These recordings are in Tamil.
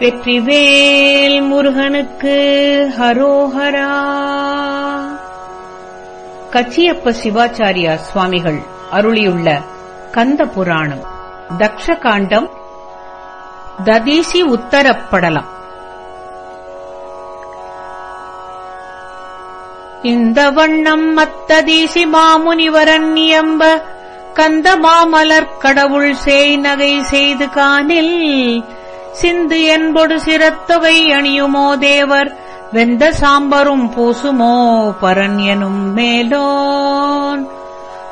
வெற்றிவேல் முருகனுக்கு ஹரோஹரா. கச்சியப்ப சிவாச்சாரியா சுவாமிகள் அருளியுள்ள கந்த புராணம் தக்ஷகாண்டம் ததீசி உத்தரப்படலம். இந்த வண்ணம் மத்ததீசி மாமுனிவரன் நியம்ப கந்த மாமலர் கடவுள் சேய் நகை செய்து காணில் சிந்து என்பொடு சிரத்தவை அணியுமோ தேவர்? வெந்த சாம்பரும் பூசுமோ பரன் எனும் மேலோன்.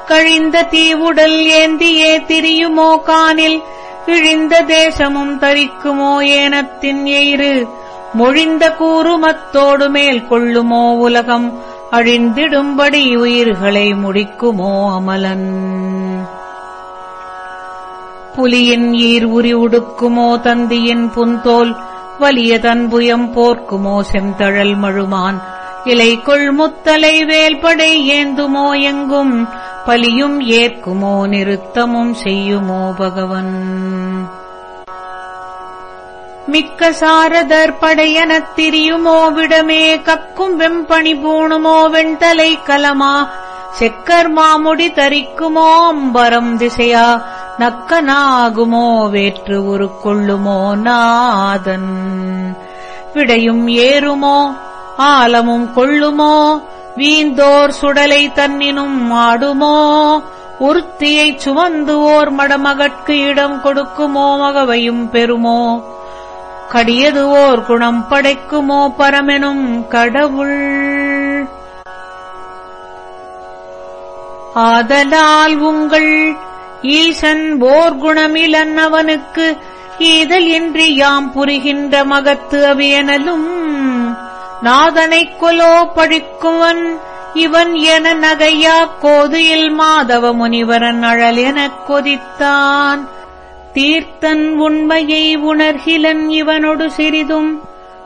கழிந்த தீவுடல் ஏந்தியே திரியுமோ கானில் இழிந்த தேசமும் தரிக்குமோ ஏனத்தின் எயிறு? மொழிந்த கூறுமத்தோடு மேல் கொள்ளுமோ உலகம்? அழிந்திடும்படி உயிர்களை முடிக்குமோ அமலன். புலியின் ஈர் உரி உடுக்குமோ தந்தியின் புந்தோல் வலிய தன்புயம் போர்க்குமோ செந்தழல் மழுமான்? இலை கொள்முத்தலை வேல்படை ஏந்துமோ எங்கும்? பலியும் ஏற்குமோ நிறுத்தமும் செய்யுமோ பகவன்? மிக்க சாரதர் படையனத் திரியுமோ விடமே? கக்கும் வெம்பணி பூணுமோ வெண்தலை கலமா? செக்கர் மாமுடி தரிக்குமோ அம்பரம் திசையா? நக்கனாகுமோ வேற்று உருக்கொள்ளுமோ நாதன்? விடையும் ஏறுமோ ஆலமும் கொள்ளுமோ வீந்தோர் சுடலை தன்னினும் ஆடுமோ? உருத்தியைச் சுமந்து ஓர் மடமகட்கு இடம் கொடுக்குமோ மகவையும் பெறுமோ? கடியது ஓர் குணம் படைக்குமோ பரமெனும் கடவுள்? ஆதலால் உங்கள் ஈசன் ஓர் அவனுக்கு ஈதல் இன்றி யாம் புரிகின்ற மகத்து அவியனலும் நாதனைக் கொலோ பழிக்குவன் இவன் என நகையா கோதுயில் மாதவ முனிவரன் அழல் எனக் கொதித்தான். தீர்த்தன் உண்மையை உணர்கிலன் இவனொடு சிறிதும்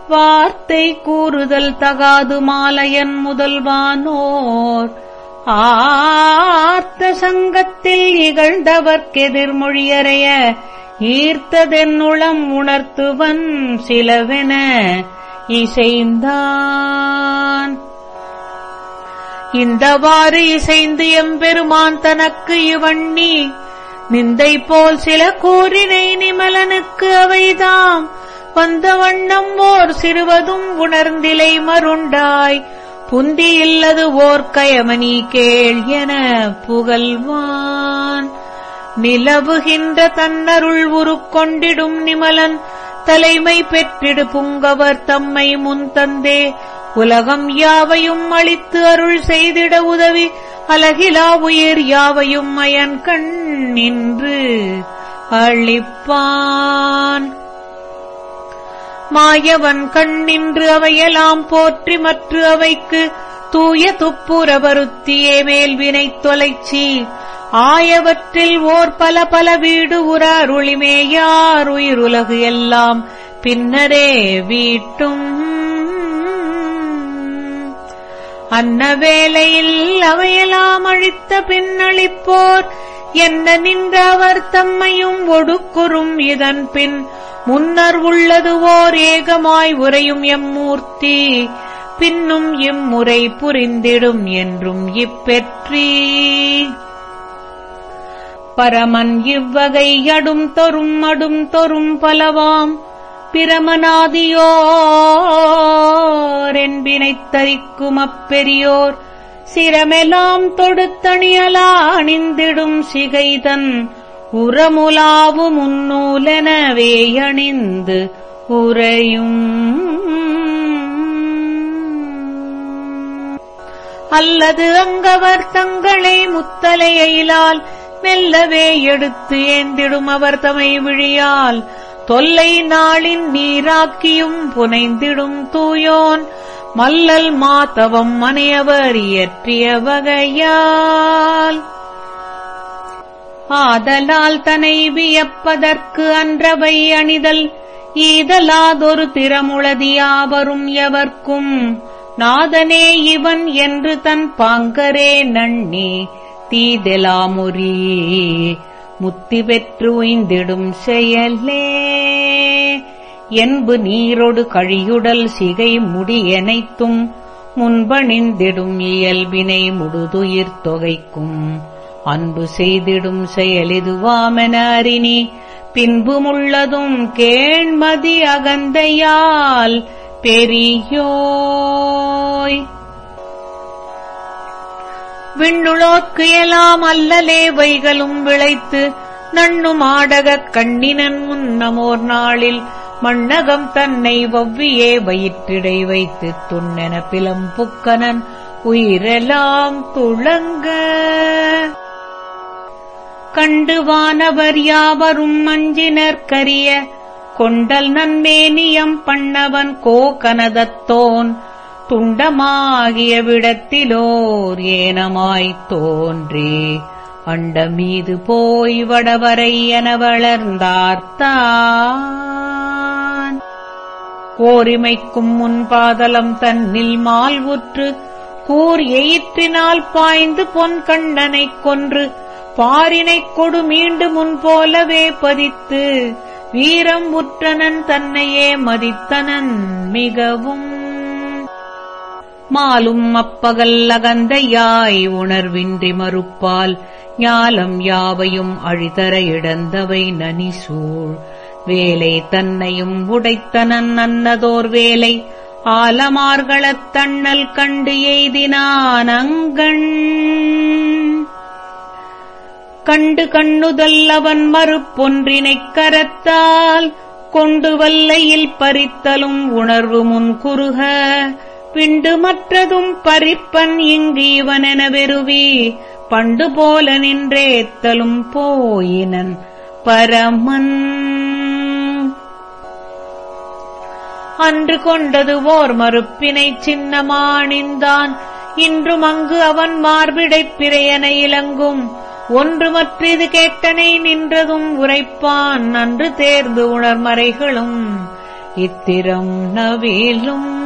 வார்த்தை கூறுதல் தகாது மாலையன் முதல்வானோர். ஆர்த்த சங்கத்தில் இகழ்ந்தவர்க்கெதிர்மொழியறைய ஈர்த்ததென்னுளம் உணர்த்துவன் சிலவென இசைந்தான். இந்தவாறு இசைந்து எம்பெருமான் தனக்கு இவண்ணி நிந்தை போல் சில கூறினை நிமலனுக்கு அவைதாம். வந்த வண்ணம் ஓர் சிறுவதும் உணர்ந்திலை மருண்டாய். புந்தி இல்லது ஓர் கயமணி கேள் என புகழ்வான். நிலவுகின்ற தன்னருள் உருக்கொண்டிடும் நிமலன் தலைமை பெற்றிடு புங்கவர் தம்மை முன்தந்தே உலகம் யாவையும் அளித்து அருள் செய்திட உதவி. அலகிலா உயிர் யாவையும் அயன் கண் நின்று அளிப்பான் மாயவன் கண் நின்று அவையெல்லாம் போற்றி மற்ற அவைக்கு தூய துப்புரவருத்தியே வருத்தியே மேல்வினை தொலைச்சி. ஆயவற்றில் ஓர் பல பல வீடு உற அருளிமேயார் உயிருலகு எல்லாம் பின்னரே வீட்டும். அன்ன வேளையில் அவையெல்லாம் அழித்த பின்னளிப்போர் என்ன நின்ற அவர் தம்மையும் ஒடுக்குறும் இதன் பின் முன்னர் உள்ளது ஓர் ஏகமாய் உரையும் எம்மூர்த்தி பின்னும் இம்முறை புரிந்திடும் என்றும் இப்பெற்றி. பரமன் இவ்வகை அடும் தொறும் அடும் தொறும் பலவாம் பிரமனாதியோரென்பினைத் தரிக்கும் அப்பெரியோர் சிரமெலாம் தொடுத்தணியலா அணிந்திடும் சிகைதன் உரமுலாவு முன்னூலெனவே அணிந்து உரையும் அல்லது அங்கவர் தங்களை முத்தலையிலால் மெல்லவே எடுத்து ஏந்திடும் அவர் தமை விழியால் தொல்லை நாளின் நீராக்கியும் புனைந்திடும் தூயோன் மல்லல் மாத்தவம் மனையவர் இயற்றிய வகையால். ஆதலால் தனை வியப்பதற்கு அன்றவை அணிதல். ஈதலாதொரு திறமுளதியாவரும் எவர்க்கும். நாதனே இவன் என்று தன் பாங்கரே நண்ணி தீதெலாமுறி. முத்தி பெற்று உய்ந்திடும் செயலே. என்பு நீரொடு கழியுடல் சிகை முடியனைத்தும் முன்பணிந்திடும் இயல்பினை முடுதுயிர் தொகைக்கும். அன்பு செய்திடும் செயலிதுவாமென அறினி பின்புமுள்ளதும் கேண்மதி அகந்தையால் பெரியோய். விண்ணுளோக்கு எலாம் அல்லலே வைகளும் விளைத்து நண்ணு மாடகக் கண்ணினன் முன்னமோர் நாளில் மண்ணகம் தன்னை வவ்வியே வயிற்றிடை வைத்து துண்ணென பிலம் புக்கனன் உயிரெல்லாம் துளங்க. கண்டு வானவர் யாவரும் மஞ்சினர்கரிய கொண்டல் நன்மேனியம் பண்ணவன் கோகனதத்தோன். துண்டமாகிய விடத்திலோர் ஏனமாய்த் தோன்றி. அண்ட மீது போய் வடவரை என வளர்ந்தார்த்தான். ஓரிமைக்கும் முன்பாதலம் தன்னில் மால்வுற்று. கூர் எயிற்றினால் பாய்ந்து பொன் கண்டனைக் கொன்று. பாரினைக் கொடு மீண்டு முன்போலவே பதித்து வீரம் உற்றனன் தன்னையே மதித்தனன் மிகவும். மாலும் அப்பகல் அகந்தையாய் உணர்வின்றி மறுப்பால் ஞாலம் யாவையும் அழிதர இடந்தவை நனிசூழ். வேலை தன்னையும் உடைத்தனன் அன்னதோர் வேலை ஆலமார்களத் தண்ணல் கண்டு எய்தினான் அங்கண். கண்டு கண்ணுதல் அவன் மறுப்பொன்றினைக் கரத்தால் கொண்டு வல்லையில் பறித்தலும் உணர்வு முன் குறுக பிண்டு மற்றதும் பறிப்பன் இங்கு இவனென வெறுவி பண்டு போல நின்றேத்தலும் போயினன் பரமன். அன்று கொண்டது ஓர் மறுப்பினை சின்னமாணிந்தான் இன்றும் அங்கு அவன் மார்பிடைப் பிறையன இலங்கும். ஒன்று மற்றது கேட்டனை நின்றதும் உரைப்பான் நன்று தேர்ந்து உணர்மறைகளும் இத்திரம் நவிலும்.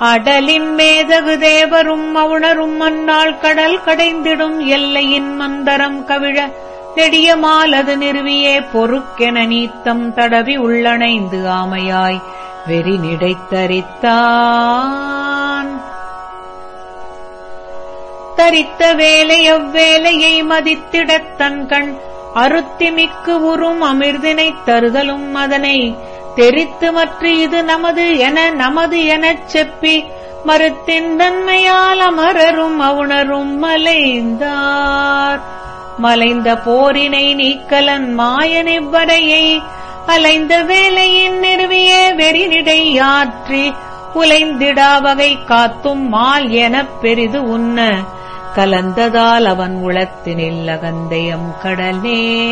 அடலின் மேதகு தேவரும் அவுணரும் மன்னால் கடல் கடைந்திடும் எல்லையின் மந்தரம் கவிழ நெடியமாலது நிறுவியே பொறுக்கென நீத்தம் தடவி உள்ளணைந்து ஆமையாய் வெறி நிடைத்தரித்தான் தரித்த வேலை அவ்வேலையை மதித்திடத் தன் கண். அருத்திமிக்கு உறும் அமிர்தினைத் தருதலும் அதனை. தெரித்து மற்ற இது நமது என நமது எனச் செப்பி. மறுத்தின் தன்மையால் அமரரும் அவுணரும் மலைந்தார். மலைந்த போரினை நீக்கலன் மாயனிவ்வரையை அலைந்த வேலையின் நிறுவிய வெறினிடை யாற்றி. உலைந்திடா வகை காத்தும் மால் எனப் பெரிது உண்ண. கலந்ததால் அவன் உளத்தினில் அகந்தையம் கடலே.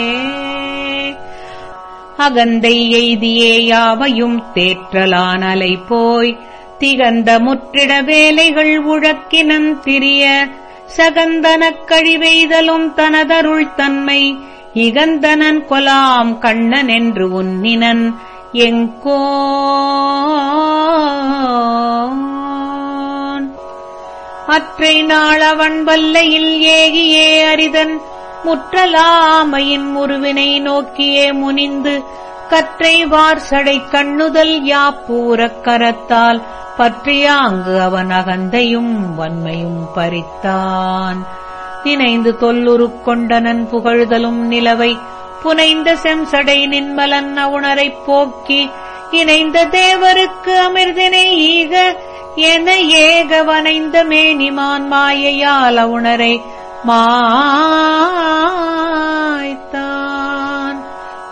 அகந்தை எய்தியே யாவையும் தேற்றலான் அலை போய் திகந்த முற்றிட வேலைகள் உழக்கினன் திரிய சகந்தனக் கழிவெய்தலும் தனதருள் தன்மை இகந்தனன் கொலாம் கண்ணன் என்று உன்னினன் எங்கோ. அற்றை நாளவன் வல்லையில் ஏகியே அரிதன் முற்றலாமையின் முருவினை நோக்கியே முனிந்து கற்றை வார்சடை கண்ணுதல் யாப்பூரக் கரத்தால் பற்றியாங்கு அவன் அகந்தையும் வன்மையும் பறித்தான். நினைந்து தொல்லுருக் கொண்டனன் புகழ்தலும் நிலவை புனைந்த செம்சடை நின்மலன் அவுணரைப் போக்கி இணைந்த தேவருக்கு அமிர்தினை ஈக என ஏகவனைந்த மேனிமான் மாயையால் அவுணரை மாய்த்தான்.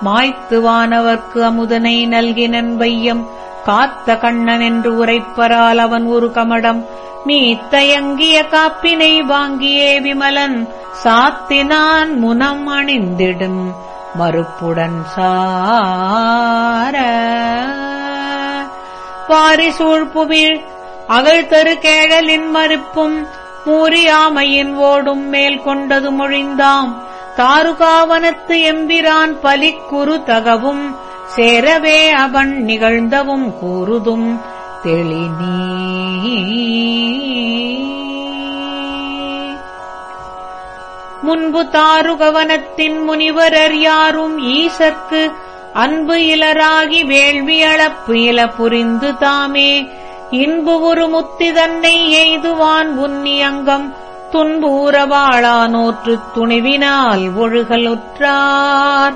மாய்த்துவானவர்க்கு அமுதனை நல்கினன் வையம். காத்த கண்ணன் என்று உரைப்பரால் அவன் ஒரு கமடம். மீத்தயங்கிய காப்பினை வாங்கியே விமலன். சாத்தினான் முனம் அணிந்திடும். மறுப்புடன் சார. அவள் அகழ்தரு கேழலின் மறுப்பும் மூரியாமையின் ஓடும் மேல் கொண்டது மொழிந்தாம். தாருகாவனத்து எம்பிரான் பலிக்குறு தகவும் சேரவே அவன் நிகழ்ந்தவும் கூறுதும் தெளிநீ. முன்பு தாருகவனத்தின் முனிவரர் யாரும் ஈசற்கு அன்பு இலராகி வேள்வி அளப்பு இல புரிந்து தாமே. இன்பு ஒரு முத்தி தன்னை எய்துவான் உன்னி அங்கம் துன்பூரவாளானோற்றுத் துணிவினால் ஒழுகலுற்றார்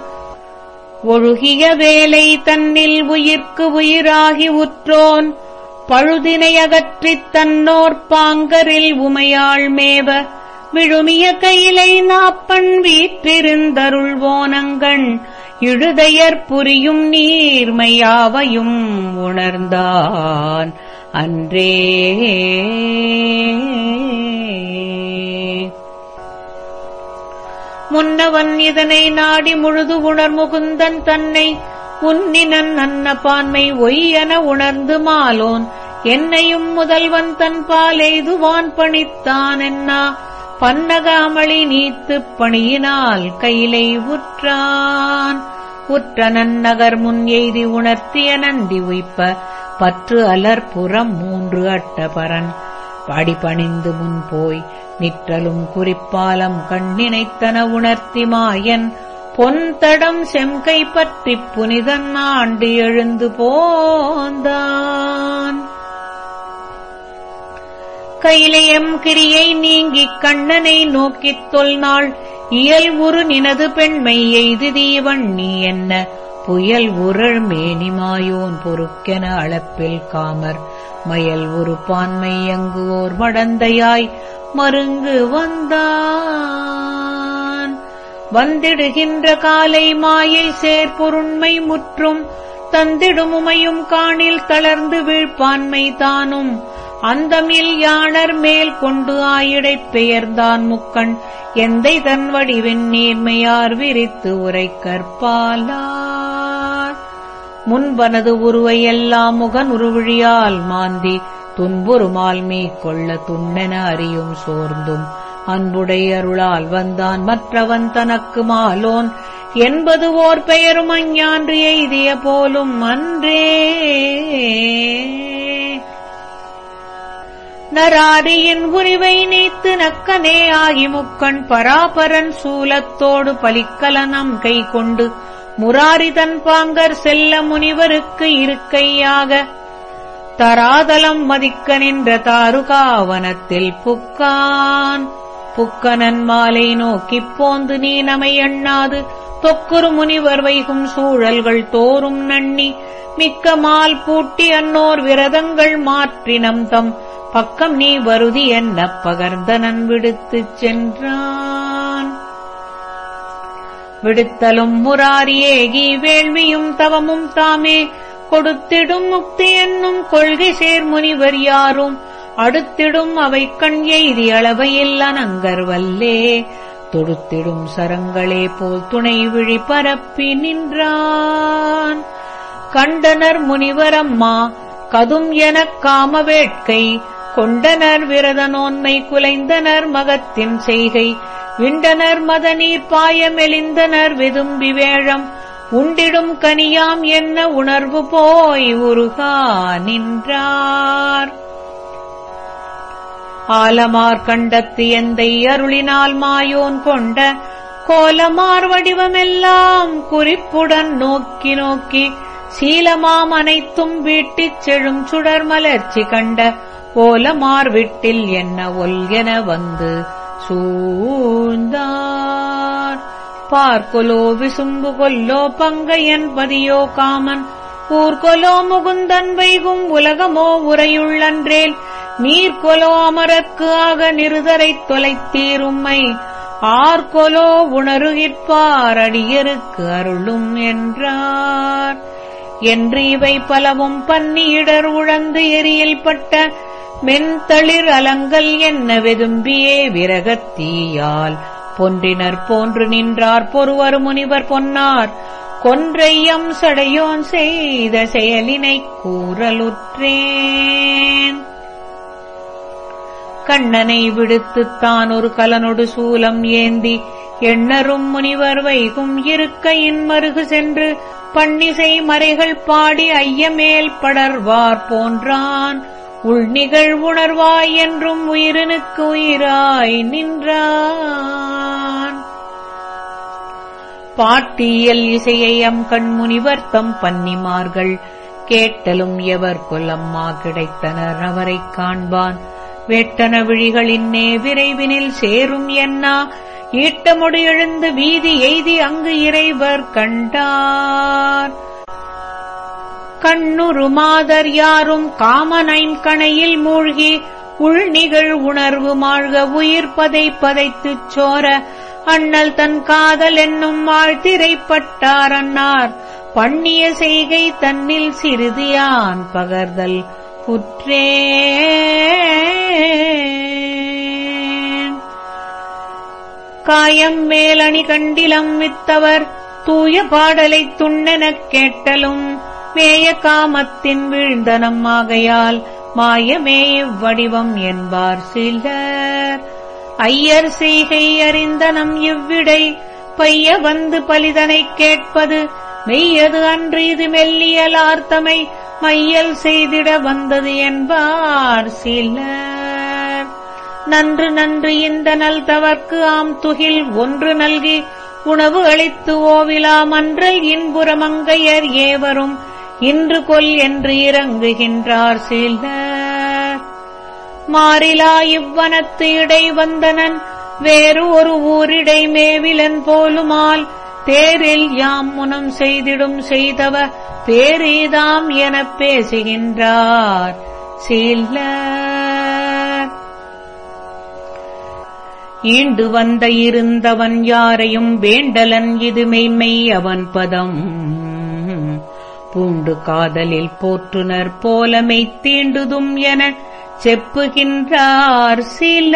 ஒழுகிய வேலை தன்னில் உயிர்க்கு உயிராகி உற்றோன். பழுதினை அகற்றித் தன்னோர் பாங்கரில் உமையாள் மேவ. விழுமிய கையிலை நாப்பண் வீற்றிருந்தருள்வோனங்கண் இழுதையர் புரியும் நீர்மையாவையும் உணர்ந்தான். அன்றே. முன்னவன் இதனை நாடி முழுது உணர் முகுந்தன் தன்னை உன்னினன் அன்ன பான்மை ஒய்யென உணர்ந்து மாலோன். என்னையும் முதல்வன் தன் பாலெய்துவான் பணித்தான் என்னா பன்னக அமளி நீத்துப் பணியினால் கையிலை உற்றான். உற்ற நன்னகர் முன் எய்தி உணர்த்திய நந்தி உய்ப்ப பற்று அலர் புறம் மூன்று அட்டபரன் படிபணிந்து முன் போய் நிற்றலும் குறிப்பாலம் கண்ணினைத்தன உணர்த்தி மாயன். பொன் தடம் செம்கை பற்றிப் புனிதன் ஆண்டு எழுந்து போந்தான். கையிலையம் கிரியை நீங்கிக் கண்ணனை நோக்கித் தொல்நாள். இயல் உரு நினது பெண்மை எய்து நீ என்ன? புயல் உரள் மேனிமாயோன் பொறுக்கென அளப்பில் காமர். மயல் ஒரு பான்மை எங்குவோர் மடந்தையாய் மருங்கு வந்தான். வந்திடுகின்ற காலை மாயை சேர்பொருண்மை முற்றும் தந்திடுமுமையும் காணில் தளர்ந்து வீழ்ப்பான்மை தானும். அந்தமில் யானர் மேல் கொண்டு ஆயிடைப் பெயர்ந்தான் முக்கண் எந்தை தன் வடிவின் நீர்மையார் விரித்து உரை கற்பாலார். முன்பனது உருவையெல்லாம் முகன் உருவிழியால் மாந்தி துன்புறுமால் மீக்கொள்ள கொள்ள துண்ணென அறியும் சோர்ந்தும். அன்புடைய அருளால் வந்தான் மற்றவன் தனக்கு மாலோன். என்பது ஓர் பெயரும் அஞ்ஞான்று எய்திய போலும் அன்றே. நராரியின் உரிவை நீத்து நக்கனே ஆகி முக்கண் பராபரன் சூலத்தோடு பலிக்கலனம் கை கொண்டு. முராரிதன் பாங்கர் செல்ல முனிவருக்கு இருக்கையாக. தராதலம் மதிக்க நின்ற தாருகாவனத்தில் புக்கான். புக்கனன் மாலை நோக்கிப் போந்து நீ நமை எண்ணாது. தொக்குரு முனிவர் வைகும் சூழல்கள் தோறும் நண்ணி மிக்க மால் பூட்டி அன்னோர் விரதங்கள் மாற்றினம் தம். பக்கம் நீ வருதி என்ன பகர்ந்தனன் விடுத்துச் சென்றான். விடுத்தலும் முராரியேகி வேள்வியும் தவமும் தாமே. கொடுத்திடும் முக்தி என்னும் கொள்கை சேர் முனிவர் யாரும். அடுத்திடும் அவை கண் எய்தி அளவையில் அனங்கர் வல்லே. தொடுத்திடும் சரங்களே போல் துணை விழி பரப்பி நின்றான். கண்டனர் முனிவரம்மா கதும் எனக் காம வேட்கை கொண்டனர் விரதனோன்மை குலைந்தனர் மகத்தின் செய்கை. விண்டனர் மதநீர் பாயமெலிந்தனர் விதும்பி வேழம். உண்டிடும் கனியாம் என்ன உணர்வு போய் உருகா நின்றார். ஆலமார் கண்டத்து எந்தை அருளினால் மாயோன் கொண்ட கோலமார் வடிவமெல்லாம் குறிப்புடன் நோக்கி நோக்கி சீலமாம் அனைத்தும் வீட்டிச் செழும் சுடர் மலர்ச்சி கண்ட கோலமார் விட்டில் என்ன ஒல்கென வந்து சூழ்ந்தார். பார்க்கொலோ விசும்பு கொல்லோ பங்கையன் பதியோ காமன். ஊர்கொலோ முகுந்தன் வைகும் உலகமோ உரையுள்ளன்றேல் நீர்கொலோ அமரக்கு ஆக நிறுதரைத் தொலைத்தீரும்மை. ஆர்கொலோ உணருகிற்பார் அடியருக்கு அருளும் என்றார். என்று இவை பலவும் பன்னியிடர் உழந்து எரியில் பட்ட மென்தளிர் அலங்கல் என்ன வெதும்பியே விரகத்தீயால்? பொன்றினர் போன்று நின்றார் பொறுவர் முனிவர் பொன்னார். கொன்றையம் சடையோன் செய்த செயலினைக் கூறலுற்றேன். கண்ணனை விடுத்துத் தான் ஒரு கலனொடு சூலம் ஏந்தி எண்ணரும் முனிவர் வைகும் இருக்கையின் மருகு சென்று பன்னிசை மறைகள் பாடி ஐயமேல் படர்வார் போன்றான். உள்நிகழ் உணர்வாய் என்றும் உயிரினுக்கு உயிராய் நின்றான். பாட்டியல் இசையம் கண்முனிவர்த்தம் பன்னிமார்கள் கேட்டலும் எவர் கொல்லம்மா கிடைத்தனர் அவரைக் காண்பான். வெட்டன விழிகளின்னே விரைவினில் சேரும் என்னா ஈட்டமுடி எழுந்து வீதி எய்தி அங்கு இறைவர் கண்டார். கண்ணுரு மாதர் யாரும் காமனைம் கணையில் மூழ்கி உள்நிகழ் உணர்வு மாழ்க உயிர் பதை பதைத்துச் சோர அண்ணல் தன் காதல் என்னும் வாழ்த்திரைப்பட்டார் அன்னார். பண்ணிய செய்கை தன்னில் சிறிதியான் பகர்தல் புற்றே காயம் மேலணி கண்டிலம் வித்தவர் தூய பாடலைத் துண்ணெனக் கேட்டலும் மேய காமத்தின் வீழ்ந்தனம் ஆகையால் மாயமே இவ்வடிவம் என்பார் சிலர். ஐயர் செய்கை அறிந்தனம் இவ்விடை பைய வந்து பலிதனைக் கேட்பது மெய்யது அன்று இது மெல்லியலார்த்தமை மையல் செய்திட வந்தது என்பார் சிலர். நன்று நன்று இந்த நல் தவற்கு ஆம் துகில் ஒன்று நல்கி உணவு அளித்து ஓவிலா மன்றல் இன்புறமங்கையர் ஏவரும் இன்று கொல் என்று இறங்குகின்றார் சிலர் மாறிலா இவ்வனத்து இடை வந்தனன் வேறு ஒரு ஊரிடை மேவிலன் போலுமால் தேரில் யாம் முனம் செய்திடும் செய்தவ பேரீதாம் எனப் பேசுகின்றார் சீல்ல ஈண்டு வந்த இருந்தவன் யாரையும் வேண்டலன் இது மெய்மை அவன் பதம். பூண்டு காதலில் போற்றுனர் போலமை தீண்டுதும் என செப்புகின்றார் சில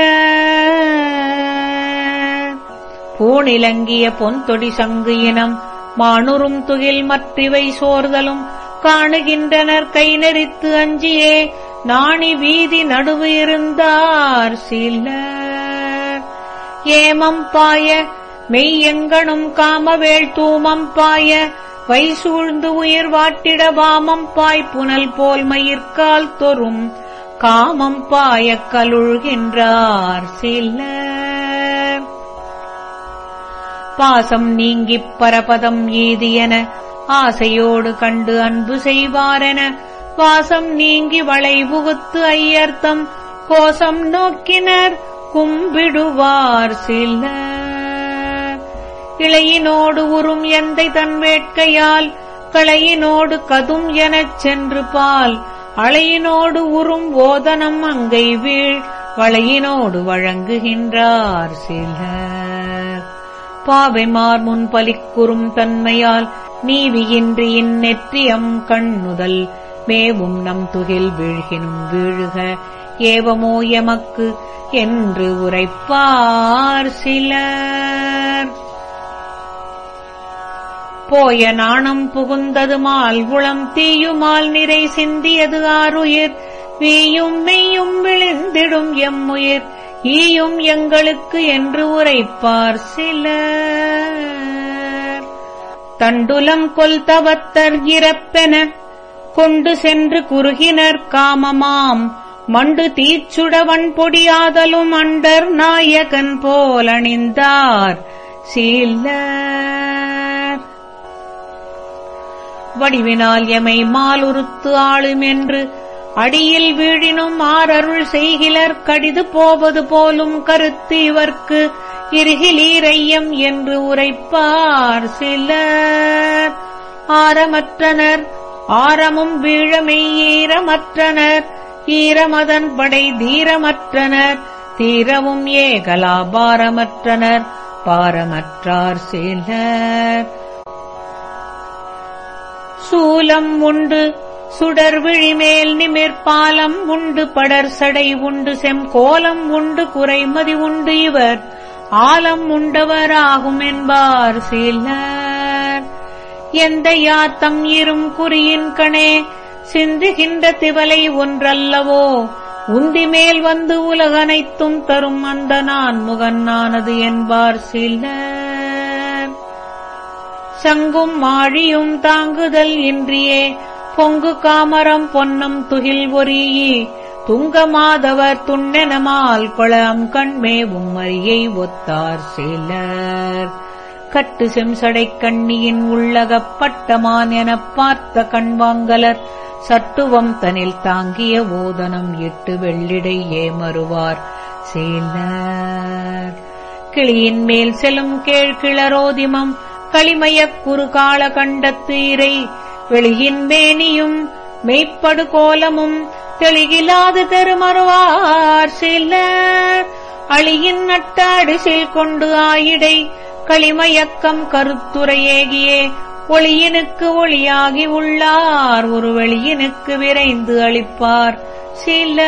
பூணிலங்கிய பொன்தொடி சங்கு இனம் மானுறும் துகில் மற்றிவை சோர்தலும் காணுகின்றனர் கை நெறித்து அஞ்சியே நாணி வீதி நடுவு இருந்தார் சில ஏமம் பாய மெய்யெங்கனும் காமவேள் தூமம் பாய வைசூழ்ந்து உயிர் வாட்டிட வாமம் பாய் புனல் போல் மயிர்கால் தொறும். காமம் பாயக் கலுழ்கின்றார் சில பாசம் நீங்கிப் பரபதம் என ஆசையோடு கண்டு அன்பு செய்வாரென. வாசம் நீங்கி வளை புகுத்து ஐயர்த்தம் கோசம் நோக்கினர் கும்பிடுவார் சிலர். இளையினோடு உறும் எந்தை தன் வேட்கையால் களையினோடு கதும் எனச் சென்று பால். அளையினோடு உறும் ஓதனம் அங்கை வீழ் வளையினோடு வழங்குகின்றார் சிலர். பாவைமார் முன் பலிக்குறும் தன்மையால் நீவியின்றி இந்நெற்றியம் கண்ணுதல். மேவும் நம் துகில் வீழ்கினும் வீழுக ஏவமோ எமக்கு என்று உரைப்பார் சிலர். போய நாணம் புகுந்ததுமால் உளம் தீயுமால் நிறை சிந்தியது ஆறுயிர். வீயும் மெய்யும் விழுந்திடும் எம்முயிர். ஈயும் எங்களுக்கு என்று உரைப்பார் சில தண்டுலம் கொல் தவத்தர் இறப்பென கொண்டு சென்று குறுகினர் காமமாம். மண்டு தீச்சுடவன் பொடியாதலும் அண்டர் நாயகன் போலணிந்தார். அணிந்தார் வடிவினால் எமை மாலுறுத்து ஆளும் என்று அடியில் வீழினும் ஆரருள் செய்கிலர் கடிது போவது போலும் கருத்து இவர்க்கு. இருகிலீரையம் என்று உரைப்பார் சிலர். ஆரமற்றனர். ஆரமும் வீழமை ஈரமற்றனர். ஈரமதன் படை தீரமற்றனர். தீரவும் ஏகலாபாரமற்றனர். பாரமற்றார் சிலர். சூலம் உண்டு. சுடர் விழிமேல் நிமிர்பாலம் உண்டு. படர் சடை உண்டு. செம்கோலம் உண்டு. குறைமதி உண்டு இவர். ஆலம் உண்டவராகும் என்பார் சிலர். எந்த யாத்தம் இரும் குறியின் கணே சிந்துகின்ற திவலை ஒன்றல்லவோ. உந்தி மேல் வந்து உலகனைத்தும் தரும் அந்த நான் முகன்னானது என்பார் சிலர். சங்கும் மாழியும் தாங்குதல் இன்றியே. பொங்கு காமரம் பொன்னம் துகில் ஒரியி. துங்கமாதவர் துண்ணெனமால் கொளம் கண்மே உம்மரியை ஒத்தார் சிலர். கட்டு செம்சடைக் கண்ணியின் உள்ளகப்பட்டமான் எனப் பார்த்த கண்வாங்கலர். சட்டுவம் தனில் தாங்கிய ஓதனம் இட்டு வெள்ளிடை ஏமருவார் சேலர். கிளியின் மேல் செலும் கேழ்கிளரோதிமம் களிமயக் குறுகால கண்டத்து இறை வெளியின் மேனியும் மெய்ப்படு கோலமும் தெளிகிலாது தெருமருவார் சிலர் அழியின் நட்டாடிசில் கொண்டு ஆயிடை களிமயக்கம் கருத்துரையேகியே ஒளியினுக்கு ஒளியாகி உள்ளார் ஒரு வெளியினுக்கு விரைந்து அளிப்பார் சில.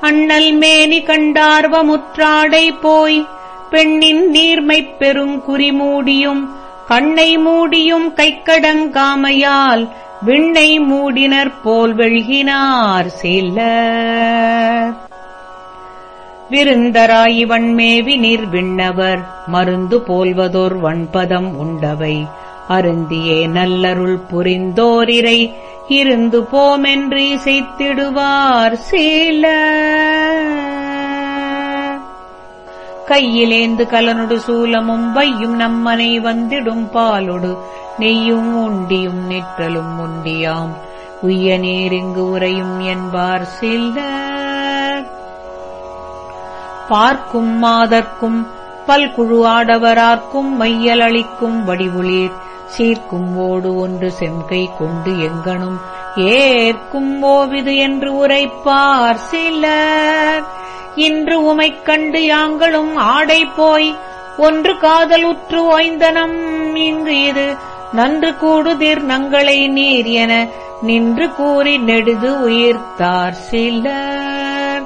அண்ணல் மேனி கண்டார்வமுற்றாடை போய் பெண்ணின் நீர்மைப் பெருங்குறி மூடியும் கண்ணை மூடியும் கைக்கடங்காமையால் விண்ணை மூடினர் போல் வெழ்கினார் சில விருந்தராயிவன் மேவி நீர் விண்ணவர் மருந்து போல்வதோர் வன்பதம் உண்டவை. அருந்தியே நல்லருள் புரிந்தோரிரை இருந்து போமென்று இசைத்திடுவார் சீல. கையிலேந்து கலனொடு சூலமும் வையும் நம்மனை வந்திடும் பாலொடு. நெய்யும் உண்டியும் நிற்றலும் உண்டியாம். உய்ய நேரிங்கு உரையும் என்பார் சில்ல பார்க்கும் மாதர்க்கும் பல்குழு ஆடவரார்க்கும் மையல் அளிக்கும் வடிவுளீர். சீர்க்கும் ஓடு ஒன்று செம்கை கொண்டு எங்கனும் ஏற்கும் ஓவிது என்று உரைப்பார் சிலர். இன்று உமைக் கண்டு யாங்களும் ஆடை போய் ஒன்று காதல் உற்று ஓய்ந்தனம். இங்கு இது நன்று கூடுதிர் நங்களை நீர் என நின்று கூறி நெடுது உயிர்த்தார் சிலர்.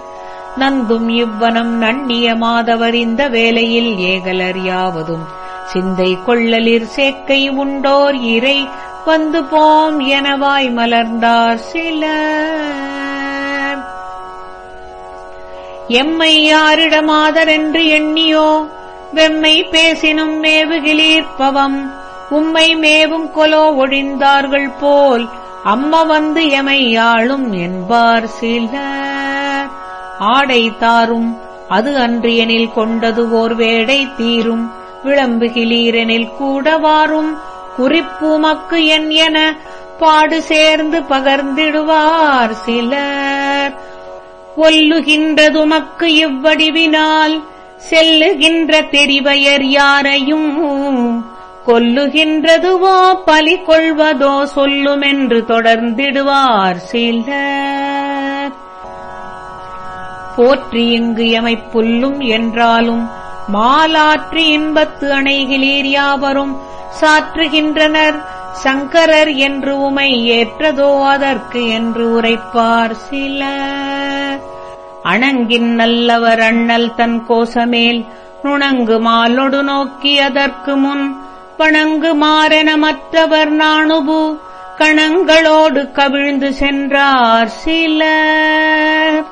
நந்தும் இவ்வனம் நண்ணிய மாதவர் இந்த வேளையில் ஏகலர் யாவதும். சிந்தை கொள்ளலிர் சேக்கை உண்டோர் இறை வந்து போம் எனவாய் மலர்ந்தார் சிலர். எம்மை யாரிடமாதரென்று எண்ணியோ? வெம்மை பேசினும் மேவுகிலீர்ப்பவம் உம்மை மேவும் கொலோ ஒழிந்தார்கள் போல் அம்ம வந்து எமை ஆளும் என்பார் சிலர். ஆடை தாரும் அது அன்றியனில் கொண்டது ஓர் வேடை தீரும். விளம்புகிலீரெனில் கூடவாரும் குறிப்புமக்கு என் என பாடு சேர்ந்து பகர்ந்திடுவார் சிலர். ஒல்லுகின்றதுமக்கு இவ்வடிவினால் செல்லுகின்ற தெரிவையர் யாரையும் கொல்லுகின்றதுவோ பலி கொள்வதோ சொல்லுமென்று தொடர்ந்திடுவார் சிலர். போற்றி இங்கு எமை புல்லும் என்றாலும் மாலாற்றி இன்பத்து அணைகளீர் யாவரும் சாற்றுகின்றனர் சங்கரர் என்று உமை ஏற்றதோ அதற்கு என்று உரைப்பார் சில அணங்கின் நல்லவர் அண்ணல் தன் கோசமேல் நுணங்கு மாலொடு நோக்கி அதற்கு முன். வணங்கு மாறென மற்றவர் நாணுபு கணங்களோடு கவிழ்ந்து சென்றார் சிலர்.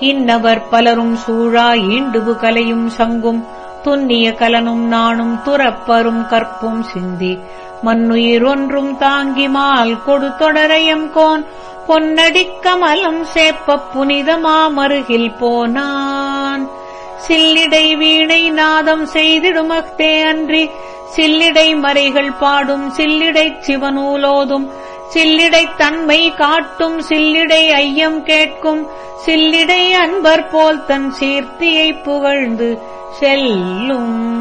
இன்னவர் பலரும் சூழா ஈண்டுபு கலையும் சங்கும். துன்னிய கலனும் நானும் துறப்பரும் கற்பும் சிந்தி. மண்ணுயிரொன்றும் தாங்கிமால் கொடு தொடரையம் கோன். பொன்னடிக்கமலம் சேப்ப புனிதமா மருகில் போனான். சில்லிடை வீணை நாதம் செய்திடுமக்தே அன்றி. சில்லிடை மறைகள் பாடும் சில்லிடைச் சிவனூலோதும். சில்லிடை தன்மை காட்டும் சில்லிடை ஐயம் கேட்கும் சில்லிடை அன்பர் போல் தன் சீர்த்தியை புகழ்ந்து செல்லும்.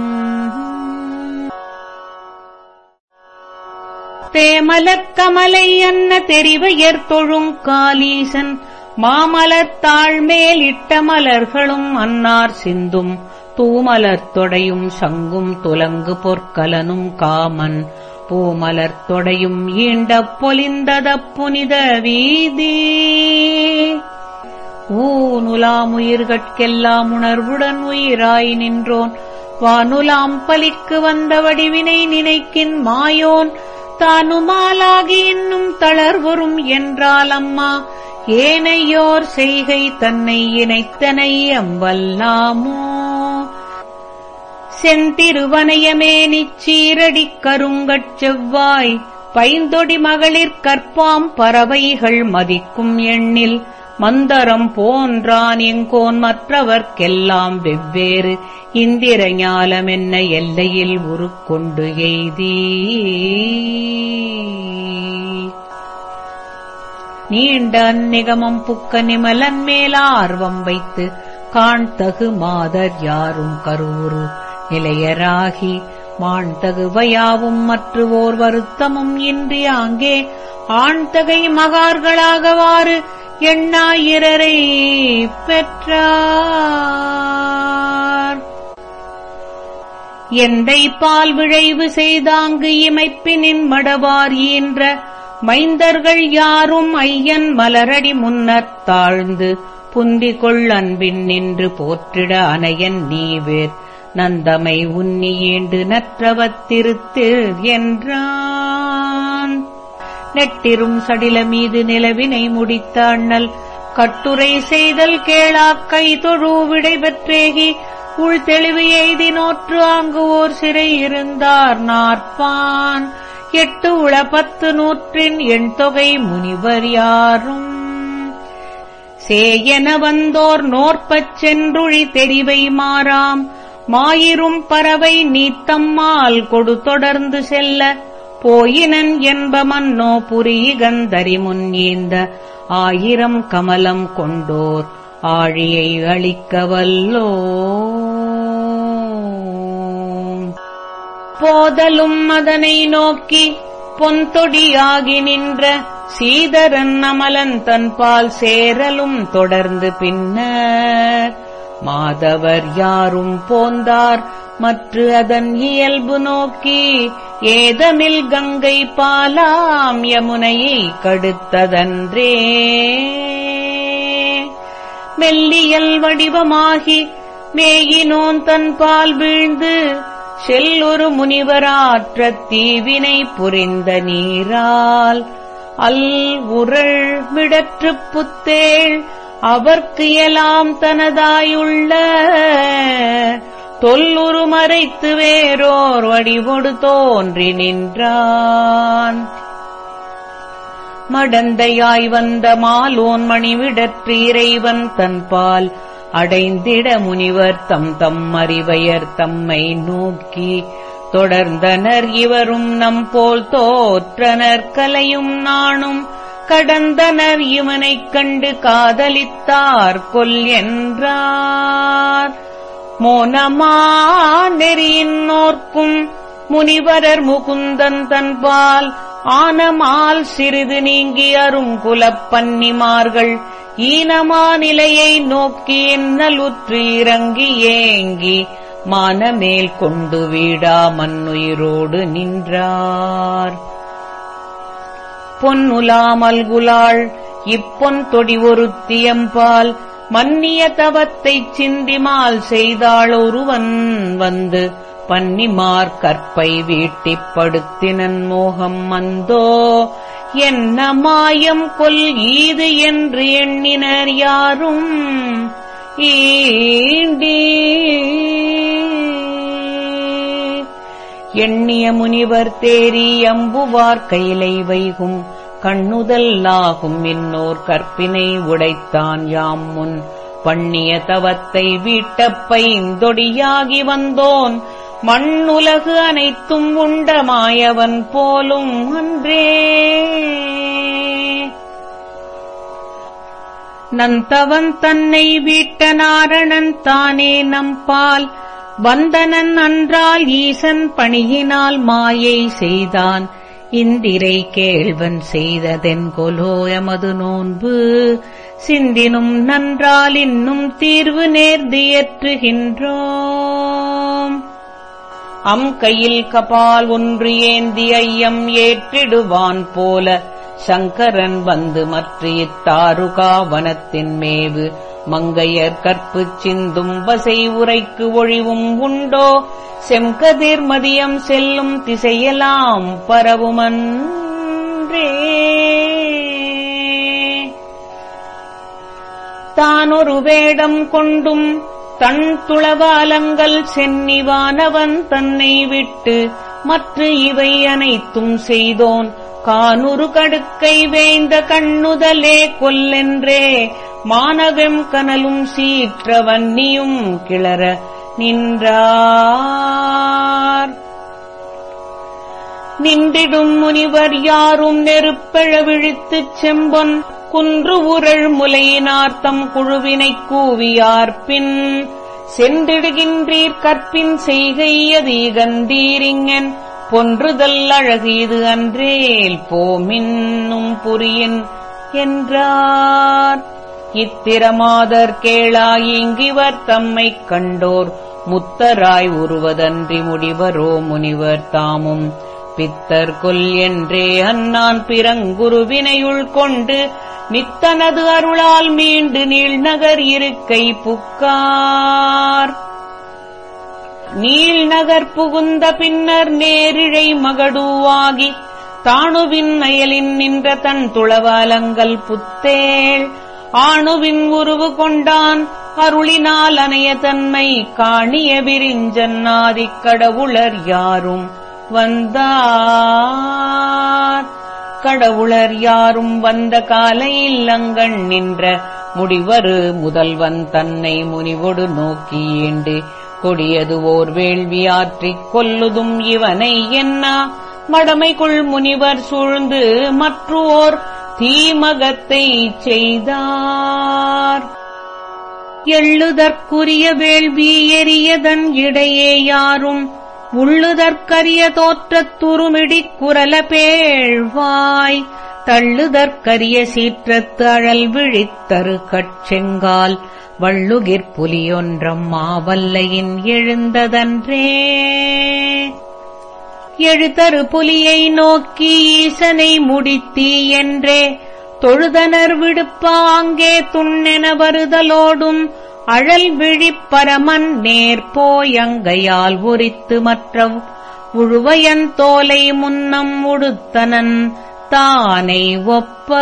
தேமலர் கமலை அன்ன தெரிவையர் தொழும் காலீசன் மாமலர் தாழ்மேல் இட்ட மலர்களும் அன்னார் சிந்தும் தூமலர் தொடையும் சங்கும் துலங்கு பொற்கலனும் காமன். பூமலர் தொடையும் ஈண்ட பொலிந்தத புனித வீதி. ஊனுலாமுயிர்கட்கெல்லாம் உணர்வுடன் உயிராய் நின்றோன். வானுலாம் பலிக்கு வந்த வடிவினை நினைக்கின் மாயோன். தானுமாலாகி இன்னும் தளர்வரும் என்றால் அம்மா ஏனையோர் செய்கை தன்னை இணைத்தனை அம்பல்லாமோ செந்திருவனையமே நிச்சீரடிக் கருங்கட் செவ்வாய். பைந்தொடி மகளிர் கற்பாம் பறவைகள் மதிக்கும் எண்ணில். மந்தரம் போன்றான் எங்கோன் மற்றவர்க்கெல்லாம் வெவ்வேறு. இந்திர ஞாலமென்ன எல்லையில் உருக்கொண்டு எய்தி. நீண்ட அந்நிகமம் புக்க நிமலன் மேலார்வம் வைத்து. காண்தகு மாதர் யாரும் கருவுரு இளையராகி மாண்தகுவையாவும் மற்றுவோர் வருத்தமும் இன்றி அங்கே ஆண்தகை மகார்களாகவாறு எண்ணாயிரரை பெற்றார். எந்தை பால் விழைவு செய்தாங்கு இமைப்பினின் மடவார் ஈன்ற மைந்தர்கள் யாரும் ஐயன் மலரடி முன்னர் தாழ்ந்து புந்திகொள் அன்பின் நின்று போற்றிட அனையன் நீவேர். நந்தமை உன்னியேண்டு நற்றவத்திருத்து என்றான். நெட்டிரும் சடில மீது நிலவினை முடித்த அண்ணல் கட்டுரை செய்தல் கேளாக்கை தொழு விடை பெற்றேகி. உள் தெளிவு எய்தி நோற்று அங்கு ஓர் சிறை இருந்தார் நாற்பான். எட்டு உள பத்து நூற்றின் எண் தொகை முனிவர் யாரும். சேயன வந்தோர் நோற்பச் சென்றுழி தெரிவை மாறாம். மாயிரும் பறவை நீத்தம்மால் கொடு தொடர்ந்து செல்ல போயினன் என்ப மன்னோ புரியகந்தரி முன் ஈந்த ஆயிரம் கமலம் கொண்டோர் ஆழியை அளிக்க வல்லோ போதலும் அதனை நோக்கி பொன்தொடியாகி நின்ற சீதரன் அமலன் தன்பால் சேரலும் தொடர்ந்து பின்னர் மாதவர் யாரும் போந்தார் மற்ற அதன் இயல்பு நோக்கி ஏதமில் கங்கை பாலாம் யமுனையை கடுத்ததன்றே. மெல்லியல் வடிவமாகி மேயினோன் தன்பால் வீழ்ந்து செல்லொரு முனிவராற்றத் தீவினை புரிந்த நீரால் அல் உரள் விடற்று புத்தேள் அவர்க்கியலாம் தனதாயுள்ள தொல்லுரு மறைத்து வேறோர் வடிவொடு தோன்றி நின்றான். மடந்தையாய் வந்த மாலோன் மணிவிடற்று இறைவன் தன்பால் அடைந்திட முனிவர் தம் தம் அறிவையர் தம்மை நோக்கி தொடர்ந்தனர் இவரும் நம் போல் தோற்றனர் கலையும் நாணும் கடந்தனர் இவனைக் கண்டு காதலித்தார் கொல் என்றார். மோனமா நெறியின் நோர்க்கும் முனிவரர் முகுந்தன் தன்பால் ஆனமால் சிறிது நீங்கி அரும் குலப்பன்னிமார்கள் ஈனமா நிலையை நோக்கி என்னலுற்று இறங்கி ஏங்கி மானமேல் கொண்டு வீடா மண்ணுயிரோடு நின்றார். பொன்னுலாமல்குலாள் இப்பொன் தொடி ஒருத்தியம்பால் மன்னிய தவத்தைச் சிந்திமால் செய்தாள் ஒருவன் வந்து. பன்னிமார் கற்பை வீட்டிப் படுத்தினன் மோகம் மந்தோ. என்ன மாயம் கொல் ஈது என்று எண்ணினர் யாரும். ஈண்டீ எண்ணிய முனிவர் தேரி அம்புவார் கையிலை வைகும். கண்ணுதல்லாகும் இன்னோர் கற்பினை உடைத்தான் யாம் முன். பண்ணிய தவத்தை வீட்டப்பைந்தொடியாகி வந்தோன். மண்ணுலகு அனைத்தும் உண்டமாயவன் போலும் அன்றே. நந்தவன் தன்னை வீட்ட நாரணன் தானே நம்பால். வந்தனன் அன்றால் ஈசன் பணியினால் மாயை செய்தான். இந்திரை கேள்வன் செய்ததென்கொலோ எமது நோன்பு. சிந்தினும் நன்றால் இன்னும் தீர்வு நேர்ந்தியற்றுகின்றோம் அம் கையில் கபால் ஒன்று ஏந்தி ஐயம் ஏற்றிடுவான் போல. சங்கரன் வந்து மற்ற இத்தாருகா வனத்தின் மேவு. மங்கையர் கற்புச் சிந்தும் வசை உரைக்கு ஒழிவும் உண்டோ? செம்கதிர் மதியம் செல்லும் திசையெல்லாம் பரவுமன்றே. தானொரு வேடம் கொண்டும் தன் துளவாலங்கள் சென்னிவானவன் தன்னை விட்டு மற்ற இவை அனைத்தும் செய்தோன். கானுரு கடுக்கை வேய்ந்த கண்ணுதலே கொல்லென்றே மானவெம் கனலும் சீற்ற வன்னியும் கிளற நின்றார். நின்றிடும் முனிவர் யாரும் நெருப்பெழ விழித்துச் செம்பொன் குன்று உரள் முலையினார்த்தம் குழுவினைக் கூவியார்பின் சென்றிடுகின்றீர் கற்பின் செய்கையதீகந்தீரிங்கன் கொன்றுதல் அழகு இது அன்றேல் போமின்னும் புரியின் என்றார். இத்திரமாதர் கேளாயிங்கிவர் தம்மைக் கண்டோர். முத்தராய் உருவதன்றி முடிவரோ முனிவர் தாமும். பித்தர் கொல் என்றே அன்னான் பிறங்குருவினையுள் கொண்டு நித்தனது அருளால் மீண்டு நீழ்நகர் இருக்கை புக்கார். நீள்நகர் புகுந்த பின்னர் நேரிழை மகடுவாகி தாணுவின் அயலின் நின்ற தன் துளவாலங்கள் புத்தேள். ஆணுவின் உருவு கொண்டான் அருளினால் அணைய தன்மை காணிய விரிஞ்சன்னாதிக் கடவுளர் யாரும் வந்தார். கடவுளர் யாரும் வந்த காலையில் அங்கண் நின்ற முடிவரு முதல்வன் தன்னை முனிவொடு நோக்கி கொடியது ஓர் வேள்வியாற்றிக் கொல்லுதும் இவனை என்னா மடமைக்குள் முனிவர் சூழ்ந்து மற்றோர் தீமகத்தை செய்தார். எள்ளுதற்குரிய வேள்வி எரியதன் இடையே யாரும் உள்ளுதற்கரிய தோற்றத் துருமிடிக் குரல பேழ்வாய். தள்ளுதற்கரிய சீற்றத்து அழல் விழித்தரு கட்செங்கால் வள்ளுகிற் புலியொன்றம் மாவல்லையின் எழுந்ததன்றே. எழுதரு புலியை நோக்கி ஈசனை முடித்தி என்றே. தொழுதனர் விடுப்பாங்கே துண்ணென வருதலோடும் அழல் விழிப்பரமன் நேர்போயங்கையால் உரித்து மற்ற உழுவையன் தோலை முன்னம் உடுத்தனன் தானை ஒப்ப.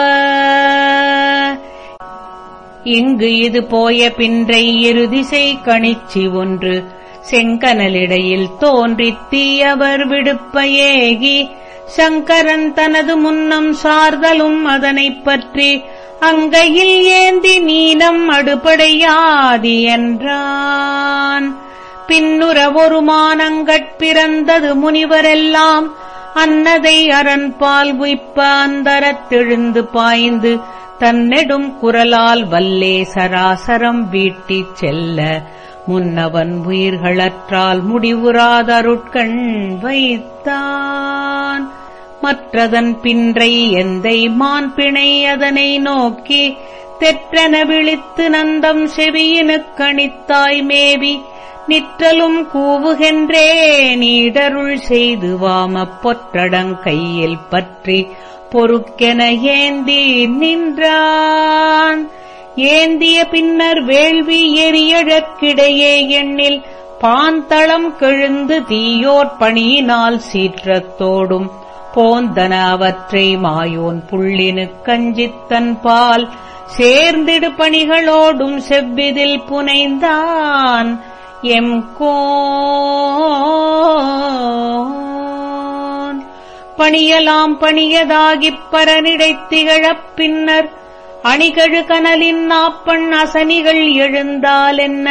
இங்கு இது போய பின்றை இருதிசை கணிச்சி ஒன்று. செங்கனலிடையில் தோன்றித் தீயவர் விடுப்ப ஏகி சங்கரன் தனது முன்னம் சார்தலும் அதனைப் பற்றி அங்கையில் ஏந்தி நீனம் அடுபடையாதி என்றான். பின்னுற ஒரு மானங்கட் பிறந்தது முனிவரெல்லாம் அன்னதை அரண்பால் உய்ப்ப அந்தரத்தெழுந்து பாய்ந்து தன்னெடும் குரலால் வல்லே சராசரம் வீட்டிச் செல்ல முன்னவன் உயிர்களற்றால் முடிவுறாதருட்கண் வைத்தான். மற்றதன் பின்றை எந்தை மான் பிணை அதனை நோக்கி தெற்றென விழித்து நந்தம் செவியினுக் கணித்தாய் மேவி நிற்றலும் கூவுகின்றே நீடருள் செய்து வாமப் பொற்றடங் கையில் பற்றி பொறுக்கென ஏந்தி நின்றான். ஏந்திய பின்னர் வேள்வி எரியழக்கிடையே எண்ணில் பாந்தளம் கெழுந்து தீயோர் பணியினால் சீற்றத்தோடும். போந்தன அவற்றை மாயோன் புள்ளினு கஞ்சித்தன் பால் சேர்ந்திடு பணிகளோடும் செவ்விதில் புனைந்தான். எம் கோ பணியலாம் பணியதாகிப் பரனிடைத் திகழப் பின்னர் அணிகழு கனலின் நாப்பண் அசனிகள் எழுந்தால் என்ன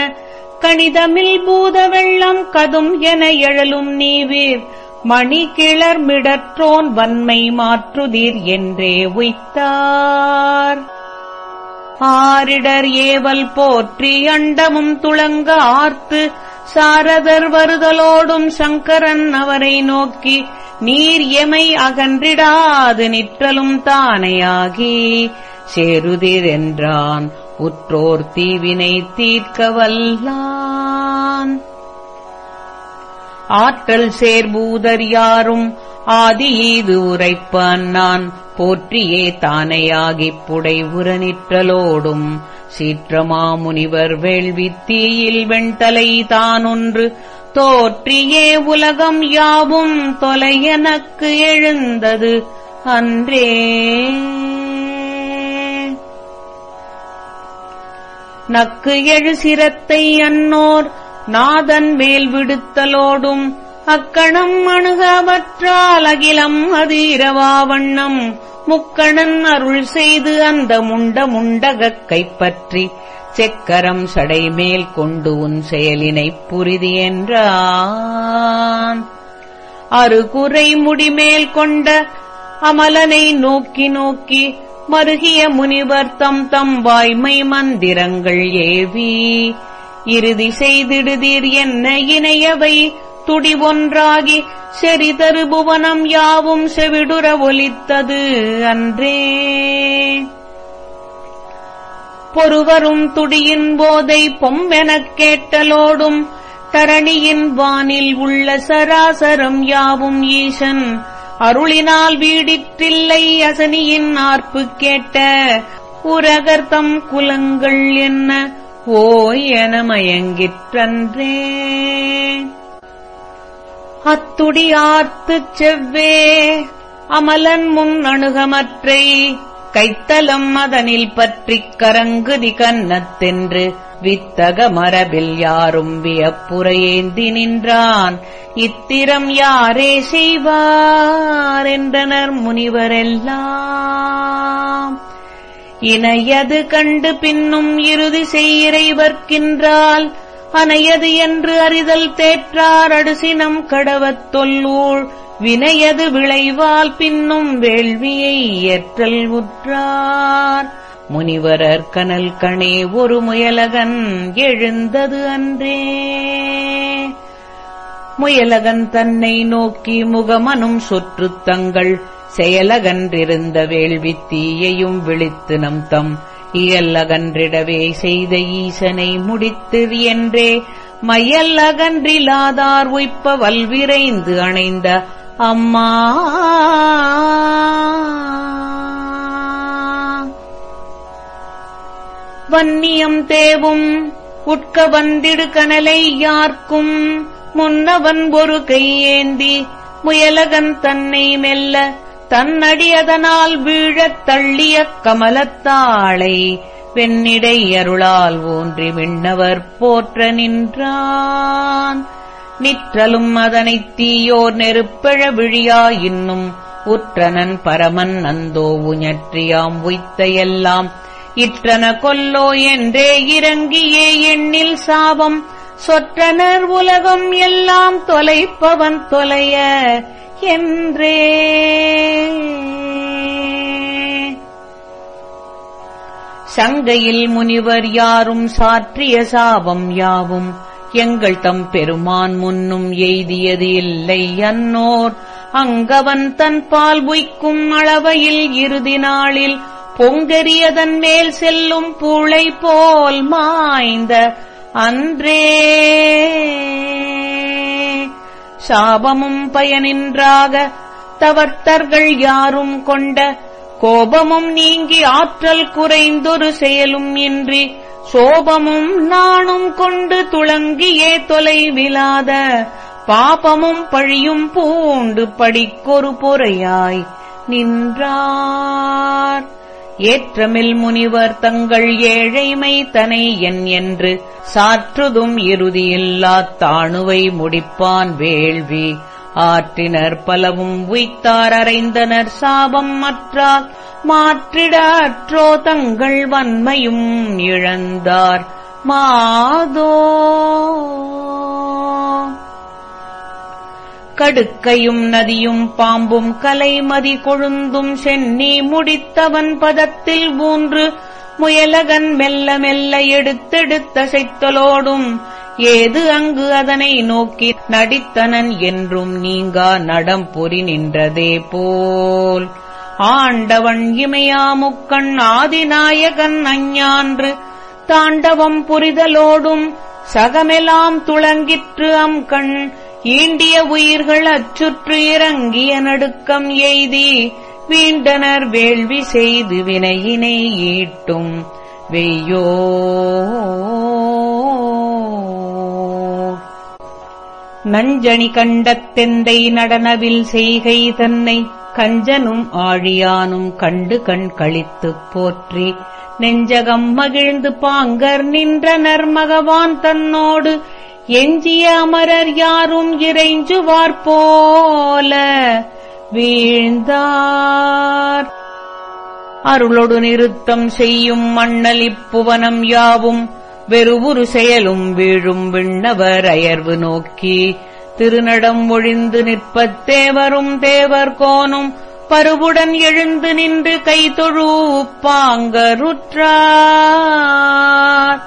கணிதமில் பூத வெள்ளம் கதும் என எழலும் நீவீர் மணி கிளர் மிடற்றோன் வன்மை மாற்றுதீர் என்றே உய்த்தார். ஆரிடர் ஏவல் போற்றி அண்டமும் துளங்க ஆர்த்து சாரதர் வருதலோடும் சங்கரன் அவரை நோக்கி நீர் எமை அகன்றிடாது நிற்றலும் தானையாகி சேருதிரென்றான் உற்றோர் தீவினை தீர்க்க வல்லான் ஆற்றல் சேர்பூதர் யாரும் ஆதி ஈது உரைப்பான் நான் போற்றியே தானையாகிப் புடை உரநிற்றலோடும் சீற்றமாமுனிவர் வேள்வி தீயில் வெண்தலை தானொன்று தோற்றியே உலகம் யாவும் தொலையனக்கு எழுந்தது அன்றே. நக்கு எழு சிரத்தை அன்னோர் நாதன் மேல் விடுத்தலோடும் அக்கணம் அணுகவற்றால் அகிலம் அது இரவாவண்ணம் முக்கணன் அருள் செய்து அந்த முண்ட முண்டகக் கைப்பற்றி செக்கரம் சடைமேல் கொண்டு உன் செயலினைப் புரிதி என்றான். அருகுறை முடிமேல் கொண்ட அமலனை நோக்கி நோக்கி மருகிய முனிவர் தம் தம் வாய்மை மந்திரங்கள் ஏவி இறுதி செய்திடுதீர் என்ன இணையவை? துடி ஒன்றாகி செறிதரு புவனம் யாவும் செவிடுற ஒலித்தது அன்றே. பொறுவரும் துடியின் போதை பொம்மெனக் கேட்டலோடும் தரணியின் வானில் உள்ள சராசரம் யாவும் ஈசன். அருளினால் வீடிற்றில்லை அசனியின் ஆர்ப்பு கேட்ட உரகர்த்தம் குலங்கள் என்ன? ஓய் என மயங்கிற்றன்றே. அத்துடி ஆர்த்துச் செவ்வே அமலன் முன் அணுகமற்றை கைத்தலம் அதனில் பற்றிக் கரங்குதி கன்னத்தென்று வித்தக மரபில் யாரும் வியப்புரையேந்தி நின்றான். இத்திரம் யாரே செய்வார் என்றனர் முனிவரெல்லாம். இணையது கண்டு பின்னும் இறுதி செய்யிறைவர்க்கின்றால் அனையது என்று அறிதல் தேற்றார் அடுசினம் கடவத் தொல்லூழ் வினையது விளைவால் பின்னும் வேள்வியை ஏற்றல் உற்றார். முனிவரர் கனல் கணே ஒரு முயலகன் எழுந்தது அன்றே. முயலகன் தன்னை நோக்கி முகமனும் சொற்று தங்கள் செயலகன்றிருந்த வேள்வி தீயையும் விழித்து நம் தம் இயல்லகன்றிடவே செய்த ஈசனை முடித்திரு என்றே. மயல்லகன்றிலாதார் உய்ப்ப வல்விரைந்து அணைந்த அம்மா. வன்னியம் தேவும் உட்க வந்திடு கனலை யார்க்கும் முன்னவன் ஒரு கையேந்தி முயலகன் தன்னை மெல்ல தன்னடியதனால் வீழத் தள்ளிய கமலத்தாளை வெண்ணிடை அருளால் ஊன்றி விண்ணவர் போற்ற நின்றான். நிற்றலும் அதனைத் தீயோர் நெருப்பழ விழியா இன்னும். உற்றனன் பரமன் அந்தோ உஞற்றியாம் உய்த்த எல்லாம் இற்றன கொல்லோ என்றே இறங்கியே எண்ணில் சாபம். சொற்றனர் உலகம் எல்லாம் தொலைப்பவன் தொலைய என்றே. சங்கையில் முனிவர் யாரும் சாற்றிய சாபம் யாவும். எங்கள் தம் பெருமான் முன்னும் எய்தியது இல்லை அன்னோர். அங்கவன் தன் பால் உய்க்கும் அளவையில் இறுதி நாளில் பொங்கரியதன் மேல் செல்லும் பூளை போல் மாய்ந்த அன்றே. சாபமும் பயனின்றாக தவர்த்தர்கள் யாரும் கொண்ட கோபமும் நீங்கி ஆற்றல் குறைந்தொரு செயலும் இன்றி சோபமும் நாணும் கொண்டு துளங்கியே தொலைவிலாத பாபமும் பழியும் பூண்டு படிக்கொரு பொறையாய் நின்றார். ஏற்றமில் முனிவர் தங்கள் ஏழைமை தனை என் என்று சாற்றுதும் இறுதியில்லாத் தாணுவை முடிப்பான் வேள்வி. ஆற்றினர் பலவும் உய்த்தார் அறைந்தனர் சாபம் மற்றால் மாற்றிட அற்றோ தங்கள் வன்மையும் இழந்தார். மாதோ. கடுக்கையும் நதியும் பாம்பும் கலைமதி கொழுந்தும் சென்னி முடித்தவன் பதத்தில் ஊன்று முயலகன் மெல்ல மெல்ல எடுத்தெடுத்தசைத்தலோடும் ஏது அங்கு அதனை நோக்கி நடித்தனன் என்றும் நீங்கா நடம் பொறி நின்றதே போல். ஆண்டவன் இமையாமுக்கண் ஆதிநாயகன் அஞ்ஞான்று தாண்டவம் புரிதலோடும் சகமெலாம் துளங்கிற்று அம் கண் ஈண்டிய உயிர்கள் அச்சுற்று இறங்கிய நடுக்கம் எய்தி வீண்டனர் வேள்வி செய்து வினையினை ஈட்டும். வெய்யோ நஞ்சணி கண்டத்தெந்தை நடனவில் செய்கை தன்னை கஞ்சனும் ஆழியானும் கண்டு கண் கழித்துப் போற்றி. நெஞ்சகம் மகிழ்ந்து பாங்கர் நின்ற நர்மகவான் தன்னோடு எஞ்சிய அமரர் யாரும் இறைஞ்சுவார் போல வீழ்ந்தார். அருளொடு நிறுத்தம் செய்யும் மண்ணல் இப்புவனம் யாவும் வெறுவுரு செயலும் வீழும் விண்ணவர் அயர்வு நோக்கி திருநடம் ஒழிந்து நிற்பத் தேவரும் தேவர் கோனும் பருவுடன் எழுந்து நின்று கைதொழுப்பாங்கருற்றார்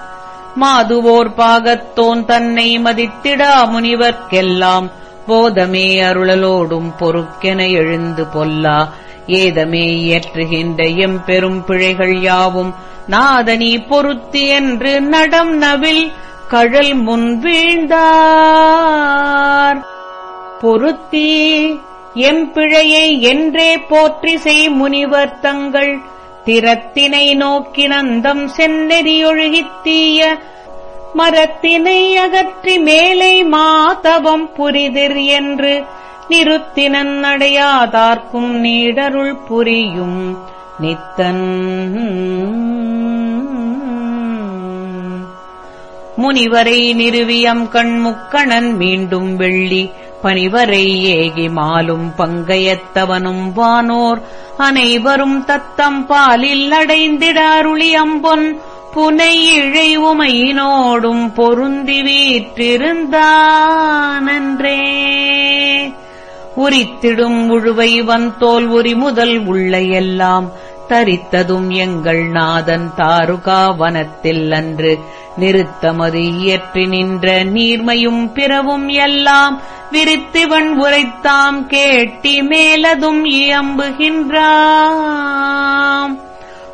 மாதுவோர் பாகத்தோன் தன்னை மதித்திடா முனிவர்க்கெல்லாம் போதமே அருளலோடும் பொறுக்கென எழுந்து பொல்லா. ஏதமே இயற்றுகின்ற எம் பெரும் பிழைகள் யாவும் நாதனி பொருத்தி என்று நடம் நவில் கழல் முன் வீழ்ந்தார். பொருத்தி எம் பிழையை என்றே போற்றி செய் முனிவர் தங்கள் திறத்தினை நோக்கி நந்தம் செந்நெறியொழுகித்தீய மரத்தினை அகற்றி மேலை மாதவம் புரிதிர் என்று நிறுத்தினன் அடையாதார்க்கும் நீடருள் புரியும் நித்தன். முனிவரை நிறுவியம் கண்முக்கணன் மீண்டும் வெள்ளி. பனிவரை ஏகி மாலும் பங்கையத்தவனும் வானோர். அனைவரும் தத்தம் பாலில் அடைந்திட அம்பொன். புனை இழை உமையினோடும் பொருந்தி வீற்றிருந்தானன்றே. உரித்திடும் உழுவை வந்தோல் உரி முதல் உள்ள எல்லாம். தரித்ததும் எங்கள் நாதன் தாருகா வனத்தில் அன்று. நிறுத்தமது இயற்றி நின்ற நீர்மையும் பிறவும் எல்லாம் விரித்திவன் உரைத்தாம் கேட்டி மேலதும் இயம்புகின்றாம்.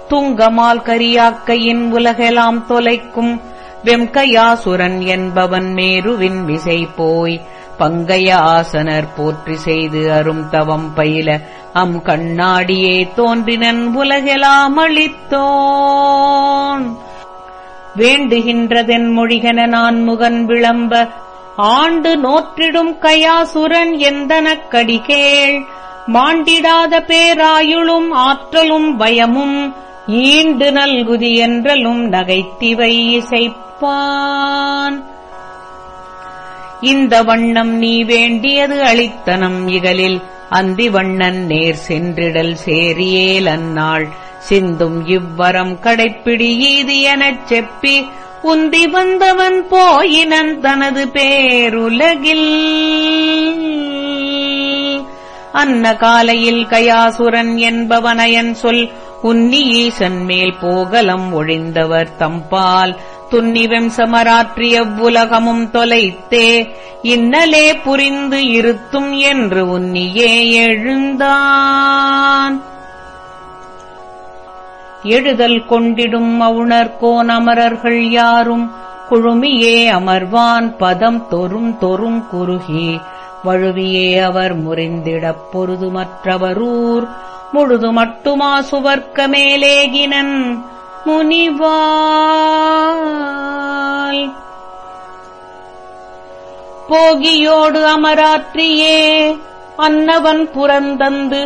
துங்கமால் கரியாக்கையின் உலகெலாம் தொலைக்கும் வெம்கையாசுரன் என்பவன் மேருவின் விசை போய் பங்கைய ஆசனர் போற்றி செய்து அரும் தவம் பயில அம் கண்ணாடியே தோன்றினன் உலகெலாம் அளித்தோன். வேண்டுகின்றதென் மொழிகன நான் முகன் விளம்ப ஆண்டு நோற்றிடும் கயாசுரன் எந்தனக் கடிகேள். மாண்டிடாத பேராயுளும் ஆற்றலும் பயமும் ஈண்டு நல்குதி என்றலும் நகைத்திவை இசைப்பான். இந்த வண்ணம் நீ வேண்டியது அளித்தனம் இகலில் அந்திவண்ணன் நேர் சென்றிடல் சேரியேல் அந்நாள் சிந்தும் இவ்வரம் கடைப்பிடியீது எனச் செப்பி உந்தி வந்தவன் போயினன் தனது பேருலகில். அன்ன காலையில் கயாசுரன் என்பவனயன் சொல் உன்னி ஈசன் மேல் போகலம் ஒழிந்தவர் தம்பால். துன்னிவெம் சமராற்றிய உலகமும் தொலைத்தே இன்னலே புரிந்து இருத்தும் என்று உன்னியே எழுந்தான். எழுதல் கொண்டிடும் அவுணர்கோன் அமரர்கள் யாரும் குழுமியே அமர்வான் பதம் தொறும் தொறும் குறுகி வழுவியே அவர் முறிந்திடப் பொருதுமற்றவரூர் முழுது மட்டுமா சுவர்க்க மேலேகினன் முனிவால் போகியோடு அமராற்றியே அன்னவன் புறந்தந்து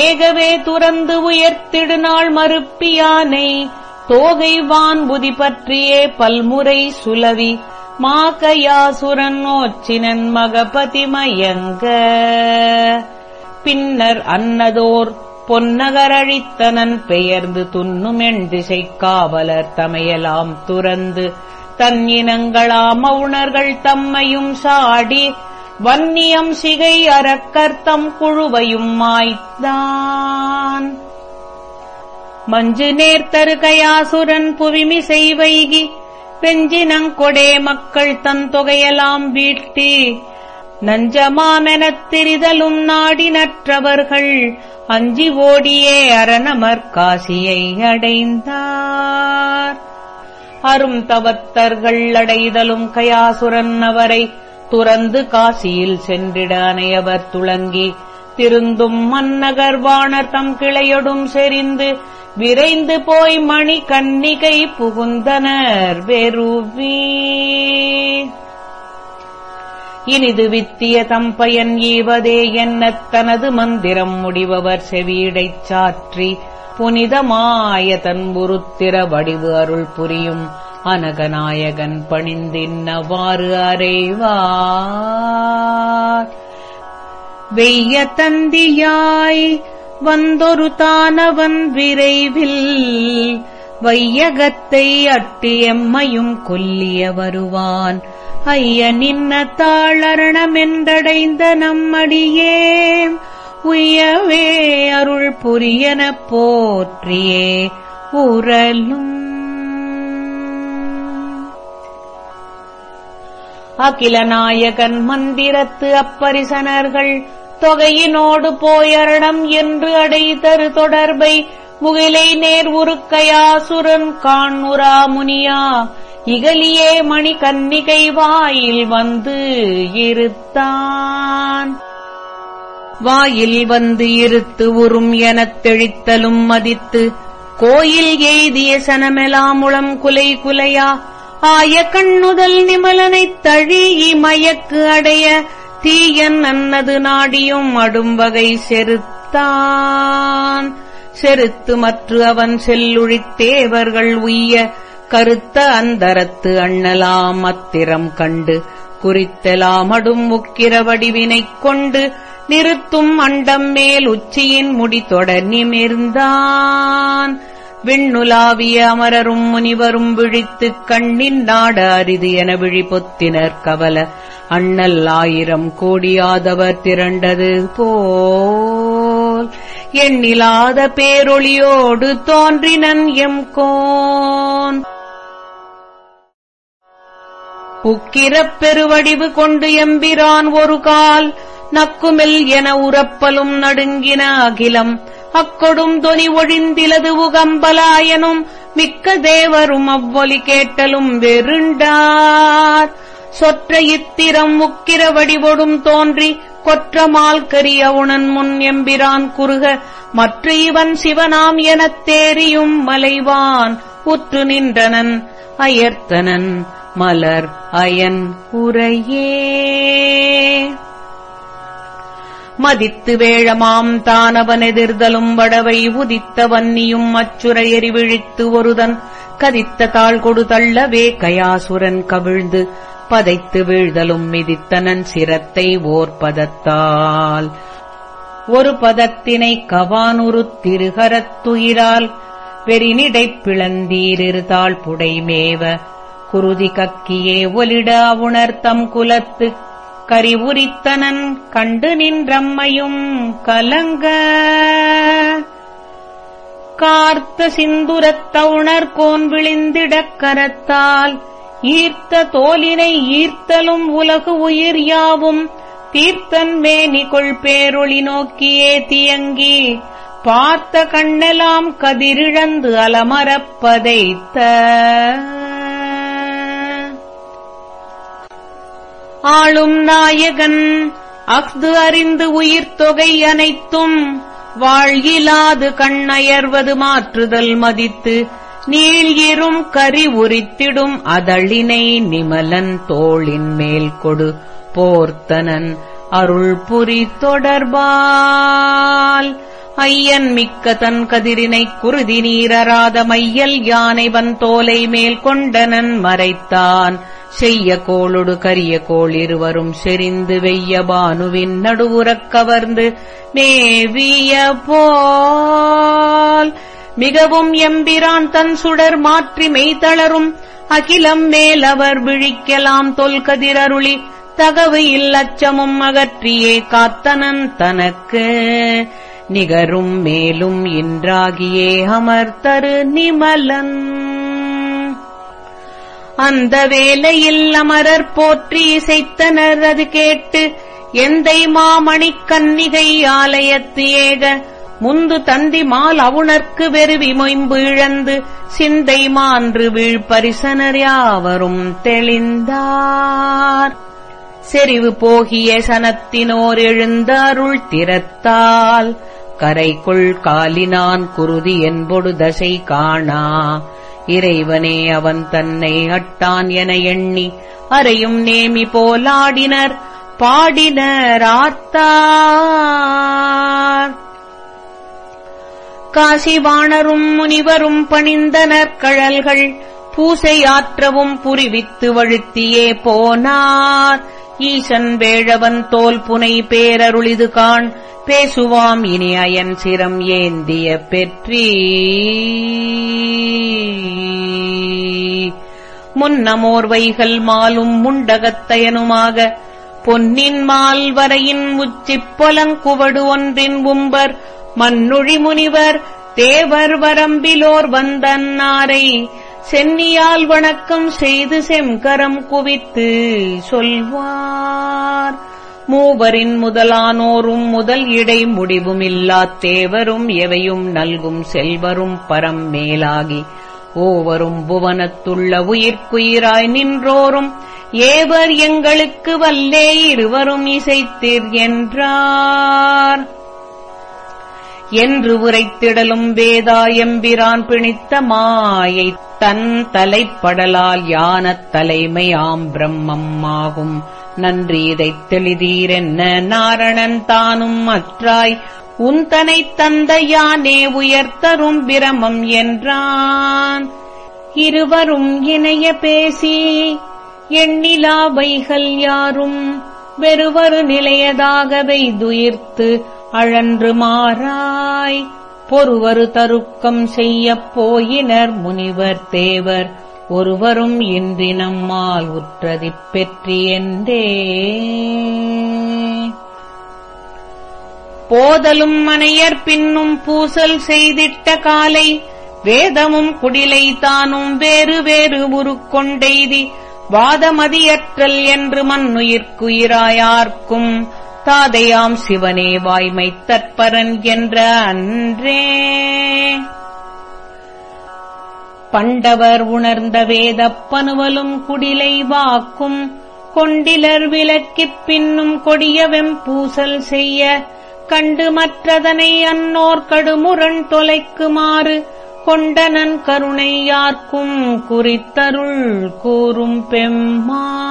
ஏகவே துறந்து உயர்த்திடுநாள் மறுப்பியானை தோகை வான் புதி பற்றியே பல்முறை சுலவி மாகையாசுரன் ஓச்சினன் மகபதி மயங்க பின்னர் அன்னதோர் பொன்னகரழித்தனன் பெயர்ந்து துண்ணுமெண் திசை காவலர் தமையலாம் துறந்து தன் இனங்களாம் மவுணர்கள் தம்மையும் சாடி வன்னியம் சிகை அறக்கர்த்தம் குழுவையும் மாய்த்தான். மஞ்சு நேர்த்தரு கயாசுரன் புவிமிசை வைகி பெஞ்சினங்கொடே மக்கள் தன் தொகையலாம் வீழ்த்தி நஞ்சமாமெனத் திரிதலும் நாடி நற்றவர்கள் அஞ்சி ஓடியே அரணமர் காசியை அடைந்தார். அரும் தவத்தர்கள் அடைதலும் கயாசுரன் அவரை துறந்து காசியில் சென்றிட அனையவர் துளங்கி திருந்தும் மன்னகர் வாணர் தம் கிளையொடும் செறிந்து விரைந்து போய் மணி கன்னிகை புகுந்தனர் வெறுவி இனிது வித்திய தம்பயன் ஈவதே என்னத் தனது மந்திரம் முடிபவர் செவியிடைச் சாற்றி புனிதமாய தன் உருத்திர வடிவு அருள் புரியும். அனகநாயகன் பணிந்தின்னவாறு அறைவார். வெய்ய தந்தியாய் வந்தொரு தானவன் விரைவில் வையகத்தை அட்டு எம்மையும் கொல்லிய வருவான். ஐய நின்ன தாளரணமென்றடைந்த நம்மடியே. உயவே அருள் புரியன போற்றியே. உரலும். அகிலநாயகன் மந்திரத்து அப்பரிசனர்கள் தொகையினோடு போயரணம் என்று அடைதரு தொடர்பை முகிலை நேர் உருக்கையாசுரன் காண்முரா முனியா. இகலியே மணி கன்னிகை வாயில் வந்து இருத்தான். வாயில் வந்து இருத்து உறும் எனத் தெழித்தலும் மதித்து கோயில் எய்திய சனமெலாமுளம் குலை குலையா ஆய கண்ணுதல் நிமலனைத் தழி மயக்கு அடைய தீயன் அன்னது நாடியும் அடும்பகை செருத்தான். செருத்து மற்று அவன் செல்லுழித்தேவர்கள் உய்ய கருத்த அந்தரத்து அண்ணலாம் அத்திரம் கண்டு குறித்தலாமடும் உக்கிர முக்கிர வடிவினைக் கொண்டு நிறுத்தும் அண்டம் மேல் உச்சியின் முடி தொடர் நிமிர்ந்தான். விண்ணுலாவிய அமரரும் முனிவரும் விழித்துக் கண்ணின் நாட அரிது என விழிபொத்தினர் கவல. அண்ணல் ஆயிரம் கோடியாதவர் திரண்டது போல். எண்ணிலாத பேரொளியோடு தோன்றினன் எம் கோன். உக்கிரப் பெருவடிவு கொண்டு எம்பிரான் ஒரு கால். நக்குமெல் என உறப்பலும் நடுங்கின அகிலம். அக்கொடும் தொனி ஒழிந்திலது உகம்பலாயனும். மிக்க தேவரும் அவ்வொலி கேட்டலும் வெருண்டார் சொற்ற இத்திரம் உக்கிர வடிவொடும் தோன்றி கொற்றமால் கரியவுணன் முன் எம்பிரான் குறுக. மற்ற இவன் சிவனாம் எனத் தேரியும் மலைவான். உற்று நின்றனன். அயர்த்தனன் மலர் அயன் உரையே. மதித்து வேழமாம் தானவன் எதிர்தலும் வடவை உதித்த வன்னியும் அச்சுரையறி விழித்து ஒருதன் கதித்த தாள் கொடு தள்ளவே கயாசுரன் கவிழ்ந்து பதைத்து வீழ்தலும் மிதித்தனன் சிரத்தை ஓர் பதத்தால். ஒரு பதத்தினை கவானுரு திருகரத்துயிரால் வெறினிடைப் பிளந்தீரிருதாள் புடைமேவ. குருதி கக்கியே ஒலிட உணர்த்தம் குலத்து. கரிவுரித்தனன் கண்டு நின்றம்மையும் கலங்க. கார்த்த சிந்துரத்த கோன் விழிந்திடக் கரத்தால். ஈர்த்த தோலினை ஈர்த்தலும் உலகு உயிர் யாவும். தீர்த்தன் மேனிகொள் பேரொளி நோக்கியே தியங்கி. பார்த்த கண்ணெலாம் கதிரிழந்து அலமரப்பதைத்த. ஆளும் நாயகன் அஃது அறிந்து உயிர் தொகை அனைத்தும் வாழ்கிலாது கண்ணயர்வது மாற்றுதல் மதித்து நீழ்கிரும் கரி உரித்திடும் அதழினை நிமலன் தோளின் மேல் கொடு போர்த்தனன் அருள் புரி தொடர்பால். ஐயன் மிக்க தன் கதிரினைக் குருதி நீரராத மையல் யானை வந்தோலை மேல் கொண்டனன் மறைத்தான். செய்ய கோளொடு கரிய கோள் இருவரும் செறிந்து வெய்ய பானுவின் நடுவுறக் கவர்ந்து மேவிய போல். மிகவும் எம்பிரான் தன் சுடர் மாற்றி மெய்தளரும் அகிலம் மேல் அவர் விழிக்கலாம் தொல்கதிரருளி தகவு இல்லச்சமும் அகற்றியே காத்தனன் தனக்கு. நிகரும் மேலும் இன்றாகியே அமர்த்தரு நிமலன். அந்த வேலையில் அமரர் போற்றி இசைத்தனர் அது கேட்டு எந்தை மாமணிக் கன்னிகை ஆலயத்து ஏக முந்து தந்தி மால் அவுணர்க்கு வெறுவி மொயம்பு இழந்து சிந்தை மான்று வீழ்பரிசனர் யாவரும் தெளிந்தார். செறிவு போகிய சனத்தினோர் எழுந்த அருள் திறத்தால் கரைக்குள் காலினான் குருதி என்பொடு தசை காணா. இறைவனே அவன் தன்னை அட்டான் என எண்ணி அறையும் நேமி போலாடினர் பாடினர் ஆர்த்தார். காசிவாணரும் முனிவரும் பணிந்தனர் கழல்கள் பூசையாற்றவும் புரிவித்து வழுத்தியே போனார். ஈசன் வேழவன் தோல் புனை பேரருளிது காண். பேசுவாம் இனி அயன் சிரம் ஏந்திய பெற்றி முன்னமோர் வைகள் மாலும் முண்டகத்தயனுமாக. பொன்னின் மால் வரையின் உச்சிப் பொலங்குவடு ஒன்றின் உம்பர். மன்னுழி முனிவர் தேவர் வரம்பிலோர் வந்தன்னாரை. சென்னியால் வணக்கம் செய்து செம்கரம் குவித்து சொல்வார். மூவரின் முதலானோரும் முதல் இடை முடிவுமில்லாத் தேவரும் எவையும் நல்கும் செல்வரும் பரம் மேலாகி. ஓவரும் புவனத்துள்ள உயிர்க்குயிராய் நின்றோரும். ஏவர் எங்களுக்கு வல்லே இருவரும் இசைத்தீர் என்றார். என்று உரைத்திடலும் வேதாயம்பிரான் பிணித்த மாயை தன் தலைப்படலால் யானத் தலைமையாம் பிரம்மம் ஆகும் நன்றி இதைத் தெளிதீரென்ன நாரணன் தானும் அற்றாய். உந்தனைத் தந்த யானே உயர்த்தரும் பிரமம் என்றான். இருவரும் இணைய பேசி எண்ணிலாவைகள் யாரும் வெறுவரு நிலையதாகவை துயிர்த்து அழன்று மாறாய். பொறுவரு தருக்கம் செய்யப் போயினர் முனிவர் தேவர். ஒருவரும் இன்றி நம்மால் உற்றதி பெற்றி என்றே போதலும் மனையர் பின்னும் பூசல் செய்திட்ட காலை வேதமும் குடிலை தானும் வேறு வேறு உருக்கொண்டெய்தி வாதமதியற்றல் என்று மண்ணுயிர்க்குயிராயார்க்கும் தாதையாம் சிவனே வாய்மை தற்பரன் என்ற அன்றே. பண்டவர் உணர்ந்த வேதப் பனுவலும் குடிலை வாக்கும் கொண்டிலர் விலக்கிப் பின்னும் கொடியவெம் பூசல் செய்ய கண்டு மற்றதனை அன்னோர் கடுமுரண் தொலைக்குமாறு கொண்டனன் கருணை யார்க்கும் குறித்தருள் கூறும் பெம்மான்.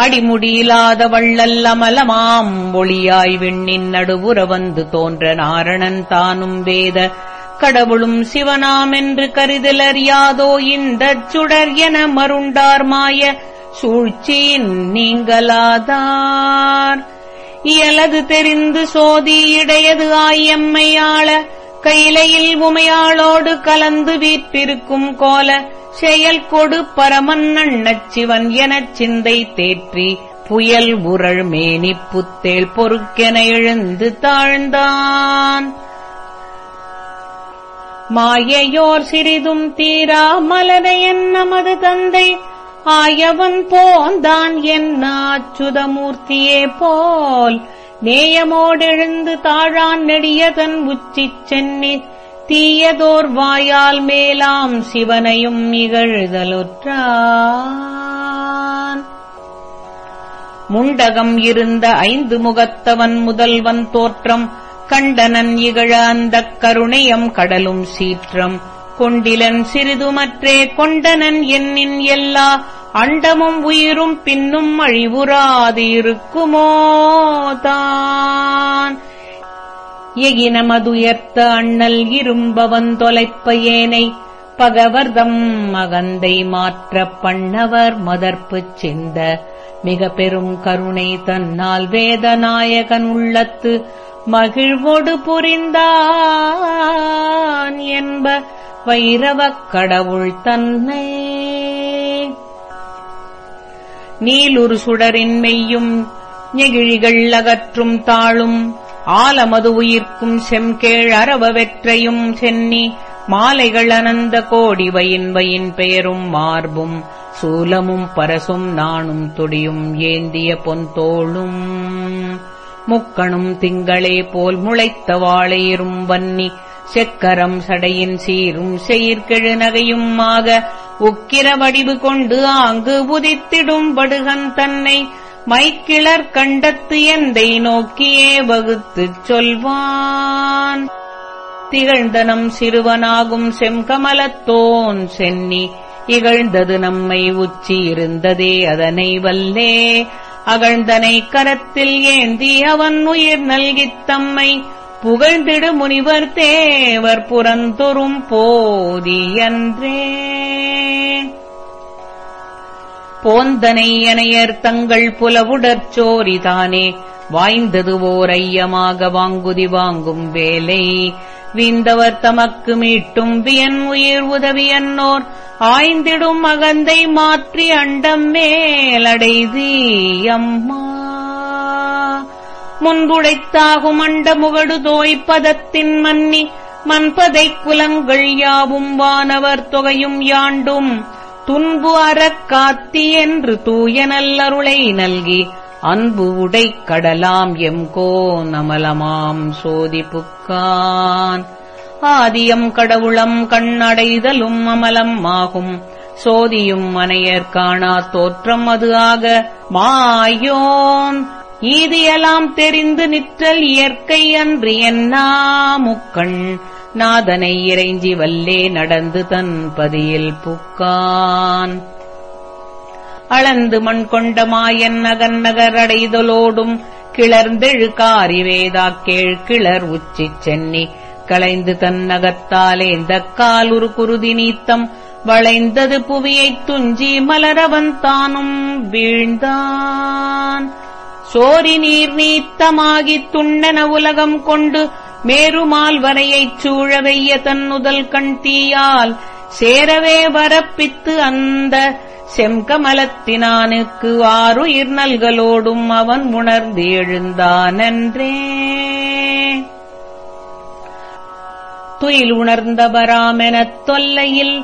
அடிமுடியிலாத வள்ளல் அமலமாம். ஒளியாய் விண்ணின் நடுவுற வந்து தோன்ற நாரணன் தானும் வேத. கடவுளும் சிவனாம் என்று கருதலர் யாதோ இந்தச் சுடர் என மருண்டார் மாய. சூழ்ச்சியின் நீங்களாதார் இயலது தெரிந்து சோதி இடையது ஆயம்மையாள கையிலையில் உமையாளோடு கலந்து வீற்றிருக்கும் கோல செயல் கொடு பரமன் அண்ணச் சிவன் எனச் சிந்தை தேற்றி புயல் உரள் மேனி புத்தேள் பொறுக்கென எழுந்து தாழ்ந்தான். மாயையோர் சிறிதும் தீரா மலரையன் நமது தந்தை ஆயவன் போந்தான் என்ன அச்சுதமூர்த்தியே போல் நேயமோடெழுந்து தாழான் நெடியதன் உச்சிச் சென்னி தீயதோர் வாயால் மேலாம் சிவனையும் இகழ்தலுற்றான். முண்டகம் இருந்த ஐந்து முகத்தவன் முதல்வன் தோற்றம் கண்டனன் இகழ அந்தக் கருணையம் கடலும் சீற்றம். கொண்டிலன் சிறிதுமற்றே கொண்டனன் என்னின் எல்லா அண்டமும் உயிரும் பின்னும் அழிவுறாது இருக்குமோ தான். எகினமதுயர்த்த அண்ணல் இரும்பவன் தொலைப்ப ஏனை பகவர்தம் மகந்தை மாற்றப் பண்ணவர் மதர்ப்புச் சிந்த மிக பெரும் கருணை தன்னால் வேதநாயகன் உள்ளத்து மகிழ்வொடு புரிந்தான் என்ப வைரவக் கடவுள் தன்னை. நீலுரு சுடரின் மெய்யும் நெகிழிகள் அகற்றும் தாளும் ஆலமது உயிர்க்கும் செம்கேழ் அரவ வெற்றையும் சென்னி மாலைகள் அனந்த கோடி வயின்வையின் பெயரும் மார்பும் சூலமும் பரசும் நாணும் துடியும் ஏந்திய பொன்தோளும் முக்கணும் திங்களே போல் முளைத்த வாழையிரும் வன்னி செக்கரம் சடையின் சீரும் செயிர்கெழு நகையுமாக உக்கிர வடிவு கொண்டு ஆங்கு உதித்திடும் படுகன் தன்னை மைக்கிளர் கண்டத்து எந்தை நோக்கியே வகுத்துச் சொல்வான். திகழ்ந்தனம் சிறுவனாகும் செம்கமலத்தோன் சென்னி இகழ்ந்தது நம்மை உச்சி இருந்ததே அதனை வல்லே. அகழ்ந்தனை கரத்தில் ஏந்தி அவன் உயிர் நல்கித் தம்மை புகழ்ந்திடு முனிவர் தேவர் புறந்தொரும் போதியன்றே. போந்தனை எனையர் தங்கள் புலவுடற்சோரிதானே வாய்ந்தது ஓர் ஐயமாக வாங்குதி வாங்கும் வேலை. வீந்தவர் தமக்கு மீட்டும் வியன் உயிர் உதவியன்னோர் ஆய்ந்திடும் அகந்தை மாற்றி அண்டம் மேலடைதி அம்மா. முன்புடைத்தாகும் அண்ட முகடு தோய்ப்பதத்தின் மன்னி. மன்பதைக் குலங்கள் யாவும் வானவர் தொகையும் யாண்டும். துன்பு அறக்காத்தி என்று தூய நல்லருளை நல்கி. அன்பு உடை கடலாம் எம்கோ நமலமாம் சோதிப்புக்கான் ஆதியம் கடவுளம் கண்ணடைதலும் அமலம் ஆகும். சோதியும் மனையர் காணா தோற்றம் அது ஆக மாயோன். ஈதியலாம் தெரிந்து நிற்றல் இயற்கை அன்று என்னா முக்கண் நாதனை இறைஞ்சி வல்லே நடந்து தன் பதியில் புக்கான். அளந்து மண் கொண்ட மாயன் நகன் நகர் அடைதலோடும் கிளர்ந்தெழு காரிவேதாக்கேழ் கிளர் உச்சிச் சென்னி. களைந்து தன் நகத்தாலே இந்த காலுரு குருதி நீத்தம். வளைந்தது புவியைத் துஞ்சி மலரவன் தானும் வீழ்ந்தான். சோரி நீர் நீத்தமாகித் துண்டன உலகம் கொண்டு மேருமால் வரையைச் சூழ வெய்ய தன்னுதல் கண் தீயால் சேரவே வரப்பித்து அந்த செம்கமலத்தினானுக்கு ஆறுயிர் நல்களோடும் அவன் உணர்ந்து எழுந்தானன்றே துயில் உணர்ந்தவராமெனத் தொல்லையில்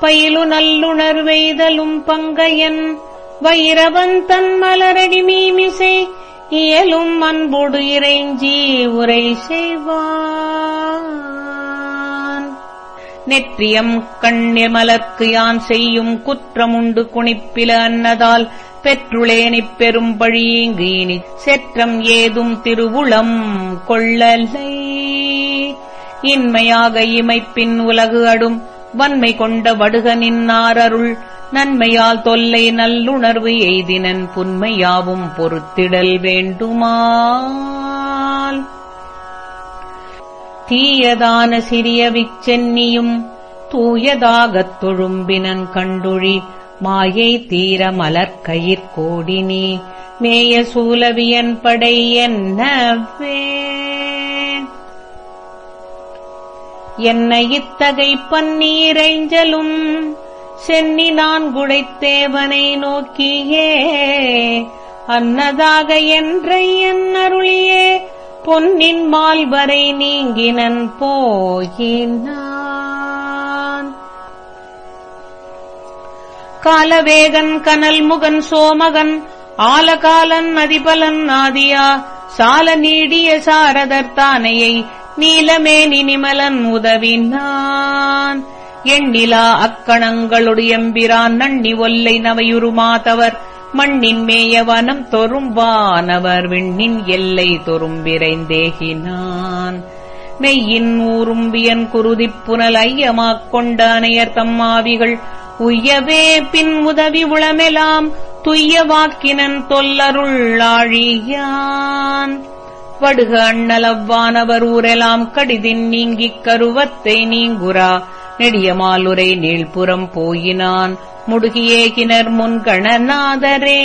பயிலு நல்லுணர்வெய்தலும் பங்கையன் வைரவன் தன் மலரடி மீமிசை இயலும் அன்போடு இறைஞ்சி உரை செய்வான். நெற்றியம் கண்ணிமலர்க்கு யான் செய்யும் குற்றமுண்டு குணிப்பில அன்னதால் பெற்றுளேனிப் பெரும் பழியீங்கு இனி செற்றம் ஏதும் திருவுளம் கொள்ளலை. இன்மையாக இமைப்பின் உலகு அடும் வன்மை கொண்ட வடுக நின்னாரருள் நன்மையால் தொல்லை நல்லுணர்வு எய்தினன் புன்மையாவும் பொறுத்திடல் வேண்டுமால். தீயதான சிறிய விச்சென்னியும் தூயதாகத் தொழும்பினன் கண்டுழி மாயை தீர மலர்கயிற் கோடினி மேய சூலவியன் படை என்னவே? என்னை இத்தகை பன்னீரைஞ்சலும் சென்னி நான் குடைத்தேவனை நோக்கியே அன்னதாக என்றை என் அருளியே பொன்னின் மால்வரை நீங்கினன் போகினான். காலவேகன் கனல் முகன் சோமகன் ஆலகாலன் அதிபலன் ஆதியா சால நீடிய சாரதர் தானையை நீலமேனி நிமலன் உதவினான். எண்ணிலா அக்கணங்களொடு எம்பிரான் நண்ணி ஒல்லை நவையுருமாதவர் மண்ணின் மேயவனம் தொரும்பானவர் விண்ணின் எல்லை தொரும்பிரைந்தேகினான் மெய்யின் ஊரும்பியன் குருதிப் புனல் ஐயமாக் கொண்ட அனையர் தம்மாவிகள் உய்யவே பின் உதவி உளமெலாம் துய்ய வாக்கினன் தொல்லருள்ளாழியான் வடுக அண்ணலவ்வானவர் ஊரெலாம் கடிதின் நீங்கிக் கருவத்தை நீங்குரா நெடியமாலுரை நீழ்புறம் போயினான். முடுகியேகினர் முன்கணநாதரே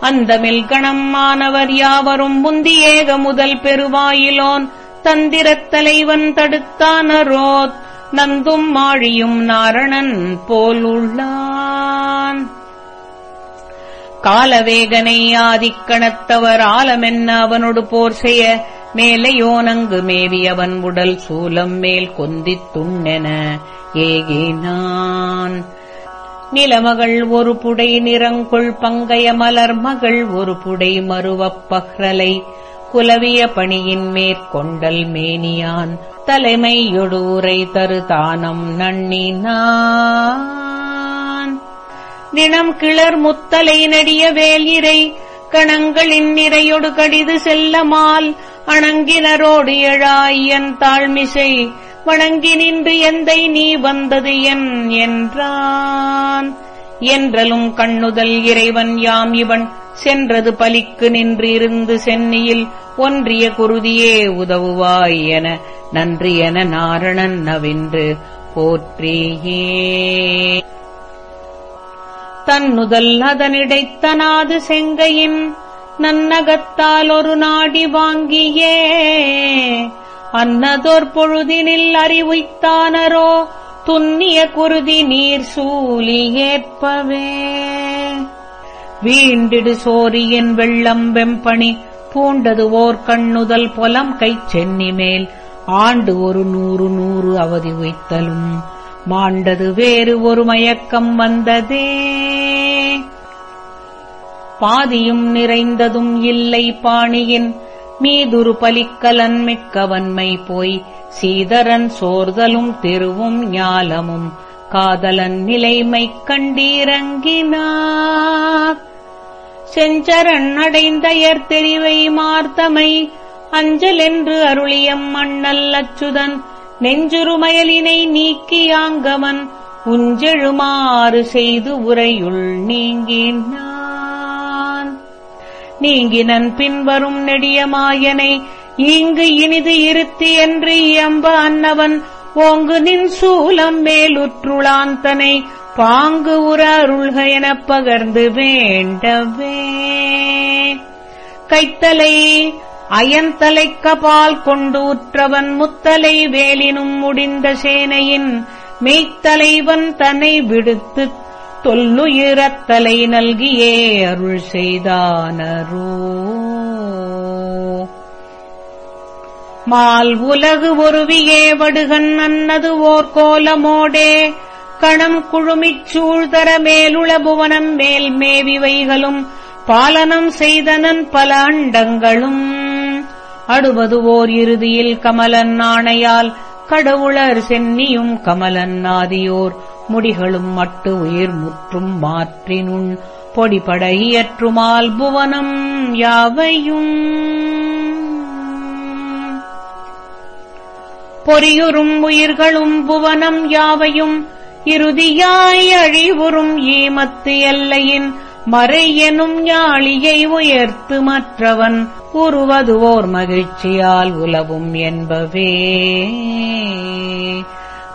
அந்தமில் கணம் மாணவர் யாவரும் முந்தியேக முதல் பெருவாயிலோன். தந்திரத் தலைவன் தடுத்தானரோத் நந்தும் மாழியும் நாரணன் போலுள்ளான் காலவேகனை ஆதிக்கணத்தவர் ஆலமென்ன அவனொடு போர் செய்ய மேலையோனங்கு மேவியவன் உடல் சூலம் மேல் கொந்தித் துண்ணென ஏகினான் நிலமகள் ஒரு புடை நிறங்கொள் பங்கைய மலர் மகள் ஒரு புடை மருவப் பஹ்ரலை குலவிய பணியின் மேற்கொண்டல் மேனியான். தலைமையொடூரை தரு தானம் நண்ணினான் தினம் கிளர் முத்தலை நடிய வேலிரை கணங்களின் நிறையொடு கடிது செல்லமால் அணங்கினரோடு எழாயன் தாழ்மிசை. வணங்கி நின்று எந்தை நீ வந்தது என் என்றான். என்றலும் கண்ணுதல் இறைவன் யாம் இவன். சென்றது பலிக்கு நின்று இருந்து சென்னியில் ஒன்றிய குருதியே உதவுவாய் என நன்றி என நாரணன் நவின்று போற்றியே தன்னுதல் அதனிடைத்தனாது செங்கையின் நன்னகத்தால் ஒரு நாடி வாங்கியே. அன்னதோர் பொழுதினில் அறிவுய்த்தானரோ துன்னிய குருதி நீர் சூலி ஏற்பவே. வீண்டிடு சோரியின் வெள்ளம் வெம்பணி பூண்டது ஓர் கண்ணுதல் பொலம் கை சென்னி மேல் ஆண்டு ஒரு நூறு நூறு அவதி உய்த்தலும். மாண்டது வேறு ஒரு மயக்கம் வந்ததே. பாதியும் நிறைந்ததும் இல்லை பாணியின். மீதுரு பலிக்கலன் மிக்கவன்மை போய் சீதரன் சோர்தலும் திருவும் ஞாலமும். காதலன் நிலைமை கண்டீரங்கினார். செஞ்சரன் அடைந்தயர் தெரிவை மார்த்தமை. அஞ்சல் என்று அருளியம் மண்ணல் அச்சுதன் நெஞ்சுருமயலினை நீக்கியாங்கவன் உஞ்செழுமாறு செய்து உரையுள் நீங்கினான் நீங்கினன் பின்வரும் நெடியமாயனை இங்கு இனிது இருத்தி என்று இயம்ப அன்னவன் ஓங்கு நின் சூலம் மேலுற்றுளாந்தனை பாங்கு உற அருள்க எனப் பகர்ந்து வேண்டவே. கைத்தலை அயன்தலைக்க கபால் கொண்டூற்றவன் முத்தலை வேலினும் முடிந்த சேனையின் மெய்த்தலைவன் தன்னை விடுத்துத் தொல்லுயிரத்தலை நல்கியே அருள் செய்தானரோ. மால் உலகு ஒருவியே வடுகன் அன்னது ஓர் கோலமோடே. கணம் குழுமிச் சூழ்தர மேலுள புவனம் மேல் மேவிவைகளும் பாலனம் செய்தனன் பல அண்டங்களும். அடுவது ஓர் இறுதியில் கமலன் ஆணையால் கடவுளர் சென்னியும் கமலன் ஆதியோர். முடிகளும் மட்டு உயிர் முற்றும் மாற்றினுள் பொடிபடையற்றுமால் புவனம் யாவையும். பொறியுறும் உயிர்களும் புவனம் யாவையும் இறுதியாய் அழிவுறும் ஈமத்து எல்லையின் மறை எனும் ஞாழியை உயர்த்து மற்றவன் உருவது மகிழ்ச்சியால் உலவும் என்பவே.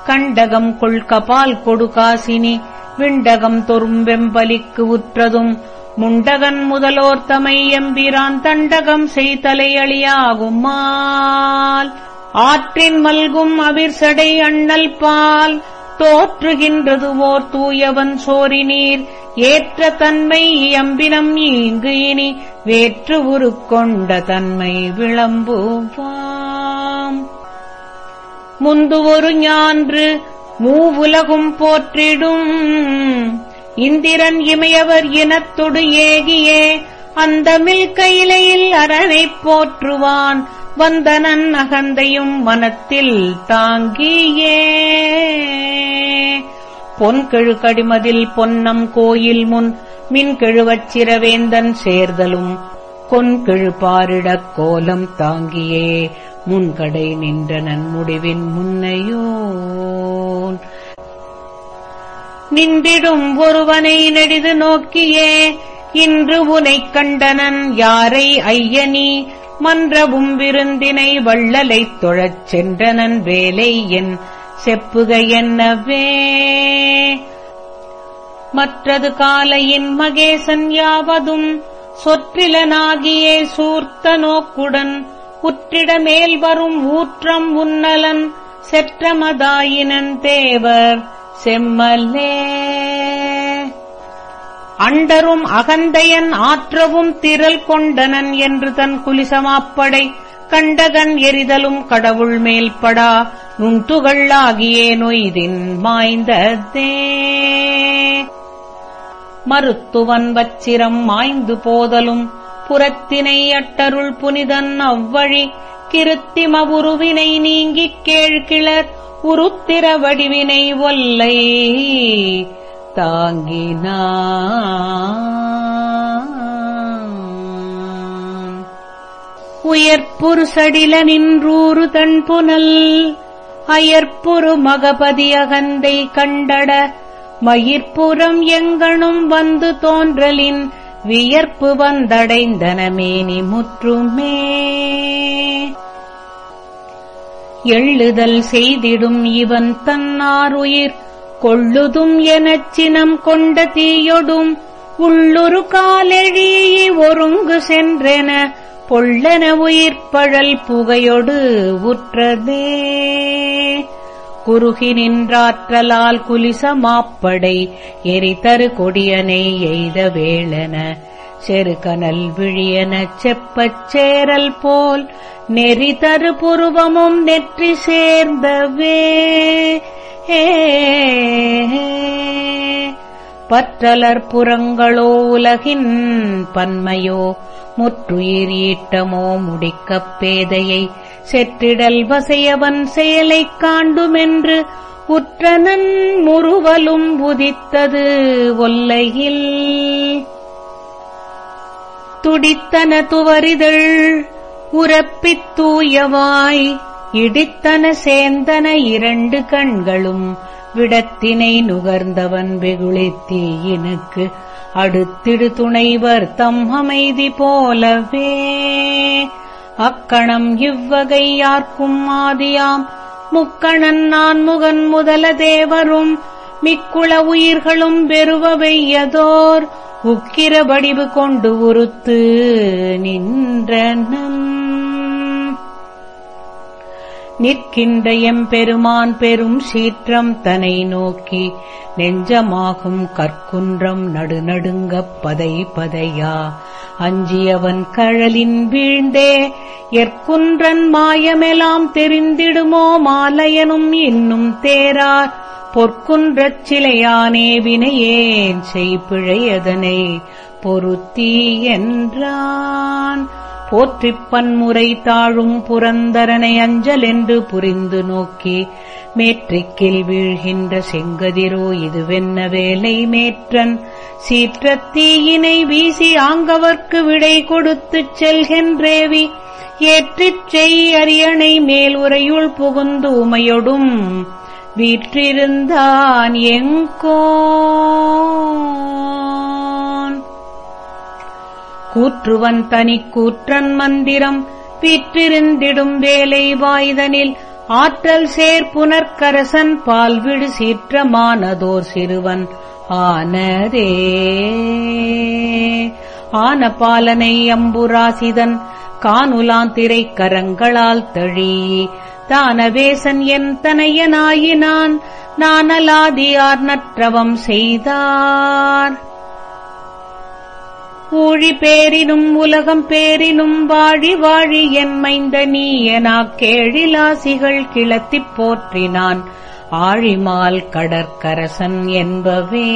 கண்டகம் கொள்கபால் கொடுகாசினி விண்டகம் தொரும் வெம்பலிக்கு உற்றதும் முண்டகன் முதலோர் தமை எம்பிரான் தண்டகம் செய்தலை அழியாகுமால் ஆற்றின் மல்கும் அவிர்சடை அண்ணல் பால் தோற்றுகின்றது ஓர் தூயவன் சோரி நீர் ஏற்ற தன்மை இயம்பினம் ஈங்கு இனி வேற்று உருக்கொண்ட தன்மை விளம்புவாம். முந்து ஒரு ஞான்று மூவுலகும் போற்றிடும். இந்திரன் இமையவர் இனத்தொடு ஏகியே அந்த மில்கையிலையில் அரணைப் போற்றுவான். வந்தனன் அகந்தையும் மனத்தில் தாங்கியே. பொன் கடிமதில் பொன்னம் கோயில் முன் மின்கெழுவச் சிரவேந்தன் சேர்தலும். கொன் பாரிடக் கோலம் தாங்கியே. முன்கடை நின்ற நன்முடிவின் முன்னையோன். நின்றிடும் ஒருவனை நெடிது நோக்கியே. இன்று உனைக் கண்டனன் யாரை ஐயனி? மன்றவும் விருந்தினை வள்ளலைத் தொழச் சென்றனன் வேலை என். செப்புக என்னவே? மற்றது காலையின் மகேசன் யாவதும் சொற்றிலனாகியே சூர்த்த நோக்குடன் உற்றிட மேல் வரும் ஊற்றம் உன்னலன் செற்றமதாயினன் தேவர் செம்மல்லே. அண்டரும் அகந்தையன் ஆற்றவும் திரள் கொண்டனன் என்று தன் குலிசமாப்படை கண்டகன் எரிதலும் கடவுள் மேல்படா நுண்துகளாகியே நொய்தின் மாய்ந்ததே. மருத்துவன் வச்சிரம் மாய்ந்து போதலும் புறத்தினை அட்டருள் புனிதன் அவ்வழி கிருத்திம உருவினை நீங்கிக் கேழ்கிளர் உருத்திர வடிவினை ஒல்லை தாங்கினான். உயர்ப்புரு சடில நின்றூறு தன்புனல் அயற்புரு மகபதி அகந்தை கண்டட. மயிர்ப்புறம் எங்கனும் வந்து தோன்றலின். வியர்ப்பு வந்தடைந்தனமேனி முற்றுமே. எள்ளுதல் செய்திடும் இவன் தன்னாருயிர். கொள்ளுதும் எனச் சினம் கொண்ட தீயொடும். உள்ளுரு காலெழியை ஒருங்கு சென்றென. பொள்ளன உயிர்ப்பழல் புகையொடு உற்றதே. குறுகி நின்றாற்றலால் குலிச மாப்படை எரிதரு கொடியனை எய்த வேளன. செருகனல் விழியனச் செப்பச் சேரல் போல் நெறிதரு புருவமும் நெற்றி சேர்ந்தவே. பற்றலர் புறங்களோ உலகின் பன்மையோ முற்றுயிர் ஈட்டமோ முடிக்கப் பேதையை செற்றிடல் வசையவன் செயலைக் காண்டுமென்று உற்றனன் முறுவலும் உதித்தது ஒல்லையில். துடித்தன துவரிதழ் உரப்பித் தூயவாய் இடித்தன சேந்தன இரண்டு கண்களும் விடத்தினை நுகர்ந்தவன் வெகுளித்தீயினுக்கு அடுத்திடு துணைவர் தம் அமைதி போலவே. அக்கணம் இவ்வகை யார்க்கும் ஆதியாம். முக்கணன் நான் முகன் முதல தேவரும். மிக்குள உயிர்களும் பெறுவவையதோர் உக்கிர வடிவு கொண்டு உறுத்து நின்றனம் நிற்கின்ற எம்பெருமான் பெரும் சீற்றம் தனை நோக்கி நெஞ்சமாகும் கற்குன்றம் நடுநடுங்கப் பதை பதையா. அஞ்சியவன் கழலின் வீழ்ந்தே எற்குன்றன் மாயமெலாம் தெரிந்திடுமோ மாலையனும் இன்னும் தேரார். பொற்குன்றச் சிலையானே வினையேன் செய்பிழையதனை பொருத்தி என்றான். போற்றிப் பன்முறை தாழும் புரந்தரனை அஞ்சல் என்று புரிந்து நோக்கி மேற்றிக்கில் வீழ்கின்ற செங்கதிரோ இதுவென்ன வேலை மேற்றன்? சீற்றத் தீயினை வீசி ஆங்கவர்க்கு விடை கொடுத்துச் செல்கின்றேவி ஏற்றிச் செய் அரியணை மேல் உரையுள் புகுந்து உமையொடும். வீற்றிருந்தான் எங்கோ கூற்றுவன் தனிக் கூற்றன் மந்திரம் பிற்றிருந்திடும் வேலை வாய்தனில் ஆற்றல் சேர்ப்புனர்கரசன் பால்விடு சீற்றமானதோர் சிறுவன். ஆனதே. ஆன பாலனை அம்புராசிதன் காணுலாந்திரை கரங்களால் தழி. தானவேசன் என் தனையனாயினான் நானலாதியார் நற்றவம் செய்தார். ஊழி பேரினும் உலகம் பேரினும் வாழி வாழி என் மைந்த கேழிலாசிகள் கிளத்திப் போற்றினான். ஆழிமால் கடற்கரசன் என்பவே.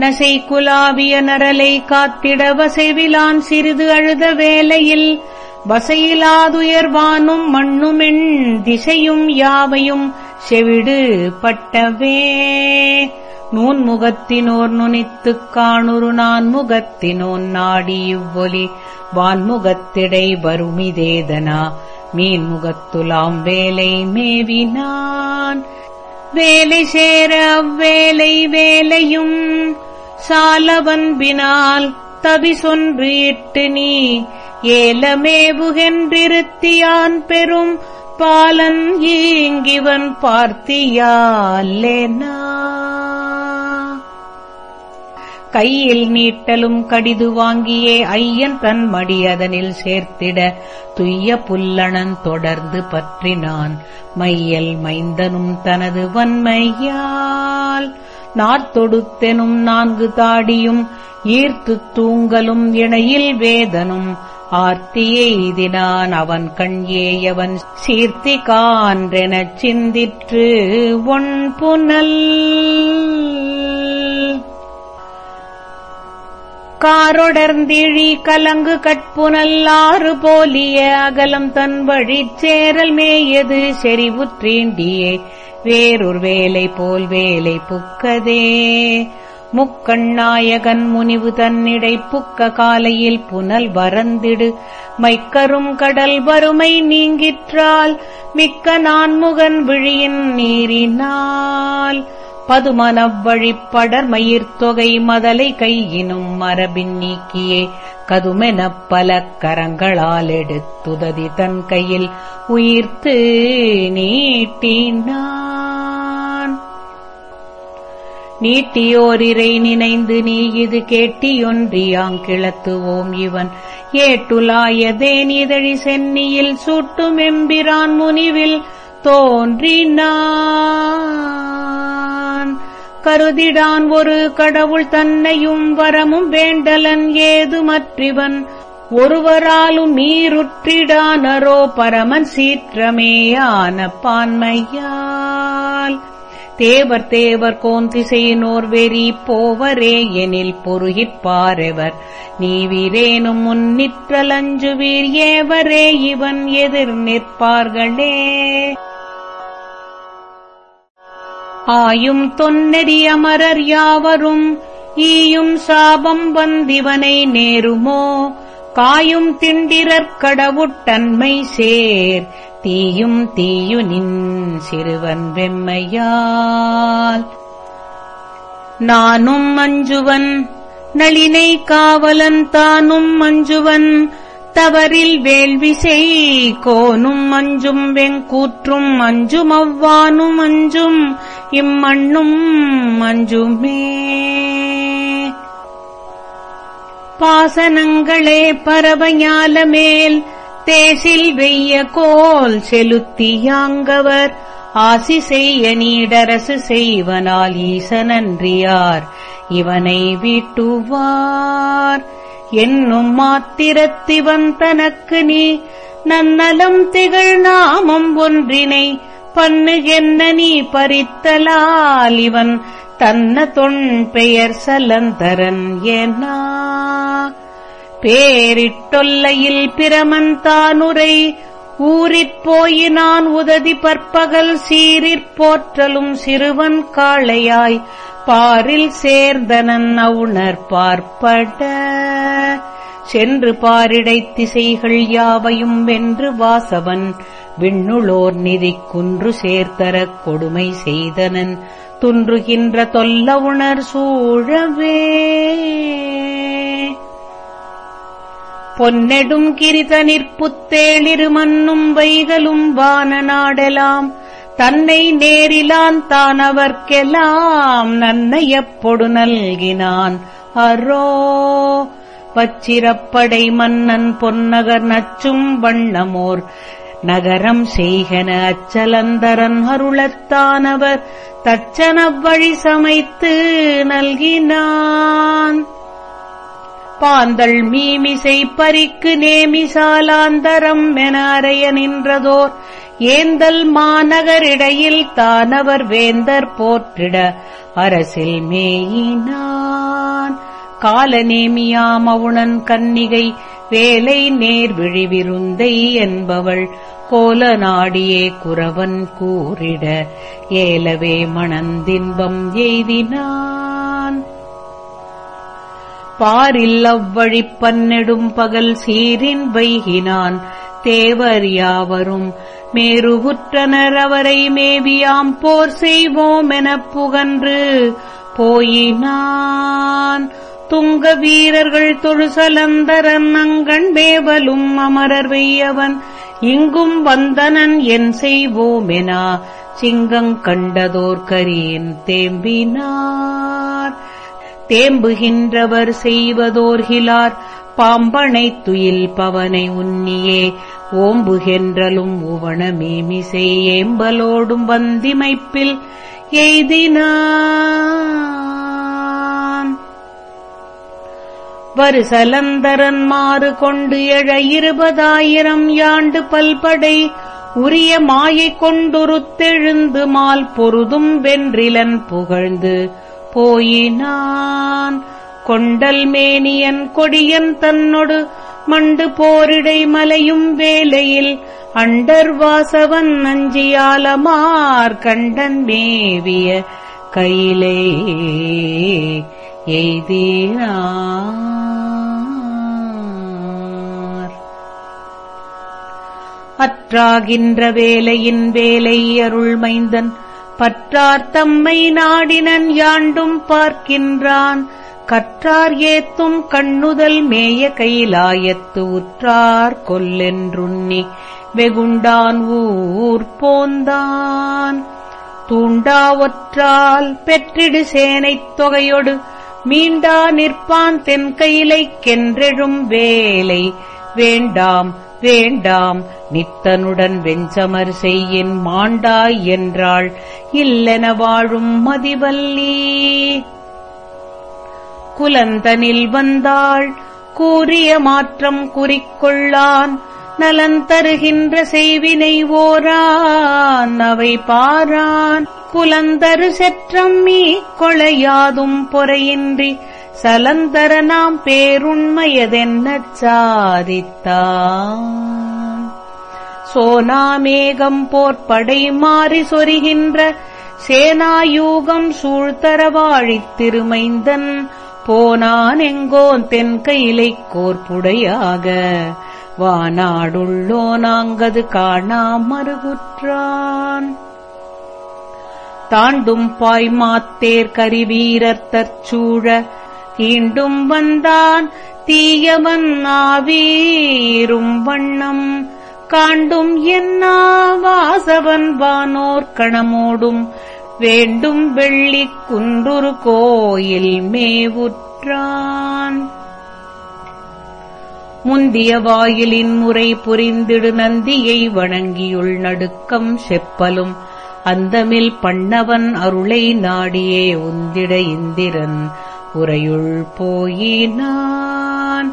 நசை குலாவிய நரலை காத்திட வசைவிலான் சிறிது அழுத வேளையில் வசையிலாதுயர்வானும் மண்ணுமென் திசையும் யாவையும் செவிடு பட்டவே. நூன் முகத்தினோர் நுனித்துக் காணுரு நான் முகத்தினோன் நாடி இவ்வொலி. வான்முகத்திடை வருமிதேதனா. மீன் முகத்துலாம் வேலை மேவினான். வேலை சேர அவ்வேலை வேலையும் சாலவன்பினால் தவி இட்டு நீ. ஏலமேவுகென்றிருத்தியான் பெரும் பாலன் ஈங்கிவன் பார்த்தியாலேனா கையில் நீட்டலும் கடிது வாங்கியே ஐயன் தன் மடி அதனில் சேர்த்திட துய்ய புல்லணன் தொடர்ந்து பற்றினான். மையல் மைந்தனும் தனது வன்மையால் நாத்தொடுத்தெனும் நான்கு தாடியும் ஈர்த்துத் தூங்கலும் இணையில் வேதனும். ஆர்த்தியெய்தினான் அவன் கண் ஏயவன் சீர்த்தி கான்றெனச் சிந்திற்று ஒன் புனல் காரொடர்ந்திழி கலங்கு கட்புனல் ஆறு போலிய அகலம் தன் வழிச் சேரல் மேயது செறிவுற்றீண்டியே. வேறொரு வேலை போல் வேலை புக்கதே. முக்கண்ணாயகன் முனிவு தன்னிடை புக்க காலையில் புனல் வரந்திடு. மைக்கரும் கடல் வறுமை நீங்கிற்றால் மிக்க நான்முகன் விழியின் நீரினால். பதுமனவ் வழிப்படர் மயிர்த்தொகை மதலை கையினும் மரபின் நீக்கியே. கதுமெனப் பல கரங்களால் எடுத்துததி தன் கையில். உயிர்த்து நீட்டினான். நீட்டியோரிரை நினைந்து நீ இது கேட்டியொன்றியாங் கிளத்துவோம் இவன். ஏட்டுலாயதே நீதழி சென்னியில் சுட்டுமெம்பிரான் முனிவில். தோன்றினான். கருதிடான் ஒரு கடவுள் தன்னையும் வரமும் வேண்டலன் ஏது மற்றிவன் ஒருவராலும் மீருற்றிடானரோ பரமன் சீற்றமேயான பான்மையால். தேவர் தேவர் கோந்திசையினோர் வெறி போவரே எனில் பொருகிப்பாரெவர் நீவீரேனும் முன்னிற்றலஞ்சுவீர் ஏவரே இவன் எதிர் நிற்பார்களே. ஆயும் தொன்னெறி அமரர் யாவரும் ஈயும் சாபம் வந்திவனை நேருமோ? காயும் திண்டிரற் கடவுட்டன்மை சேர். தீயும் தீயுனின் சிறுவன் வெம்மையால். நானும் மஞ்சுவன் நளினை காவலன் தானும் மஞ்சுவன் தவறில் வேள்விசை கோனும் மஞ்சும் வெங்கூற்றும் மஞ்சும் அவ்வானும் அஞ்சும் இம்மண்ணும் மஞ்சுமே. பாசனங்களே பரவஞால மேல் தேசில் வெய்ய கோல் செலுத்தியாங்கவர் ஆசி செய்ய நீடரசு செய்வனால் ஈசனன்றியார். இவனை வீட்டுவார். என்னும் மாத்திரத்திவன் தனக்கு நீ. நன்னலம் திகழ் நாமம் ஒன்றினை. பண்ணுகென்ன நீ பறித்தலால் இவன். தன்ன தொன் பெயர் சலந்தரன் ஏனா. பேரிட்டொல்லையில் பிரமன் தானுரை. ஊரிற் போயினான் உததி பற்பகல் சீரிற் போற்றலும் சிறுவன் காளையாய். பாரில் சேர்ந்தனன் அவுணர் பார்ப்பட. சென்று பாரிடை திசைகள் யாவையும் வென்று வாசவன். விண்ணுளோர் நிதி குன்று சேர்த்தரக் கொடுமை செய்தனன். துன்றுகின்ற தொல்ல உணர் சூழவே. பொன்னெடும் கிரித நிற்புத்தேளிரு மண்ணும் வைகளும் வான நாடெலாம். தன்னை நேரிலான் தான் அவர்க்கெல்லாம் நன்னையப்பொடு நல்கினான். அரோ வச்சிரப்படை மன்னன் பொன்னகர் நச்சும் வண்ணமோர். நகரம் செய்கன அச்சலந்தரன் அருளத்தானவர் தச்சனவழி சமைத்து நல்கினான். பாந்தள் மீமிசை பறிக்கு நேமிசாலாந்தரம் என அறைய நின்றதோர். ஏந்தல் மாநகரிடையில் தானவர் வேந்தர் போற்றிட அரசில் மேயினான். காலநேமியாம் அவுணன் கன்னிகை வேலை நேர் விழிவிருந்தை என்பவள் கோல நாடியே குறவன் கூறிட ஏலவே மணந்தின்பம் எய்தினான். பாரில் அவ்வழிப் பன்னெடும் பகல் சீரின் வைகினான். தேவர் யாவரும் மேருவுற்றனர் அவரை மேவியாம் போர் செய்வோம் எனப் புகன்று போயினான். துங்க வீரர்கள் தொழுசலந்தரன் அங்கண் வேவலும் அமரர் வெய்யவன். இங்கும் வந்தனன் என் செய்வோமெனா சிங்கங் கண்டதோர்கரியின் தேம்பினார். தேம்புகின்றவர் செய்வதோர்கிலார். பாம்பனை துயில் பவனை உன்னியே. ஓம்புகின்றலும் உவணமேமிசை ஏம்பலோடும் வந்திமைப்பில் எய்தினான். வருசலந்தரன் மாறு கொண்டு எழ இருபதாயிரம் யாண்டு பல்படை. உரிய மாயை கொண்டுருத்தெழுந்து மால் பொருதும் வென்றிலன் புகழ்ந்து. போயினான். கொண்டல் மேனியன் கொடியன் தன்னொடு மண்டு போரிடை மலையும் வேலையில் அண்டர் வாசவன் நஞ்சியாலமார் கண்டன் மேவிய கையிலே எய்தினார். அற்றாகின்ற வேலையின் வேலை அருள்மைந்தன் பற்றார் தம்மை நாடினன் யாண்டும் பார்க்கின்றான். கற்றார் ஏத்தும் கண்ணுதல் மேய கைலாயத்து உற்றார் கொல்லென்றுண்ணி. வெகுண்டான் ஊர் போந்தான். தூண்டா ஒற்றால் பெற்றிடு சேனைத் தொகையொடு. மீண்டா நிற்பான் தென்கையிலைக்கென்றெழும் வேலை. வேண்டாம் வேண்டாம். நித்தனுடன் வெஞ்சமர் செய்யின் மாண்டாய் என்றாள். இல்லென வாழும் மதிவல்லி. குலந்தனில் வந்தாள். கூறிய மாற்றம் குறிக்கொள்ளான். நலன் தருகின்ற செய்வினை ஓரான். அவை பாரான். குலந்தரு செற்றம் மீ கொளையாதும் பொறையின்றி. சலந்தர நாம் பேருண்மையதென்ன சாதித்தான். சோனாமேகம் போர்ப்படை மாறி சொரிகின்ற சேனாயூகம் சூழ்த்தரவாழித் திருமைந்தன் போனான் எங்கோன் தென்கையிலைக் கோர்ப்புடையாக. வானாடுள்ளோ நாங்கது காணாமறுகுற்றான் தாண்டும் பாய்மாத்தேர் கரிவீரர் தற்சூழ தீண்டும் வந்தான் தீயவன் ஆவீரும் வண்ணம். காண்டும் என்னா வாசவன் வானோர் கணமோடும். வேண்டும் வெள்ளி குன்றுரு கோயில் மேவுற்றான். முந்திய வாயிலின் முறை புரிந்திடு நந்தியை வணங்கியுள் நடுக்கம் செப்பலும். அந்தமில் பண்ணவன் அருளை நாடியே உந்திட இந்திரன். உரையுள் போயினான்.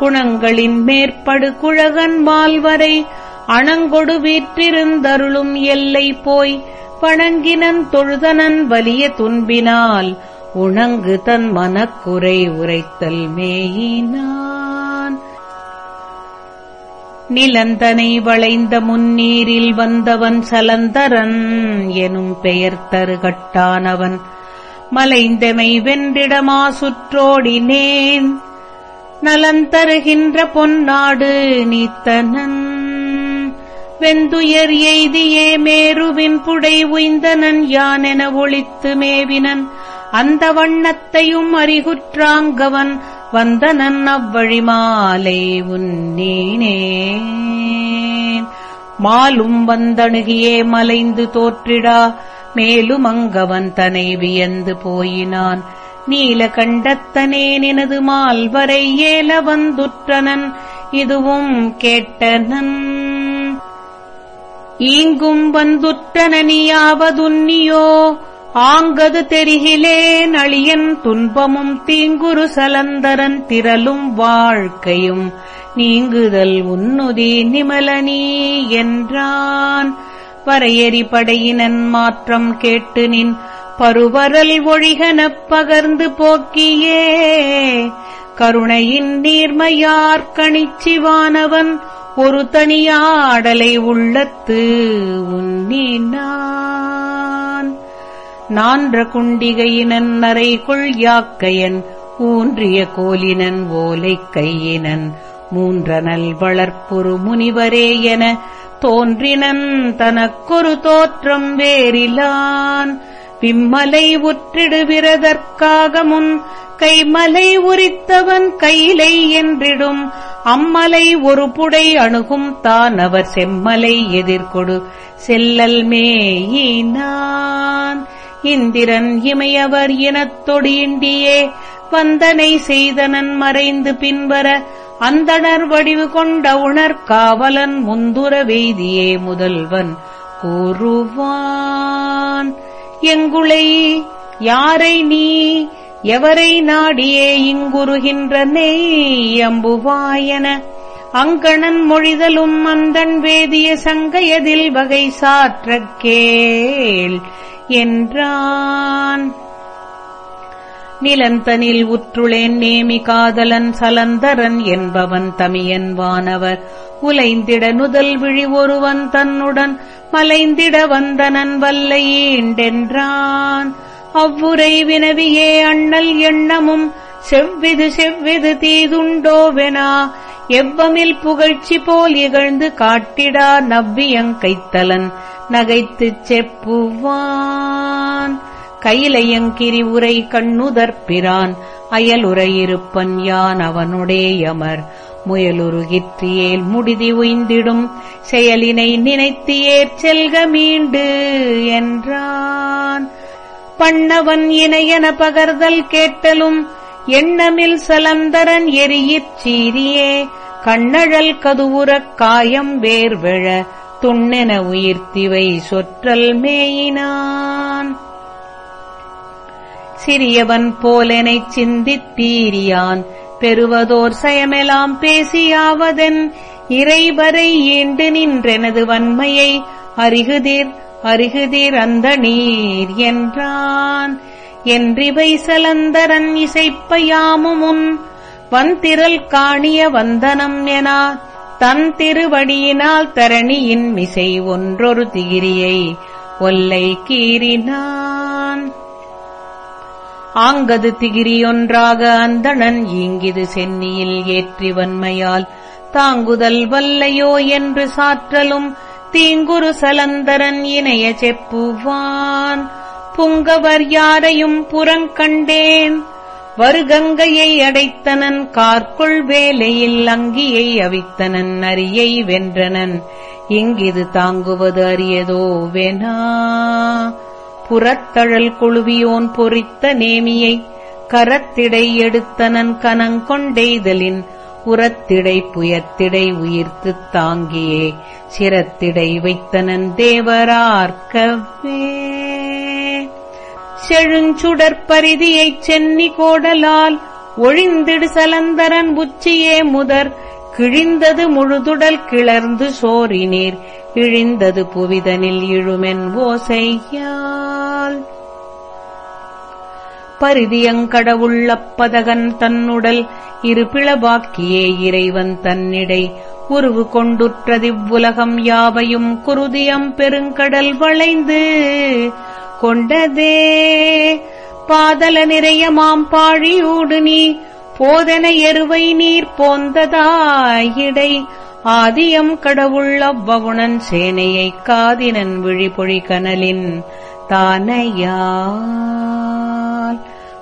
குணங்களின் மேற்படு குழகன் மால்வரை அணங்கொடு வீற்றிருந்தருளும் எல்லை போய் வணங்கினன் தொழுதனன் வலிய துன்பினால் உணங்கு தன் மனக்குறை உரைத்தல் மேயினான். நிலந்தனை வளைந்த முன்னீரில் வந்தவன் சலந்தரன் எனும் பெயர் தருகட்டானவன். மலைந்தெமை வென்றிடமா சுற்றோடினேன் நலந்தருகின்ற பொன்னாடு நீத்தனன். வெந்துயர் எய்தியே மேருவின் புடை உய்ந்தனன். யானென ஒளித்து மேவினன். அந்த வண்ணத்தையும் அறிகுற்றாங்கவன். வந்தனன் அவ்வழி மாலை உன்னீனே மாலும் வந்தணுகியே மலைந்து தோற்றிடா. மேலும் அங்கவன் தனை வியந்து போயினான். நீலகண்டத்தனே நினது மால்வரை ஏல வந்துற்றனன். இதுவும் கேட்டனன். ஈங்கும் வந்துற்றனியாவதுன்னியோ ஆங்கது தெரிகிலேன் அழியன் துன்பமும் தீங்குரு சலந்தரன் திரளும் வாழ்க்கையும். நீங்குதல் உன்னுதி நிமலனி என்றான். வரையறி படையினன் மாற்றம் கேட்டு நின். பருவரல் ஒழிகனப் பகர்ந்து போக்கியே. கருணையின் நீர்மையார் கணிச்சிவானவன். ஒரு தனியாடலை உள்ளத்து உன்னினான் நான்ற குண்டிகையினன் நரைக்குள் யாக்கையன். ஊன்றிய கோலினன் ஓலைக் கையினன். மூன்றனல் வளர்ப்புறு முனிவரே என தோன்றினன் தனக்கொரு தோற்றம் வேறிலான். விம்மலை உற்றிடுவிறதற்காக முன் கைமலை உரித்தவன் கையிலை என்றிடும். அம்மலை ஒரு புடை அணுகும் தான் அவர் செம்மலை எதிர்கொடு. செல்லல் மேயினான். இந்திரன் இமையவர் இனத்தொடியிண்டியே வந்தனை செய்தனன் மறைந்து பின்வர அந்தணர் வடிவு கொண்ட உணர் காவலன் முந்துர வெய்தியே முதல்வன் கூறுவான். எங்குளை? யாரை நீ? எவரை நாடியே? இங்குருகின்ற நெய் அம்புவாயன அங்கணன் மொழிதலும் அந்தன் வேதிய சங்கையதில் வகை சாற்றக் கேள் என்றான். நிலந்தனில் உற்றுளேன் நேமி காதலன் சலந்தரன் என்பவன் தமியன் வானவர். உலைந்திட நுதல் விழி ஒருவன் தன்னுடன் மலைந்திட வந்தனன் வல்லையீண்டென்றான் அவ்வுரை வினவியே அண்ணல் எண்ணமும் செவ்விது செவ்விது தீதுண்டோவெனா எவ்வமில் புகழ்ச்சி போல் இகழ்ந்து காட்டிடா நவ்வியங்கைத்தலன் நகைத்துச் செப்புவான். கையிலையங்கிரி உரை கண்ணுதற்பிரான் அயலுரையிருப்பன் யான் அவனுடையமர் முயலுருகிற்றியேல் முடிதி உய்ந்திடும். செயலினை நினைத்து ஏற்செல்க மீண்டு என்றான். பண்ணவன் இணையன பகர்தல் கேட்டலும். எண்ணமில் சலந்தரன் எரியிற் சீரியே கண்ணழல் கதுவுறக் காயம் வேர்வெழ. துண்ணென உயிர்த்திவை சொற்றல் மேயினான். சிறியவன் போலெனைச் சிந்தித்தீரியான். பெறுவதோர் சயமெலாம் பேசியாவதென் இறைவரை ஈண்டு நின்றெனது வன்மையை அருகுதிர் அருகுதிர் அந்த நீர் என்றான். என்றிவை சலந்தரன் இசைப்பயாமுமுன் வந்திரல் காணிய வந்தனம் எனா தன் திருவடியினால் தரணியின் மிசை ஒன்றொரு திகிரியை ஒல்லை கீறினான். ஆங்கது திகிரியொன்றாக அந்தணன் ஈங்கிது சென்னியில் ஏற்றி வன்மையால். தாங்குதல் வல்லையோ என்று சாற்றலும் தீங்குரு சலந்தரன் இணைய செப்புவான். புங்கவர் யாரையும் புறங்கண்டேன் வருகங்கையை அடைத்தனன் கார்கொள் வேலையில் அங்கியை அவித்தனன் அரியை வென்றனன். இங்கிது தாங்குவது அரியதோ வெனா புறத்தழல் கொழுவியோன் பொறித்த நேமியை கரத்திடை எடுத்தனன் கனங்கொண்டெய்தலின் உரத்திடை புயத்திடை உயிர்த்துத் தாங்கியே சிரத்திடை வைத்தனன் தேவரார்க்கவே. செழுஞ்சுடற்பரிதியைச் சென்னி கோடலால் ஒழிந்திடு சலந்தரன் உச்சியே முதற் கிழிந்தது முழுதுடல் கிளர்ந்து சோரினீர் இழிந்தது புவிதனில் இழுமென் ஓசையால். பரிதியங்கடவுள்ளப்பதகன் தன்னுடல் இருபிளவாக்கியே இறைவன் தன்னிடை. உருவு கொண்டுற்றதிவ்வுலகம் யாவையும் குருதியம் பெருங்கடல் வளைந்து கொண்டதே. பாதல நிறைய மாம்பாழியூடு நீ போதன எருவை நீர் போந்ததாயிடை. ஆதியம் கடவுள் அவ்வவுணன் சேனையைக் காதினன் விழிபொழி கனலின் தானையால்.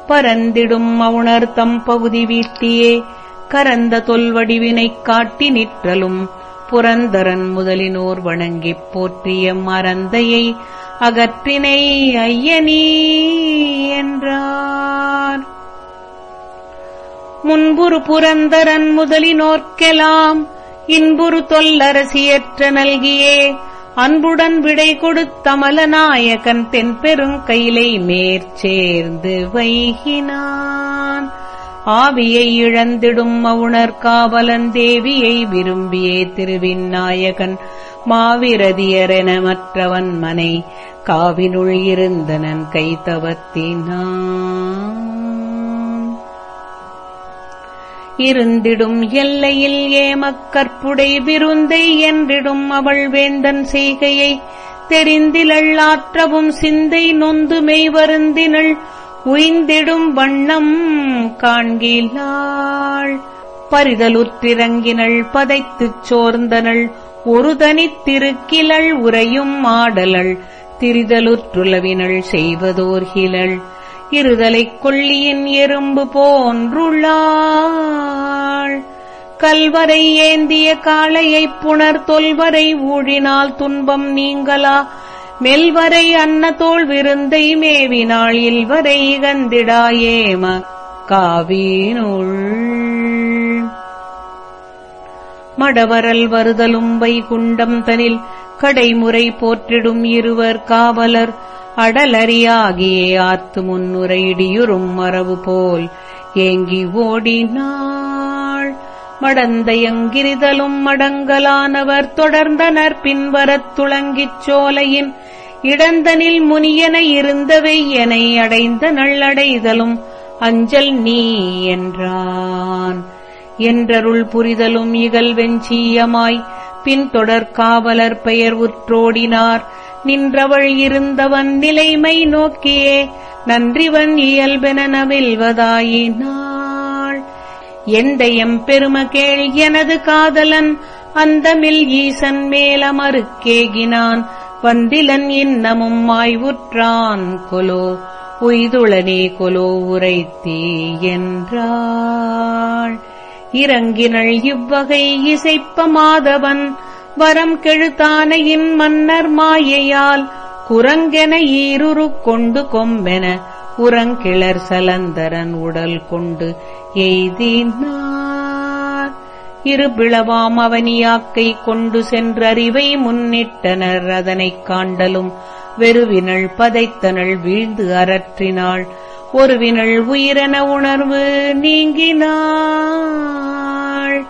பரந்திடும் அவுணர்த்தம் பகுதி வீட்டியே கரந்த தொல்வடிவினைக் காட்டி நிற்றலும். புரந்தரன் முதலினோர் வணங்கிப் போற்றிய மரந்தையை அகற்றினை ஐயனீ என்றார். முன்புறு புரந்தரன் முதலினோர்க்கெலாம் இன்புறு தொல்லரசியற்ற நல்கியே. அன்புடன் விடை கொடுத்தமலநாயகன் தென்பெருங்கையிலை மேற்சேர்ந்து வைகினான். ஆவியை இழந்திடும் மவுணர் காவலன் தேவியை விரும்பியே திருவிநாயகன். மாவிரதியரென மற்றவன் மனை காவினுள் இருந்தனன் கைத்தவத்தினான் இருந்திடும் எல்லையில் ஏமக்கற்புடை விருந்தை என்றிடும் அவள் வேந்தன் செய்கையை தெரிந்திலள்ளாற்றவும் சிந்தை நொந்து மெய் வருந்தினள் உய்ந்திடும் வண்ணம் காண்கிலாள். பரிதலுற்றிறங்கினள் பதைத்துச் சோர்ந்தனள் ஒரு தனித்திருக்கிலள் உரையும் ஆடலள் திரிதலுற்றுளவினள் செய்வதோர்கிலள் இருதலைக் கொள்ளியின் எறும்பு போன்றுள்ளாள். கல்வரை ஏந்திய காளையைப் புணர் தொல்வரை ஊழினால் துன்பம் நீங்களா மெல்வரை அன்னதோள் விருந்தை மேவினாள் இல்வரை இகந்திடாயேம காவீனுள். மடவரல் வருதலும் வைகுண்டம் தனில் கடைமுறை போற்றிடும் இருவர் காவலர். அடலறியாகியே ஆத்து முன்னுரையிடியுறும் மரபு போல் ஏங்கி ஓடினாள். மடந்தையங்கிரிதலும் மடங்கலானவர் தொடர்ந்தனர் பின்வரத் துளங்கிச் சோலையின் இடந்தனில் முனியன இருந்தவை என அடைந்த நள்ளடைதலும் அஞ்சல் நீ என்றான். என்றருள் புரிதலும் இகல் வெஞ்சீயமாய் பின்தொடர் காவலர் பெயர் உற்றோடினார். நின்றவள் இருந்தவன் நிலைமை நோக்கியே நன்றிவன் இயல்பென நவில்வதாயினாள் எந்த பெரும கேள் எனது காதலன் அந்தமில் ஈசன் மேலமறுக்கேகினான். வந்திலன் இன்னமும் மாய்வுற்றான் கொலோ உய்துளனே கொலோ உரைத்தே என்றாள். இறங்கினள் இவ்வகை இசைப்ப மாதவன் வரம் கெழுத்தானையின் மன்னர் மாயையால் குரங்கென ஈருரு கொண்டு கொம்பென உரங்கிளர் சலந்தரன் உடல் கொண்டு எய்தினார். இருபிளவாம் அவனியாக்கை கொண்டு சென்றறிவை முன்னிட்டனர். அதனைக் காண்டலும் வெறுவினள் பதைத்தனள் வீழ்ந்து அரற்றினாள் ஒருவினள் உயிரென உணர்வு நீங்கினாள்.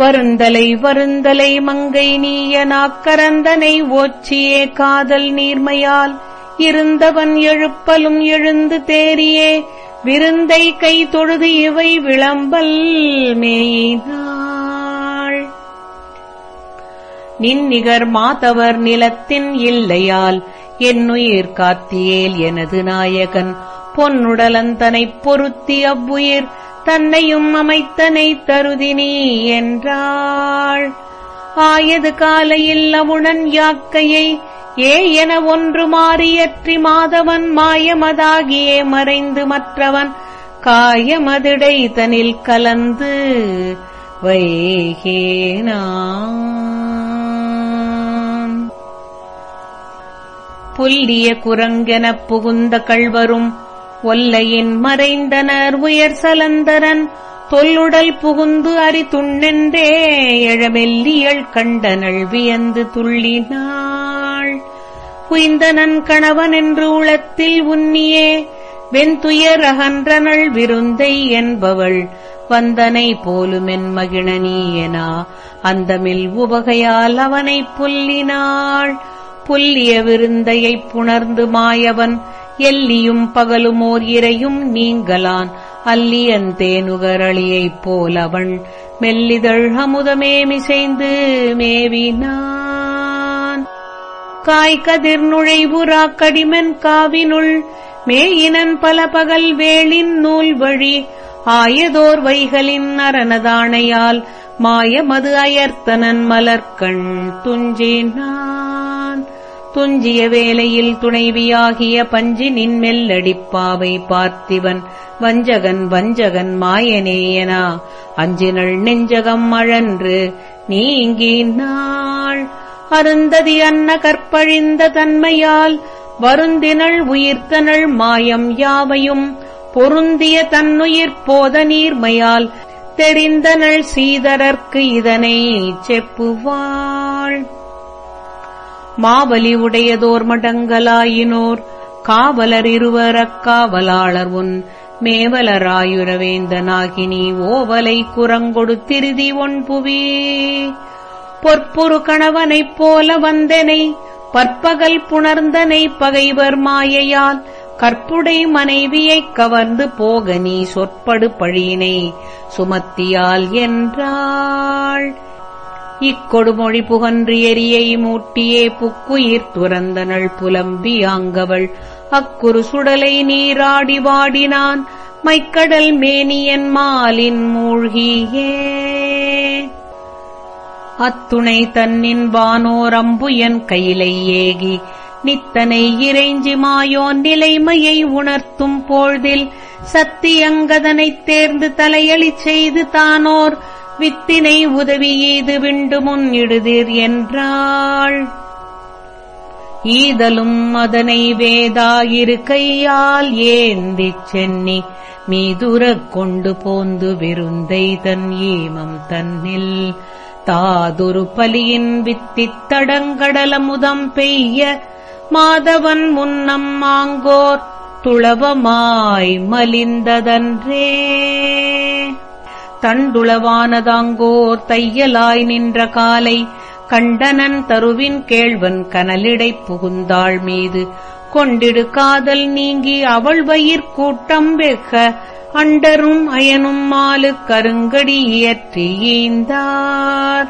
வருந்தலை வருந்தலை மங்கை நீய நாக்கரந்தனை ஓச்சியே காதல் நீர்மையால். இருந்தவன் எழுப்பலும் எழுந்து தேரியே விருந்தை கை தொழுது இவை விளம்பல் மேயினாள். நின்னிகர் மாதவர் நிலத்தின் இல்லையால் என்னுயிர் காத்தியேல் எனது நாயகன். பொன்னுடலந்தனைப் பொருத்தி அவ்வுயிர் தன்னையும் அமைத்தனை தருதினி என்றாள். ஆயது காலையில் அவுணன் யாக்கையை ஏ என ஒன்று மாறியற்றி மாதவன் மாயமதாகியே மறைந்து மற்றவன் காயமதிடை தனில் கலந்து வைகேனான் புல்லிய குரங்கெனப் புகுந்த கள்வரும் ஒல்லையின் மறைந்தனர் உயர் சலந்தரன். தொல்லுடல் புகுந்து அரிதுண்ணென்றே எழமெல்லியள் கண்டனள் வியந்து துள்ளினாள். உய்ந்தனன் கணவன் என்று உளத்தில் உன்னியே வெண்துயர் அகன்றனள் விருந்தை என்பவள். வந்தனை போலுமென் மகிழனீயனா அந்தமில் உவகையால் அவனைப் புல்லினாள். புல்லிய விருந்தையைப் புணர்ந்து மாயவன் எல்லியும் பகலுமோர் இரையும் நீங்கலான் அல்லியந்தேனுகரளியைப் போல் அவன் மெல்லிதழ் அமுதமே மிசைந்து மேவினான். காய்கதிர் நுழைவுரா கடிமன் காவினுள். மேயினன் பல பகல் வேளின் நூல் வழி ஆயதோர் வைகளின் அரணதானையால். மாயமது அயர்த்தனன் மலர்கண் துஞ்சினான். துஞ்சிய வேளையில் துணைவியாகிய பஞ்சி மெல்லடிப்பாவை பார்த்திவன். வஞ்சகன் வஞ்சகன் மாயனேயனா? அஞ்சினள் நெஞ்சகம் அழன்று நீங்கினாள் அருந்ததி அன்ன கற்பழிந்த தன்மையால் வருந்தினள் உயிர்த்தனள் மாயம் யாவையும்? பொருந்திய தன்னுயிர் போத நீர்மையால் தெரிந்தனள் சீதரர்க்கு இதனை செப்புவாள். மாவலி உடையதோர் மடங்கலாயினோர் காவலர் இருவர் அக்காவலாளர் உன் மேவலராயுரவேந்தனாகினி. ஓவலை குரங்கொடு திருதி ஒன்புவி பொற்புரு கணவனைப் போல வந்தனை. பற்பகல் புணர்ந்தனை பகைவர் மாயையால். கற்புடை மனைவியைக் கவர்ந்து போக நீ சொற்படு பழியினை. சுமத்தியால் என்றாள். இக்கொடுமொழி புகன்று எரியை மூட்டியே புக்குயிர் துறந்தனள் புலம்பி ஆங்கவள். அக்குறு சுடலை நீராடி வாடினான் மைக்கடல் மேனியன் மாலின் மூழ்கியே. அத்துணை தன்னின் வானோரம்பு என் கையிலை ஏகி நித்தனை இறைஞ்சி மாயோன் நிலைமையை உணர்த்தும் போழ்தில் சத்தியங்கதனைத் தேர்ந்து தலையளிச் செய்து தானோர் வித்தினை உதவி ஈது விண்டு முன் இடுதிர் என்றாள். ஈதலும் அதனை வேதாயிரு கையால் ஏந்திச் சென்னி மீதுரக் கொண்டு போந்து விருந்தை தன் ஈமம் தன்னில். தாதுரு பலியின் வித்தித் தடங்கடலமுதம் பெய்ய மாதவன் முன்னம் மாங்கோர் துளவமாய் மலிந்ததன்றே. தண்டுளவானதாங்கோர் தையலாய் நின்ற காலை கண்டனன் தருவின் கேழ்வன் கனலிடைப் புகுந்தாள் மீது. கொண்டிடு காதல் நீங்கி அவள் வயிற் கூட்டம் வெக்க அண்டரும் அயனும் மாலு கருங்கடி இயற்றி ஈந்தார்.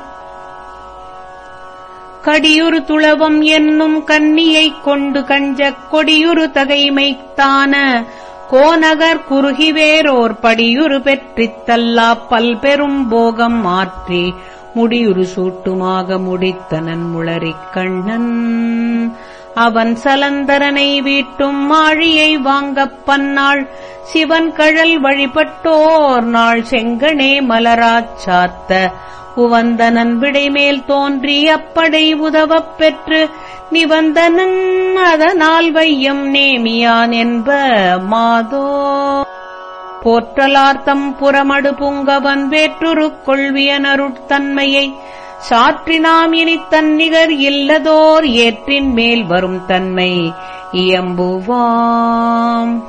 கடியுறு துளவம் என்னும் கன்னியைக் கொண்டு கஞ்சக் கொடியுறு தகைமைத்தான கோநகர் குறுகிவேரோர் படியுறு பெற்றித்தல்லா பல்பெரும் போகம் மாற்றி முடியுறு சூட்டுமாக முடித்தனன் முளரிக் கண்ணன். அவன் சலந்தரனை வீட்டும் மாழியை வாங்கப் பன்னாள் சிவன் கழல் வழிபட்டோர் நாள் செங்கனே மலராச் சாத்த. குவந்தனன் விடைமேல் தோன்றி அப்படை உதவப் பெற்று நிவந்தனன் அதனால் வையம் நேமியான் என்ப மாதோ. போற்றலார்த்தம் புறமடு புங்கவன் வேற்றுரு கொள்வியனருட்தன்மையை சாற்றினாம் இனி தன்னிகர் இல்லதோர் ஏற்றின் மேல் வரும் தன்மை இயம்புவாம்.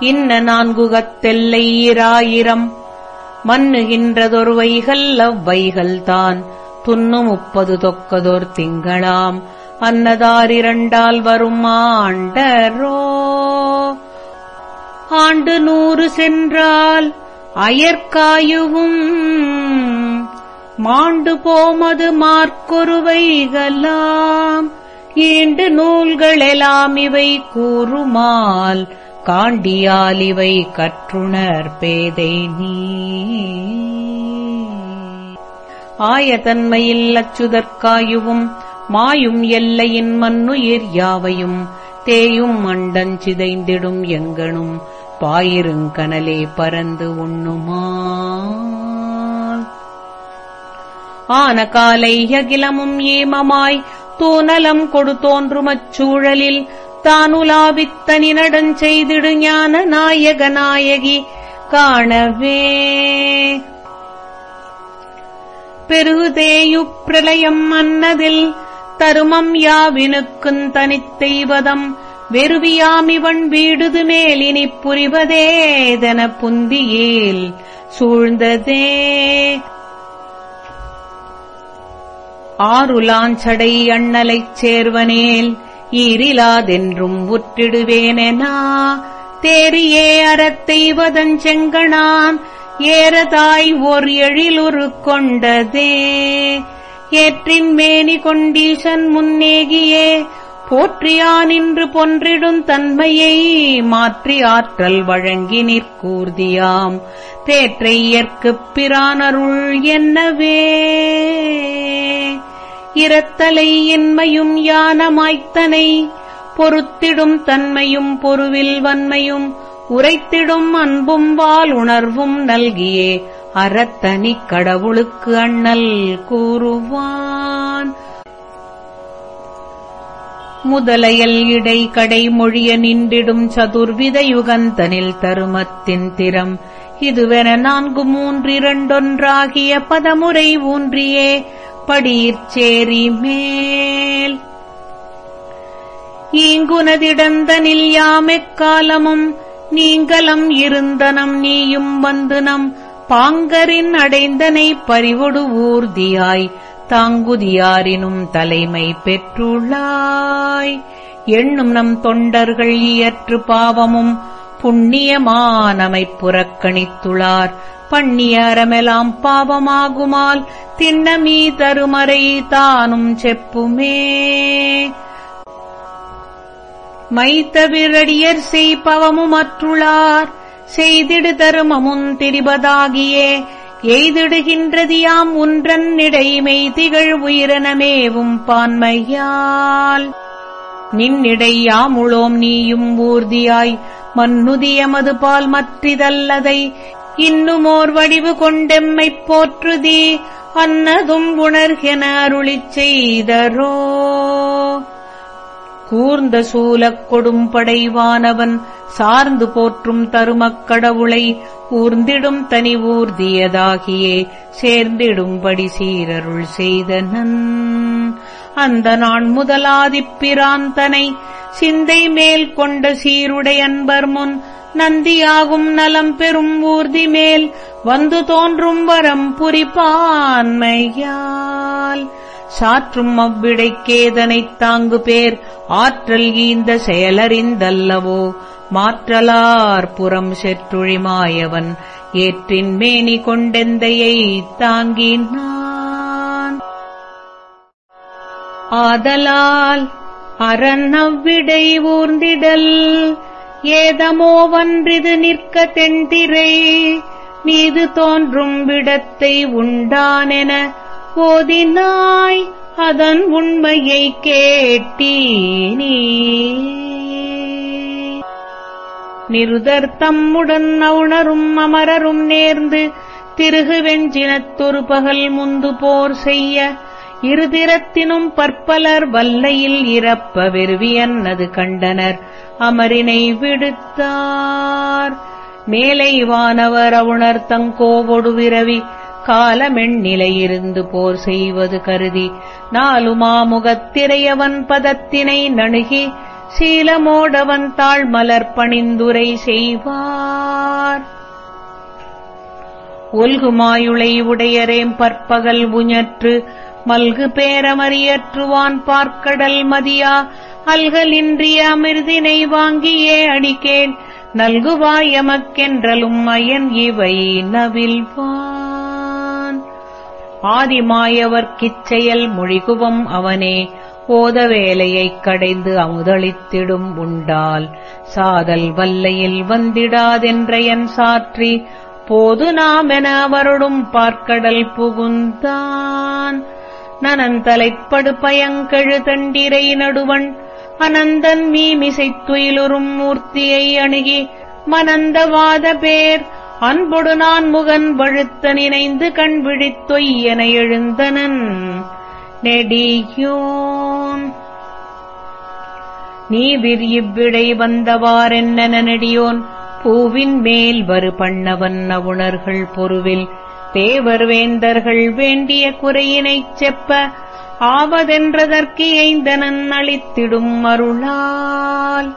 இன்ன நான்குகத்தெல்லை ஈராயிரம் மன்னுகின்றதொரு வைகள் அவ்வைகள்தான் துண்ணு முப்பது தொக்கதோர் திங்களாம். அன்னதாரிரண்டால் வரும் ஆண்டரோ. ஆண்டு நூறு சென்றால் அயற்காயுவும் மாண்டு போமது மார்க்கொருவைகளாம் ஈண்டு நூல்களெலாம் இவை கூறுமால். காண்டியாலிவை கற்றுணர் பேதை நீ. ஆயதன்மையில் அச்சுதற்காயுவும் மாயும் எல்லையின் மண்ணுயிர் யாவையும் தேயும் மண்டஞ்சிதைந்திடும் எங்கனும் பாயிருங்கனலே பறந்து உண்ணுமா ஆன காலை அகிலமும் ஏமமாய் தூநலம் கொடுத்தோன்றுமச் சூழலில் தானுலாபித்தனி நடஞ்செய்திடு ஞான நாயக நாயகி. காணவே. பெருதேயுப்பிரளயம் அன்னதில் தருமம் யாவினுக்குந் தனித்தெய்வதம் வெறுவியாமிவன் வீடுது மேலினி புரிவதேதன புந்தியேல் சூழ்ந்ததே. ஆருலாஞ்சடை அண்ணலைச் சேர்வனேல் ஈரிலாதென்றும் உற்றிடுவேனெனா? தேரியே அறத்தெய்வதன் செங்கணான் ஏறதாய் ஓர் எழிலுரு கொண்டதே. ஏற்றின் மேனி கொண்டீசன் முன்னேகியே. போற்றியானின்று பொன்றிடும் தன்மையை மாற்றி ஆற்றல் வழங்கி நிற்கூர்தியாம். தேற்றை ஏற்குப் பிரானருள் என்னவே? இரத்தலை இன்மையும் யானமாய்த்தனை பொறுத்திடும் தன்மையும் பொருவில் வன்மையும் உரைத்திடும் அன்பும் வால் உணர்வும் நல்கியே அறத்தனி கடவுளுக்கு அண்ணல் கூறுவான். முதலையல் இடை கடை மொழிய நின்றிடும் சதுர்வித யுகந்தனில் தருமத்தின் திறம் இதுவென நான்கு மூன்றிரண்டொன்றாகிய பதமுறை ஊன்றியே படீர்ச்சேரி மேல். ஈங்குனதிடந்தனில் யாமெக்காலமும் நீங்கலம் இருந்தனம் நீயும் வந்து நம் பாங்கரின் அடைந்தனை பறிவொடு ஊர்தியாய் தாங்குதியாரினும் தலைமை பெற்றுள்ளாய். எண்ணும் நம் தொண்டர்கள் இயற்று பாவமும் புண்ணியமானமைப் புறக்கணித்துளார். பண்ணிய அறமெலாம் பாவமாகுமால் திண்ணமீ தருமறை தானும் செப்புமே. மைத்தவிரடியர் செய்பவமும் அற்றுளார் செய்திடு தருமமும் திரிபதாகியே. எய்திடுகின்றதியாம் உன்றன் இடைமை திகழ் உயிரனமேவும் பான்மையால். நின்னிடையாமுளோம் நீயும் ஊர்தியாய். மன்னுதியமது பால் மற்றிதல்லதை. இன்னுமோர் வடிவு கொண்டெம்மைப் போற்றுதி. அன்னதும் உணர்கென அருளிச் செய்தரோ. கூர்ந்த சூலக் கொடும்படைவானவன் சார்ந்து போற்றும் தருமக் கடவுளை ஊர்ந்திடும் தனி ஊர்தியதாகியே. சேர்ந்திடும்படி சீரருள் செய்தனன். அந்த நான் முதலாதிப்பிராந்தனை சிந்தை மேல் கொண்ட சீருடை அன்பர் முன் நந்தியாகும் நலம் பெறும் ஊர்தி மேல் வந்து தோன்றும் வரம் புரிப்பான்மையால் சாற்றும் அவ்விடைக்கேதனைத் தாங்கு பேர் ஆற்றல் ஈந்த செயலறிந்தல்லவோ? மாற்றலார் புறம் செற்றுழிமாயவன். ஏற்றின் மேனி கொண்டெந்தையை தாங்கினான். ஆதலால் அரண் அவ்விடை ஊர்ந்திடல் ஏதமோவன்றிது நிற்க தென்திரை மீது தோன்றும் விடத்தை உண்டானென ஓதினாய் அதன் உண்மையை கேட்டீ நிருதர்த்தம்முடன் அவுணரும் அமரரும் நேர்ந்து திருகு வெஞ்சினத்தொரு பகல் முந்து போர் செய்ய இருதிரத்தினும் பற்பலர் வல்லையில் இறப்ப வெறுவியன்னது கண்டனர். அமரினை விடுத்தார். மேலை வானவர் அவுணர் தங்கோவொடு விரவி காலமெண்ணிலையிருந்து போர் செய்வது கருதி நாலுமாமுகத்திரையவன் பதத்தினை நணுகி சீலமோடவன் தாழ்மலர் பணிந்துரை செய்வார். ஒல்குமாயுளை உடையரேம் பற்பகல் உஞற்று மல்கு பேரமறியற்றுவான் பார்க்கடல் மதியா. அல்கலின்றிய அமிர்தினை வாங்கியே அடிக்கேன். நல்குவாய் எமக்கென்றலும் அயன் இவை நவில்வான் ஆதிமாயவர்க்கிச்செயல் மொழிகுவம் அவனே. ஓத வேலையைக் கடைந்து அமுதளித்திடும் உண்டால். சாதல் வல்லையில் வந்திடாதென்றையன் சாற்றி. போது நாமென அவருடும் பார்க்கடல் புகுந்தான். நனந்தலைப்படு பயங்கெழு தண்டிரை நடுவன். அனந்தன் மீமிசைத் துயிலுறும் மூர்த்தியை அணுகி மனந்தவாத பேர் அன்பொடு நான் முகன் வழுத்த நினைந்து கண் விழித்தொய்யென எழுந்தனன். நெடியோன். நீவிர் இவ்விடை வந்தவாறென்னன நெடியோன். பூவின் மேல் வரு பண்ணவன் அவுணர்கள் பொருவில் தேவர்வேந்தர்கள் வேண்டிய குறையினைச் செப்ப ஆவதென்றதற்கு ஐந்தனன் அளித்திடும் அருளால்.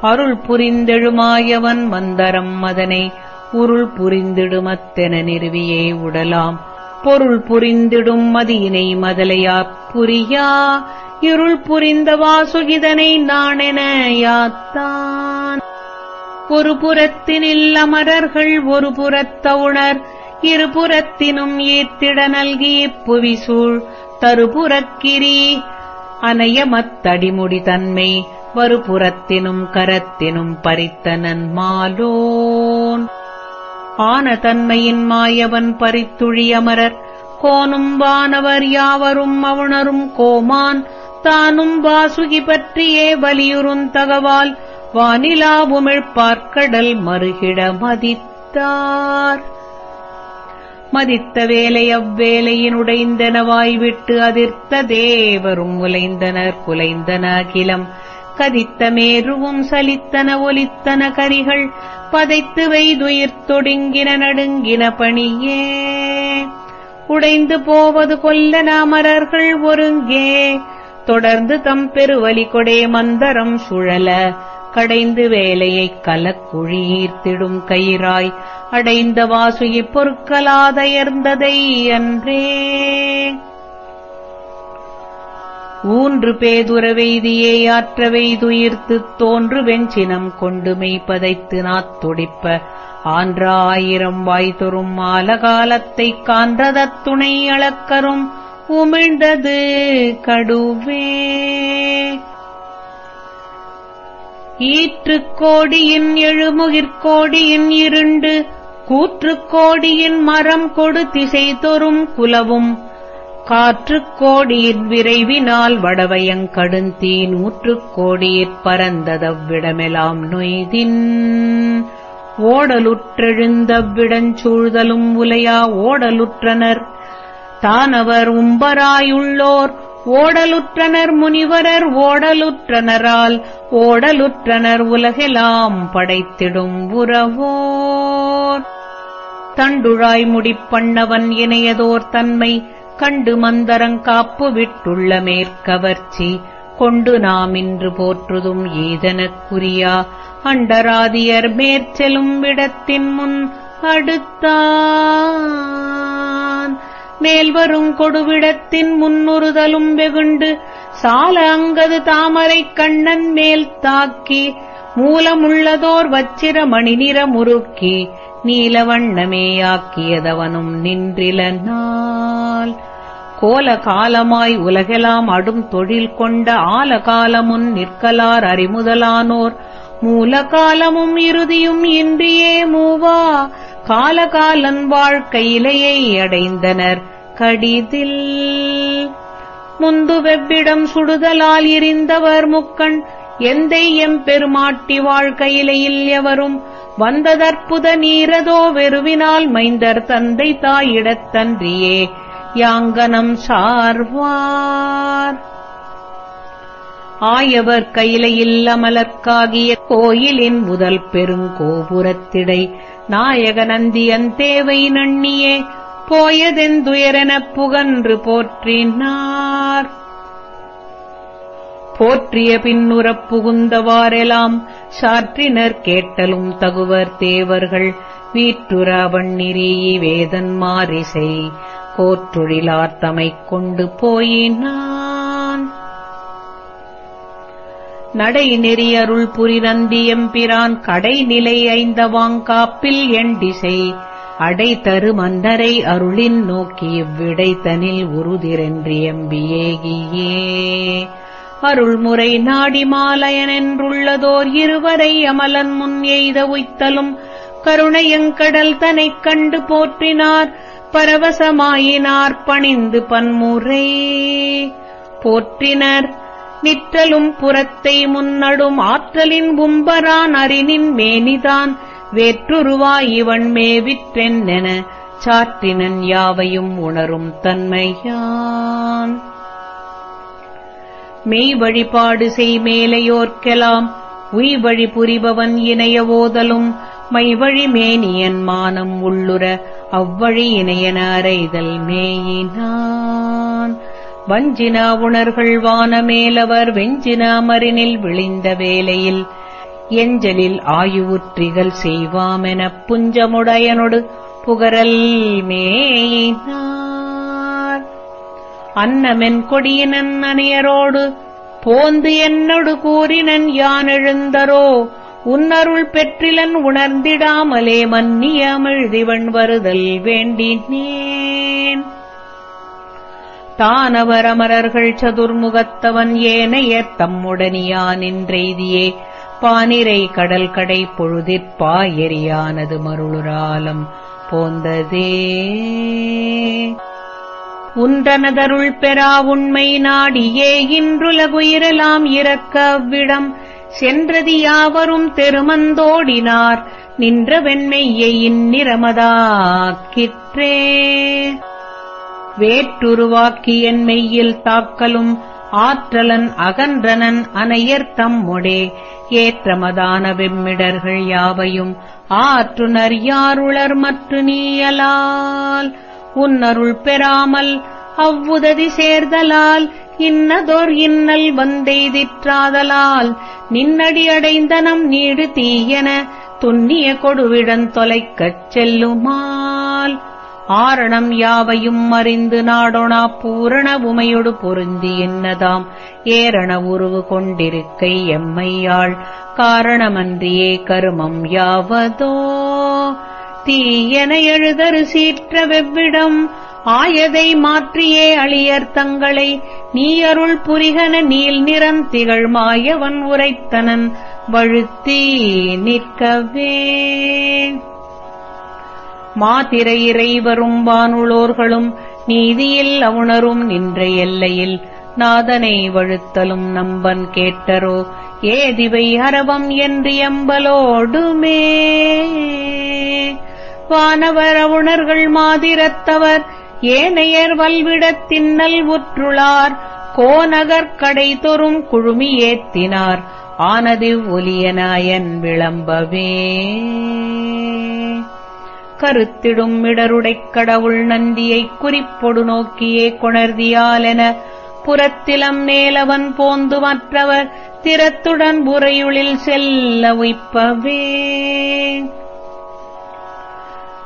அருள் புரிந்தெழுமாயவன் மந்தரம் மதனை உருள் புரிந்திடுமத்தென நிறுவியே உடலாம். பொருள் புரிந்திடும் மதியினை மதலையா புரியா இருள் புரிந்த வாசுகிதனை நானென யாத்தான். ஒரு புறத்தினில் அமரர்கள் ஒரு புறத்தவுணர் இருபுறத்தினும் ஈர்த்திட நல்கி இப்புவிசூழ் தருபுறக்கிரி அனையமத்தடிமுடி தன்மை வருபுறத்தினும் கரத்தினும் பறித்தனன் மாலோன் ஆன தன்மையின் மாயவன் பறித்துழியமரர் கோனும் வானவர் யாவரும் அவுணரும் கோமான் தானும் வாசுகி பற்றியே வலியுறும் தகவால் வானிலா உமிழ் பார்க்கடல் மறுகிட மதித்தார். மதித்த வேலை அவ்வேலையின் விட்டு அதிர்த்த தேவரும் உலைந்தனர் குலைந்தன அகிலம். கதித்த மேருவும் சலித்தன ஒலித்தன கரிகள் பதைத்து வைதுயிர்த்தொடுங்கின நடுங்கின பணியே. உடைந்து போவது கொல்ல நாமரர்கள் ஒருங்கே. தொடர்ந்து தம் பெருவலி கொடே மந்தரம் சுழல. கடைந்து வேலையைக் கலக்குழியீர்த்திடும் கயிறாய். அடைந்த வாசுகி பொருட்களாதயர்ந்ததை அன்றே. ஊன்று பேதுரவெய்தியே ஆற்றவெய்துயிர்த்துத் தோன்று வெஞ்சினம் கொண்டு மெய்ப்பதைத்து நாத்துடிப்ப ஆன்ற ஆயிரம் வாய்தொறும் ஆலகாலத்தைக் கான்றதத் துணை அளக்கரும் உமிழ்ந்தது கடுவே. ஈற்றுக் கோடியின் எழுமுகிற்கோடியின் இருண்டு கூற்றுக் கோடியின் மரம் கொடு திசை தொறும் குலவும். காற்றுக் கோடியின் விரைவினால் வடவயங்கடுந்தீ ஊற்றுக் கோடியிற் பரந்ததவ்விடமெலாம் நொய்தின். ஓடலுற்றெழுந்தவ்விடஞ்சூழ்தலும் உலையா ஓடலுற்றனர். தானவர் உம்பராயுள்ளோர் ஓடலுற்றனர் முனிவரர் ஓடலுற்றனரால் ஓடலுற்றனர் உலகெலாம் படைத்திடும் உறவோர். தண்டுழாய் முடிப்பண்ணவன் இணையதோர் தன்மை கண்டு மந்தரங்காப்பு விட்டுள்ள மேற்கவர்ச்சி கொண்டு நாம் இன்று போற்றுதும் ஏதனக்குரியா. அண்டராதியர் மேற்செலும் விடத்தின் முன் அடுத்தா மேல்வரும் கொடுவிடத்தின் முன்னுறுதலும் வெகுண்டு சால அங்கது தாமரைக் கண்ணன் மேல் தாக்கி மூலமுள்ளதோர் வச்சிர மணிநிற முறுக்கி நீலவண்ணமேயாக்கியதவனும் நின்றில நாள். கோல காலமாய் உலகெலாம் அடும் தொழில் கொண்ட ஆல காலமுன் நிற்கலார் அறிமுதலானோர். மூல காலமும் இறுதியும் இன்றியே மூவா. காலகாலன் வாழ்க்கையிலையை அடைந்தனர். கடிதில் முந்து வெவ்விடம் சுடுதலால் எரிந்தவர் முக்கண். எந்தை எம்பெருமாட்டி வாழ்க்கையிலையில் எவரும் வந்ததற்புத நீரதோ வெறுவினால் மைந்தர் தந்தை தாயிடத்தன்றியே யாங்கனம் சார்வார். ஆயவர் கையிலையில் அமலர்க்காகிய கோயிலின் முதல் பெருங்கோபுரத்திடை. நாயக நந்தியன் தேவை நண்ணியே போயதெந்துயரெனப் புகன்று போற்றினார். போற்றிய பின்னுறப் புகுந்தவாறெலாம் சாற்றினர் கேட்டலும் தகுவர் தேவர்கள். வீற்றுர வண்ணிரி வேதன் மாரிசை கோற்றொழிலார்த்தமைக் கொண்டு போயினான். நடை நெறியருள் புரிநந்தியம்பிரான் கடைநிலை ஐந்தவாங்காப்பில் எண்டிசை அடை தரு மன்னரை அருளின் நோக்கி இவ்விடை தனில் உருதிரென்றியம்பியேகியே அருள்முறை நாடி மாலயனென்றுள்ளதோர் இருவரை அமலன் முன் எய்த உய்த்தலும் கருணையங்கடல் தனைக் கண்டு போற்றினார் பரவசமாயினார் பணிந்து பன்முறை. போற்றினர் நிற்றலும் புறத்தை முன்னடும் ஆற்றலின் உம்பரான் அறினின் மேனிதான். வேற்றுருவாய் இவன் மேவிற்றென்னென சாற்றினன் யாவையும் உணரும் தன்மையான். மெய் வழிபாடு செய் மேலையோர்க்கெலாம். உய் வழி புரிபவன் இணைய ஓதலும். மைவழி மேனியன் மானம் உள்ளுற அவ்வழி இணையன அறைதல் மேயினான். வஞ்சினா உணர்கள் வானமேலவர் வெஞ்சினா மறினில் விழிந்த வேலையில் எஞ்சலில் ஆயுவுற்றிகள் செய்வாமெனப் புஞ்சமுடையனொடு புகரல் மேயினார். அன்னமென் கொடியினன் அணியரோடு போந்து என்னொடு கூறினன் யான் எழுந்தரோ உன்னருள் பெற்றிலன் உணர்ந்திடாமலே மன்னியமிழ்திவன் வருதல் வேண்டினேன். தானவரமரர்கள் சதுர்முகத்தவன் ஏனையர் தம்முடனியானின்றெய்தியே பானிரை கடல் கடை பொழுதிற்பாயெரியானது மருளுராலம் போந்ததே. உன்றனதருள் பெறா உண்மை நாடியே இன்றுலகுயிரலாம் இறக்க அவ்விடம். சென்றது யாவரும் தெருமந்தோடினார் நின்ற வெண்மையை இந்நிறமதாக்கிற்றே. வேற்றுருவாக்கியன் மெய்யில் தாக்கலும் ஆற்றலன் அகன்றனன் அனையர் தம்முடே. ஏற்றமதான வெம்மிடர்கள் யாவையும் ஆற்றுனர் யாருளர் மற்று நீயலால்? உன்னருள் பெறாமல் அவ்வுததி சேர்தலால் இன்னதோர் இன்னல் வந்தெய்திற்றாதலால்? நின்னடி அடைந்தனம் நீடு தீயென துன்னிய கொடுவிடன் தொலைக்கச் செல்லுமா? ஆரணம் யாவையும் அறிந்து நாடொணா பூரண உமையொடு பொருந்தி என்னதாம்? ஏரண உருவு கொண்டிருக்கை எம்மையாள். காரணமன்றியே கருமம் யாவதோ? தீயன எழுதரு சீற்ற வெவ்விடம். ஆயதை மாற்றியே அழியர் தங்களை. நீ அருள் புரிகன நீல் நிறம் திகழ் மாயவன் உரைத்தனன். வழுத்தி நிற்கவே. மாத்திரை இறைவரும் வானுளோர்களும் நீதியில் அவுணரும் நின்ற எல்லையில். நாதனை வழுத்தலும் நம்பன் கேட்டரோ ஏதிவை அரவம் என்று எம்பலோடுமே. வானவர் அவுணர்கள் மாதிரத்தவர் ஏனையர் வல்விடத்தின்னல் உற்றுளார். கோநகர்கடை தொறும் குழுமி ஏத்தினார் ஆனதிவ் ஒலியனாயன் விளம்பவே. கருத்திடும் இடருடைக் கடவுள் நந்தியைக் குறிப்பொடு நோக்கியே கொணர்தியாலென புறத்திலம் மேலவன் போந்து மற்றவர் திறத்துடன் புறையுளில் செல்ல உய்ப்பவே.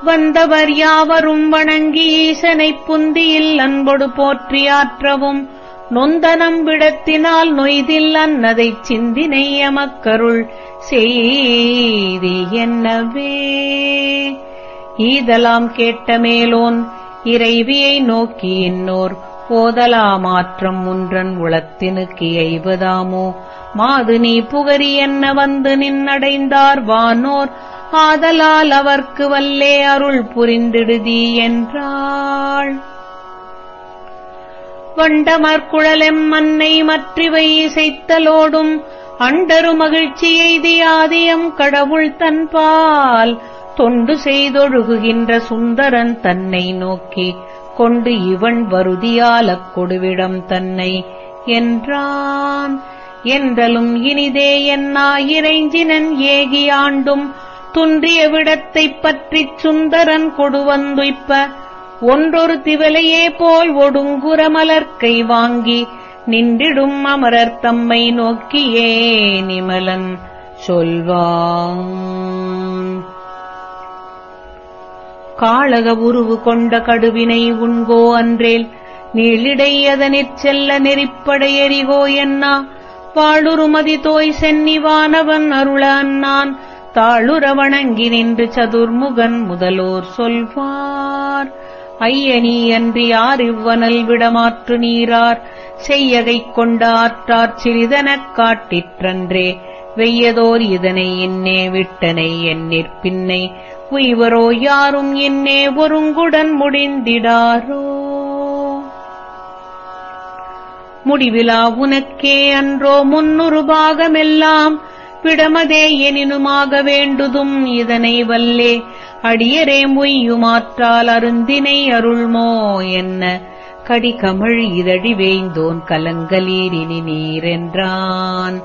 வந்தவர் யாவரும் வணங்கி ஈசனைப் புந்தியில் அன்பொடு போற்றியாற்றவும் நொந்தனம் விடத்தினால் நொய்தில் அன்னதைச் சிந்தினை எமக்கருள் செய்தி என்னவே. ஈதலாம் கேட்ட மேலோன் இறைவியை நோக்கி இன்னோர் ஓதலா மாற்றம் முன்றன் உளத்தினுக்கு எய்வதாமோ மாது நீ புகரி என்ன வந்து நின்னடைந்தார் வானோர் ஆதலால் அவர்க்கு வல்லே அருள் புரிந்திடுதி என்றாள். வண்டமர்குழலெம் மன்னை மற்றிவை இசைத்தலோடும் அண்டரு மகிழ்ச்சி எய்தியாதியம் கடவுள் தன்பால் தொண்டு செய்தொழுகுகின்ற சுந்தரன் தன்னை நோக்கி கொண்டு இவன் வருதியாலக் கொடுவிடம் தன்னை என்றான். என்றலும் இனிதே என்னாயிரைஞ்சினன் ஏகியாண்டும் துன்றிய விடத்தைப் பற்றிச் சுந்தரன் கொடுவந்துய்ப்ப ஒன்றொரு திவலையே போல் ஒடுங்குற மலர்க்கை வாங்கி நின்றிடும் அமரர் தம்மை நோக்கியே நிமலன் சொல்வாங் காளக உருவு கொண்ட கடுவினை உண்கோ அன்றேல். நீளிடை அதனிற் செல்ல நெறிப்படையறிகோ என்னா? வாளுருமதி தோய் சென்னிவானவன் அருள அன்னான். தாளுர வணங்கி நின்று சதுர்முகன் முதலோர் சொல்வார். ஐயனி அன்றி யார் இவ்வனல் விடமாற்று நீரார்? செய்யகை கொண்ட ஆற்றார் சிறிதனக் காட்டிற்றன்றே. வெய்யதோர் இதனை என்னே விட்டனை என் பின்னை. உய்வரோ யாரும் என்னே ஒருங்குடன் முடிந்திடாரோ? முடிவிலா உனக்கே அன்றோ முன்னுரு பாகமெல்லாம் விடமதே எனினுமாக வேண்டுதும் இதனை வல்லே. அடியரே மொய்யுமாற்றால் அருந்தினை அருள்மோ என்ன? கடிகமிழ் இதழி வேய்ந்தோன் கலங்கலீரினி நீரென்றான்.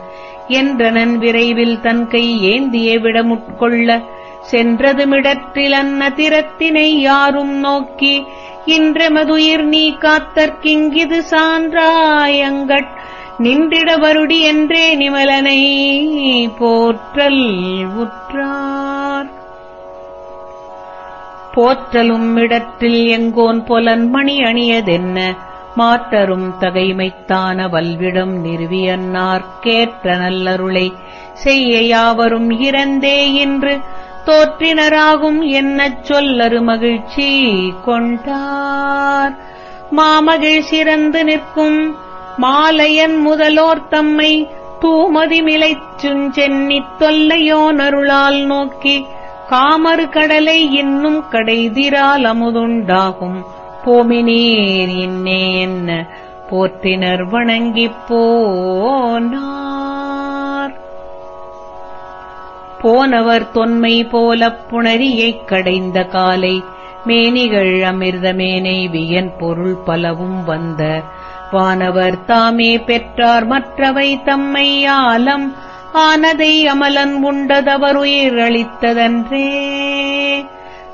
என்றனன் விரைவில் தன் கை ஏந்திய விடமுட்கொள்ள சென்றதுமிடற்றில் அன்ன திறத்தினை யாரும் நோக்கி இன்றெமதுயிர் நீ காத்தற்கிங்கிது சான்றாயங்கட் நின்றிட வருடி என்றே நிமலனை போற்றல் உற்றார். போற்றலும் இடத்தில் எங்கோன் பொலன் மணி அணியதென்ன மாற்றரும் தகைமைத்தான வல்விடம் நிறுவியன்னார். கேற்ற நல்லருளை செய்ய யாவரும் இறந்தே இன்று தோற்றினராகும் என்னச் சொல்லரு மகிழ்ச்சி கொண்டார். மாமகிழ் சிறந்து நிற்கும் மாலையன் முதலோர் தம்மை தூமதி மிளைச்சுஞ் சென்னித் தொல்லையோ நருளால் நோக்கி காமறு கடலை இன்னும் கடைதிரால் அமுதுண்டாகும். போமினீர் இன்னே என்ன? போற்றினர் வணங்கிப் போனார். போனவர் தொன்மை போலப் புணரியைக் கடைந்த காலை. மேனிகள் அமிர்தமேனை வியன் பொருள் பலவும் வந்த. வானவர் தாமே பெற்றார் மற்றவை தம்மை ஆலம். ஆனதை அமலன் உண்டதவருயிர் அளித்ததன்றே.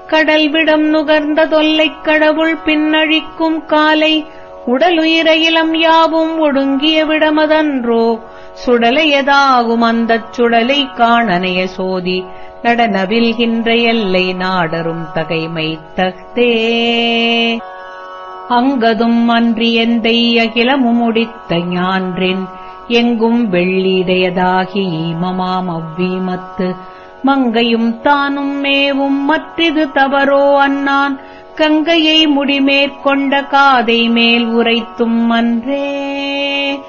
கடல்விடம் நுகர்ந்த தொல்லைக் கடவுள் பின்னழிக்கும் காலை. உடலுயிர இளம் யாவும் ஒடுங்கிய விடமதன்றோ சுடலையதாகும் அந்தச் சுடலை காணனைய சோதி நடனவில்கின்ற எல்லை நாடரும் தகைமை தகதே அங்கதும் அன்றி எந்தை அகிலமும் முடித்த ஞான்றின் எங்கும் வெள்ளிடையதாகி ஈமமாம் அவ்வீமத்து. மங்கையும் தானும் மேவும் மற்றிது தவறோ அன்னான் கங்கையை முடிமேற்கொண்ட காதை மேல் உரைத்தும் அன்றே.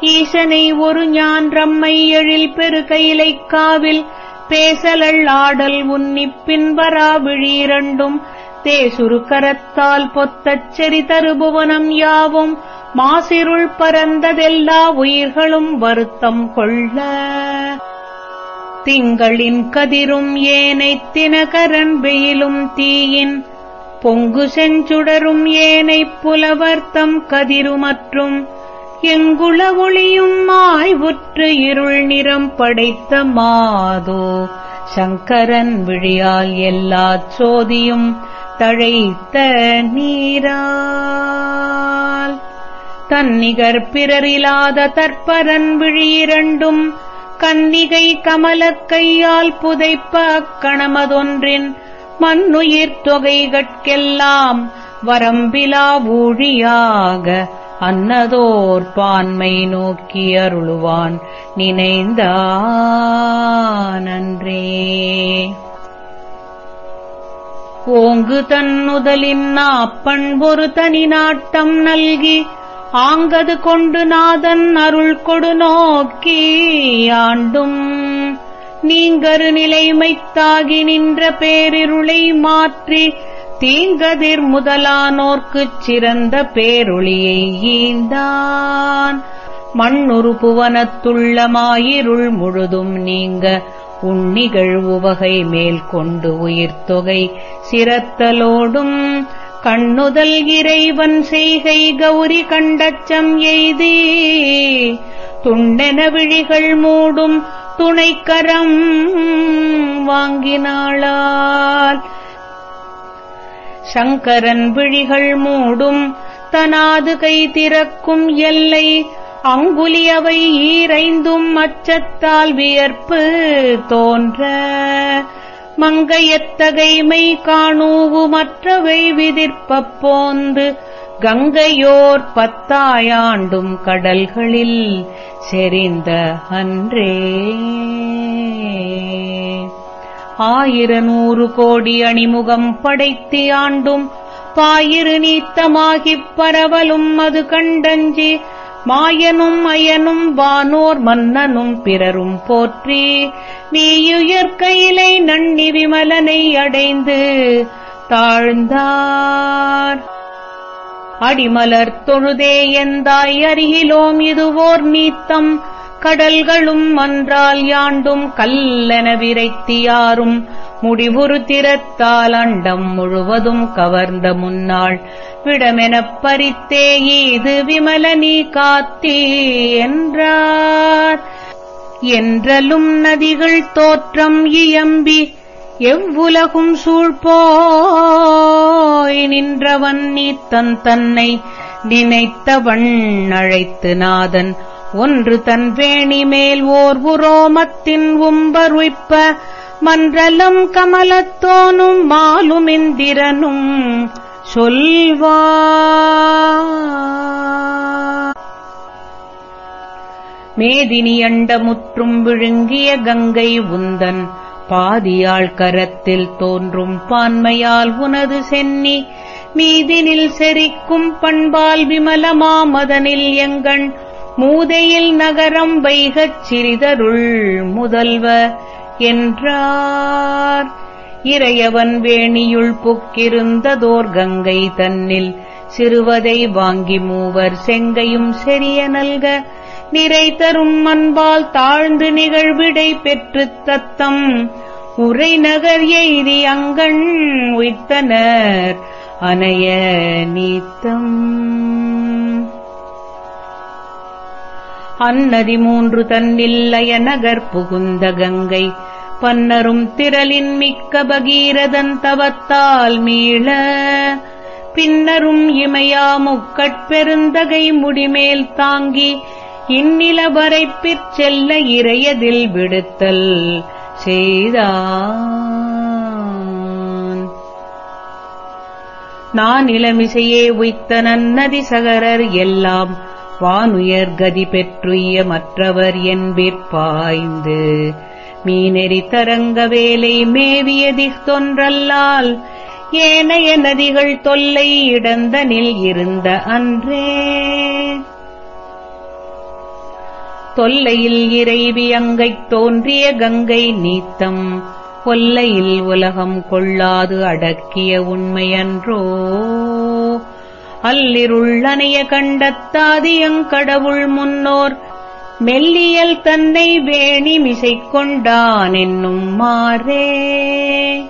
ஈசனை ஒரு ஞான்றம்மை எழில் பெருகையிலைக் காவில் பேசலள் ஆடல் உன்னிப் பின்வரா விழிரண்டும். தேசுரு கரத்தால் பொத்தச் செறி தருபுவனம் யாவும். மாசிருள் பரந்ததெல்லா உயிர்களும் வருத்தம் கொள்ள. திங்களின் கதிரும் ஏனைத் தினகரன் வெயிலும் தீயின். பொங்கு செஞ்சுடரும் ஏனைப் புலவர்த்தம் கதிருமற்றும். எங்குள ஒளியும் மாய்வுற்று இருள் நிறம் படைத்த மாதோ. சங்கரன் விழியால் எல்லாச் சோதியும் தழைத்த நீரால். தன்னிகர் பிறரிலாத தற்பரன் விழியிரண்டும் கன்னிகை கமலக்கையால் புதைப்ப அக்கணமதொன்றின் மண்ணுயிர் தொகைகட்கெல்லாம் வரம்பிலா ஊழியாக அன்னதோர் பான்மை நோக்கி அருளுவான் நினைந்தானன்றே. ஓங்கு தன்னுதலின் நாப்பண் ஒரு தனி நாட்டம் நல்கி ஆங்கது கொண்டு நாதன் அருள் கொடு நோக்கி ஆண்டும் நீங்கரு நிலைமைத்தாகி நின்ற பேரிருளை மாற்றி தீங்கதிர் முதலானோர்க்குச் சிறந்த பேரொளியை ஈந்தான். மண்ணுரு புவனத்துள்ள மாயிருள் முழுதும் நீங்க உண்ணிகள் உவகை மேல் கொண்டு உயிர்த்தொகை சிரத்தலோடும் கண்ணுதல் இறைவன் செய்கை கௌரி கண்டச்சம் எய்தி. துண்டென விழிகள் மூடும் துணைக்கரம் வாங்கினாளால். சங்கரன் விழிகள் மூடும் தனாது கை திறக்கும் எல்லை அங்குலி அவை ஈரைந்தும் அச்சத்தால் வியர்ப்பு தோன்ற. மங்கையத்தகைமை காணூவு மற்றவை விதிர்ப்பப் போந்து கங்கையோர் பத்தாயாண்டும் கடல்களில் செறிந்த அன்றே ஆயிர நூறு கோடி அணிமுகம் படைத்து ஆண்டும் பாயிரு நீத்தமாகிப் பரவலும் அது கண்டஞ்சி. மாயனும் அயனும் வானோர் மன்னனும் பிறரும் போற்றி. நீயுயர்கையிலை நன்னி விமலனை அடைந்து தாழ்ந்தார். அடிமலர் தொழுதே எந்தாய் அருகிலோம் இதுவோர் நீத்தம். கடல்களும் மன்றால் யாண்டும் கல்லென விரைத்தியாரும் முடிவுறு திறத்தால் அண்டம் முழுவதும் கவர்ந்த முன்னாள். விடமெனப் பறித்தே இது விமல நீ காத்தீ என்றார். என்றலும் நதிகள் தோற்றம் இயம்பி எவ்வுலகும் சூழ்போய் நின்றவன் நீத்தன் தன்னை நினைத்தவன் அழைத்து நாதன். ஒன்று தன் வேணி மேல் ஓர் உரோமத்தின் உம்பருய்ப்ப மன்றலம் கமலத்தோனும் மாலும் இந்திரனும் சொல்வா. மேதினி அண்டமுற்றும் விழுங்கிய கங்கை உந்தன் பாதியாள் கரத்தில் தோன்றும் பான்மையால் உனது சென்னி மீதினில் செரிக்கும் பண்பால் விமலமா மதனில் எங்கண் மூதையில் நகரம் வைகச் சிறிதருள் முதல்வ என்றார். இறையவன் வேணியுள் புக்கிருந்ததோர் கங்கை தன்னில் சிறுவதை வாங்கி மூவர் செங்கையும் செரிய நல்க நிறை தரும் அன்பால் தாழ்ந்து நிகழ்விடை பெற்று தத்தம். உரை நகர் எய்தி அங்கண் உய்த்தனர் அனைய நீத்தம். அன்னதி மூன்று தன்னில்லைய நகர் புகுந்த கங்கை. பன்னரும் திரளின் மிக்க பகீரதன் தவத்தால் மீள. பின்னரும் இமையா முக்கட்பெருந்தகை முடிமேல் தாங்கி இந்நில வரைப்பிற் செல்ல இறையதில் விடுத்தல் செய்தான். நான் இளமிசையே உய்த்த நன்னதி சகரர் எல்லாம் வானுயர் கதி பெற்றுய மற்றவர் என்பிற்பாய்ந்து மீனெறி தரங்க வேலை மேவியதிக் தொன்றல்லால் ஏனைய நதிகள் தொல்லை இடந்தனில் இருந்த அன்றே. சொல்லையில் இறைவி அங்கைத் தோன்றிய கங்கை நீத்தம். கொல்லையில் உலகம் கொள்ளாது அடக்கிய உண்மையன்றோ. அல்லிருள்ளனைய கண்டத்தாதியங்கடவுள் முன்னோர். மெல்லியல் தன்னை வேணி மிசை கொண்டான் என்னும் மாறே.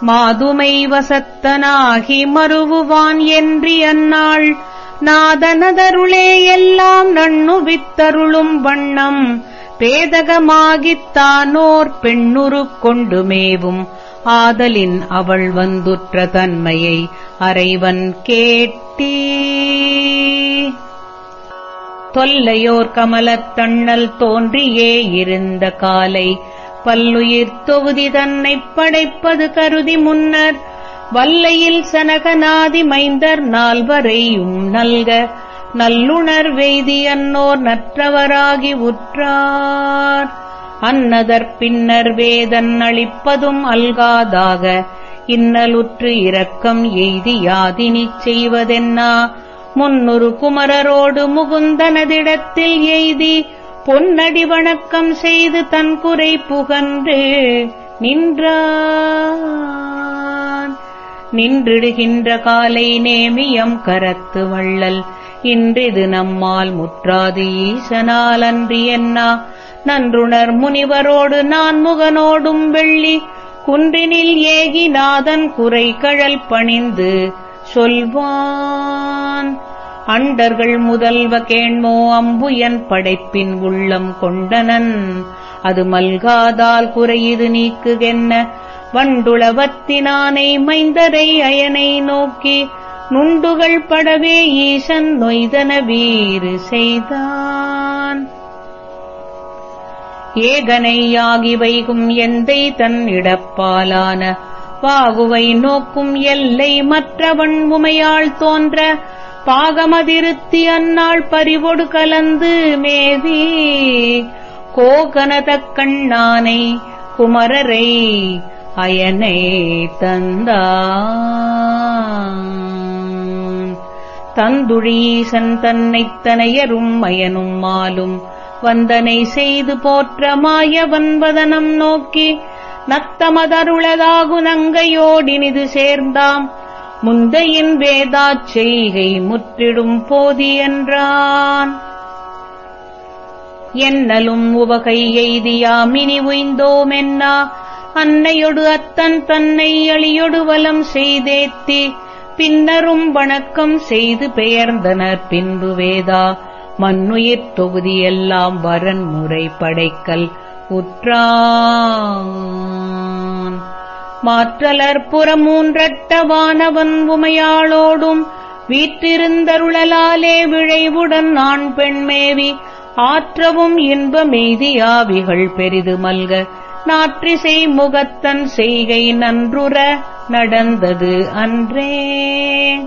மாதுமை வசத்தனாகி மறுவுவான் என்றி அந்நாள். நாதனதருளே எல்லாம் நண்ணுவித்தருளும் வண்ணம். பேதகமாகித்தானோர் பெண்ணுரு கொண்டு மேவும் ஆதலின் அவள் வந்துற்ற தன்மையை அறைவன் கேட்டீ. தொல்லையோர் கமலத் தண்ணல் தோன்றியே இருந்த காலை. பல்லுயிர் தொகுதி தன்னைப் படைப்பது கருதி முன்னர். வல்லையில் சனகநாதி மைந்தர் நால்வரையும் நல்க நல்லுணர் வெய்தி அன்னோர் நற்றவராகி உற்றார். அன்னதற் பின்னர் வேதன் அளிப்பதும் அல்காதாக இன்னலுற்று இரக்கம் எய்தி யாதினிச் செய்வதென்னா முன்னொரு குமரரோடு முகுந்தனதிடத்தில் எய்தி பொன்னடி வணக்கம் செய்து தன் குறை புகன்று நின்றான். நின்றிடுகின்ற காலை நேமியம் கரத்து வள்ளல். இன்றிது நம்மால் முற்றாது ஈசனால் அன்றி என்னா? நன்றுணர் முனிவரோடு நான் முகனோடும் வெள்ளி. குன்றினில் ஏகி நாதன் குறை கழல் பணிந்து சொல்வான். அண்டர்கள் முதல்வ கேண்மோ அம்புயன் படைப்பின் உள்ளம் கொண்டனன். அது மல்காதால் குறையிது நீக்குகென்ன? வண்டுளவத்தினானை மைந்தரை அயனை நோக்கி நுண்டுகள் படவே ஈசன் நொய்தன வீறு செய்தான். ஏகனையாகி வைகும் எந்தை தன் இடப்பாலான பாகுவை நோக்கும் எல்லை மற்றவன் உமையாள் தோன்ற பாகமதிருத்தி அந்நாள் பறிவொடு கலந்து மேவி கோகனதக்கண்ணானை குமரரை அயனை தந்தான். தந்துழீசன் தன்னைத் தனையரும் அயனும் மாலும் வந்தனை செய்து போற்ற மாயவன்பதனம் நோக்கி நத்தமதருளதாகு நங்கையோடினிது சேர்ந்தாம். முந்தையின் வேதாச் செய்கை முற்றிடும் போதி என்றான். என்னலும் உவகை எய்தியாமினி உய்ந்தோமென்னா அன்னையொடு அத்தன் தன்னை அழியொடு வலம் செய்தேத்தி பின்னரும் வணக்கம் செய்து பெயர்ந்தனர். பின்பு வேதா மண்ணுயிர் தொகுதியெல்லாம் வரன் முறை படைக்கல் உற்றான். மாற்றலர் புறமூன்றட்டவானவன் உமையாளோடும் வீற்றிருந்தருளலாலே விழைவுடன் நான் பெண்மேவி ஆற்றவும் இன்பமெய்தியாவிகள் பெரிது மல்க நாற்றிசை முகத்தன் செய்கை நன்றுற நடந்தது அன்றே.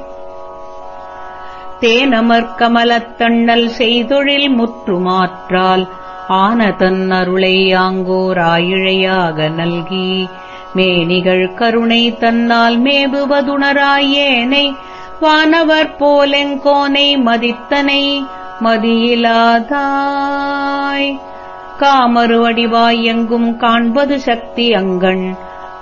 தேனமர் கமலத்தண்ணல் செய்தொழில் முற்றுமாற்றால் ஆன தன் அருளை ஆங்கோர் ஆயிழையாக நல்கி. மேனிகள் கருணை தன்னால் மேவுவதுணராயேனை வானவர் போலெங்கோனை மதித்தனை மதியிலாதாய். காமரு வடிவாய் எங்கும் காண்பது சக்தி அங்கண்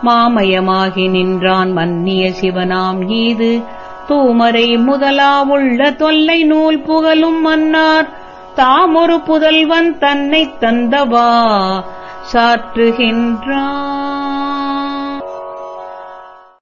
மாமயமாகி நின்றான் மன்னிய சிவனாம் ஈது. தூமரை முதலாவுள்ள தொல்லை நூல் புகழும் மன்னார். தாமொரு புதல்வன் தன்னைத் தந்தவா. சாற்றுகின்றான்.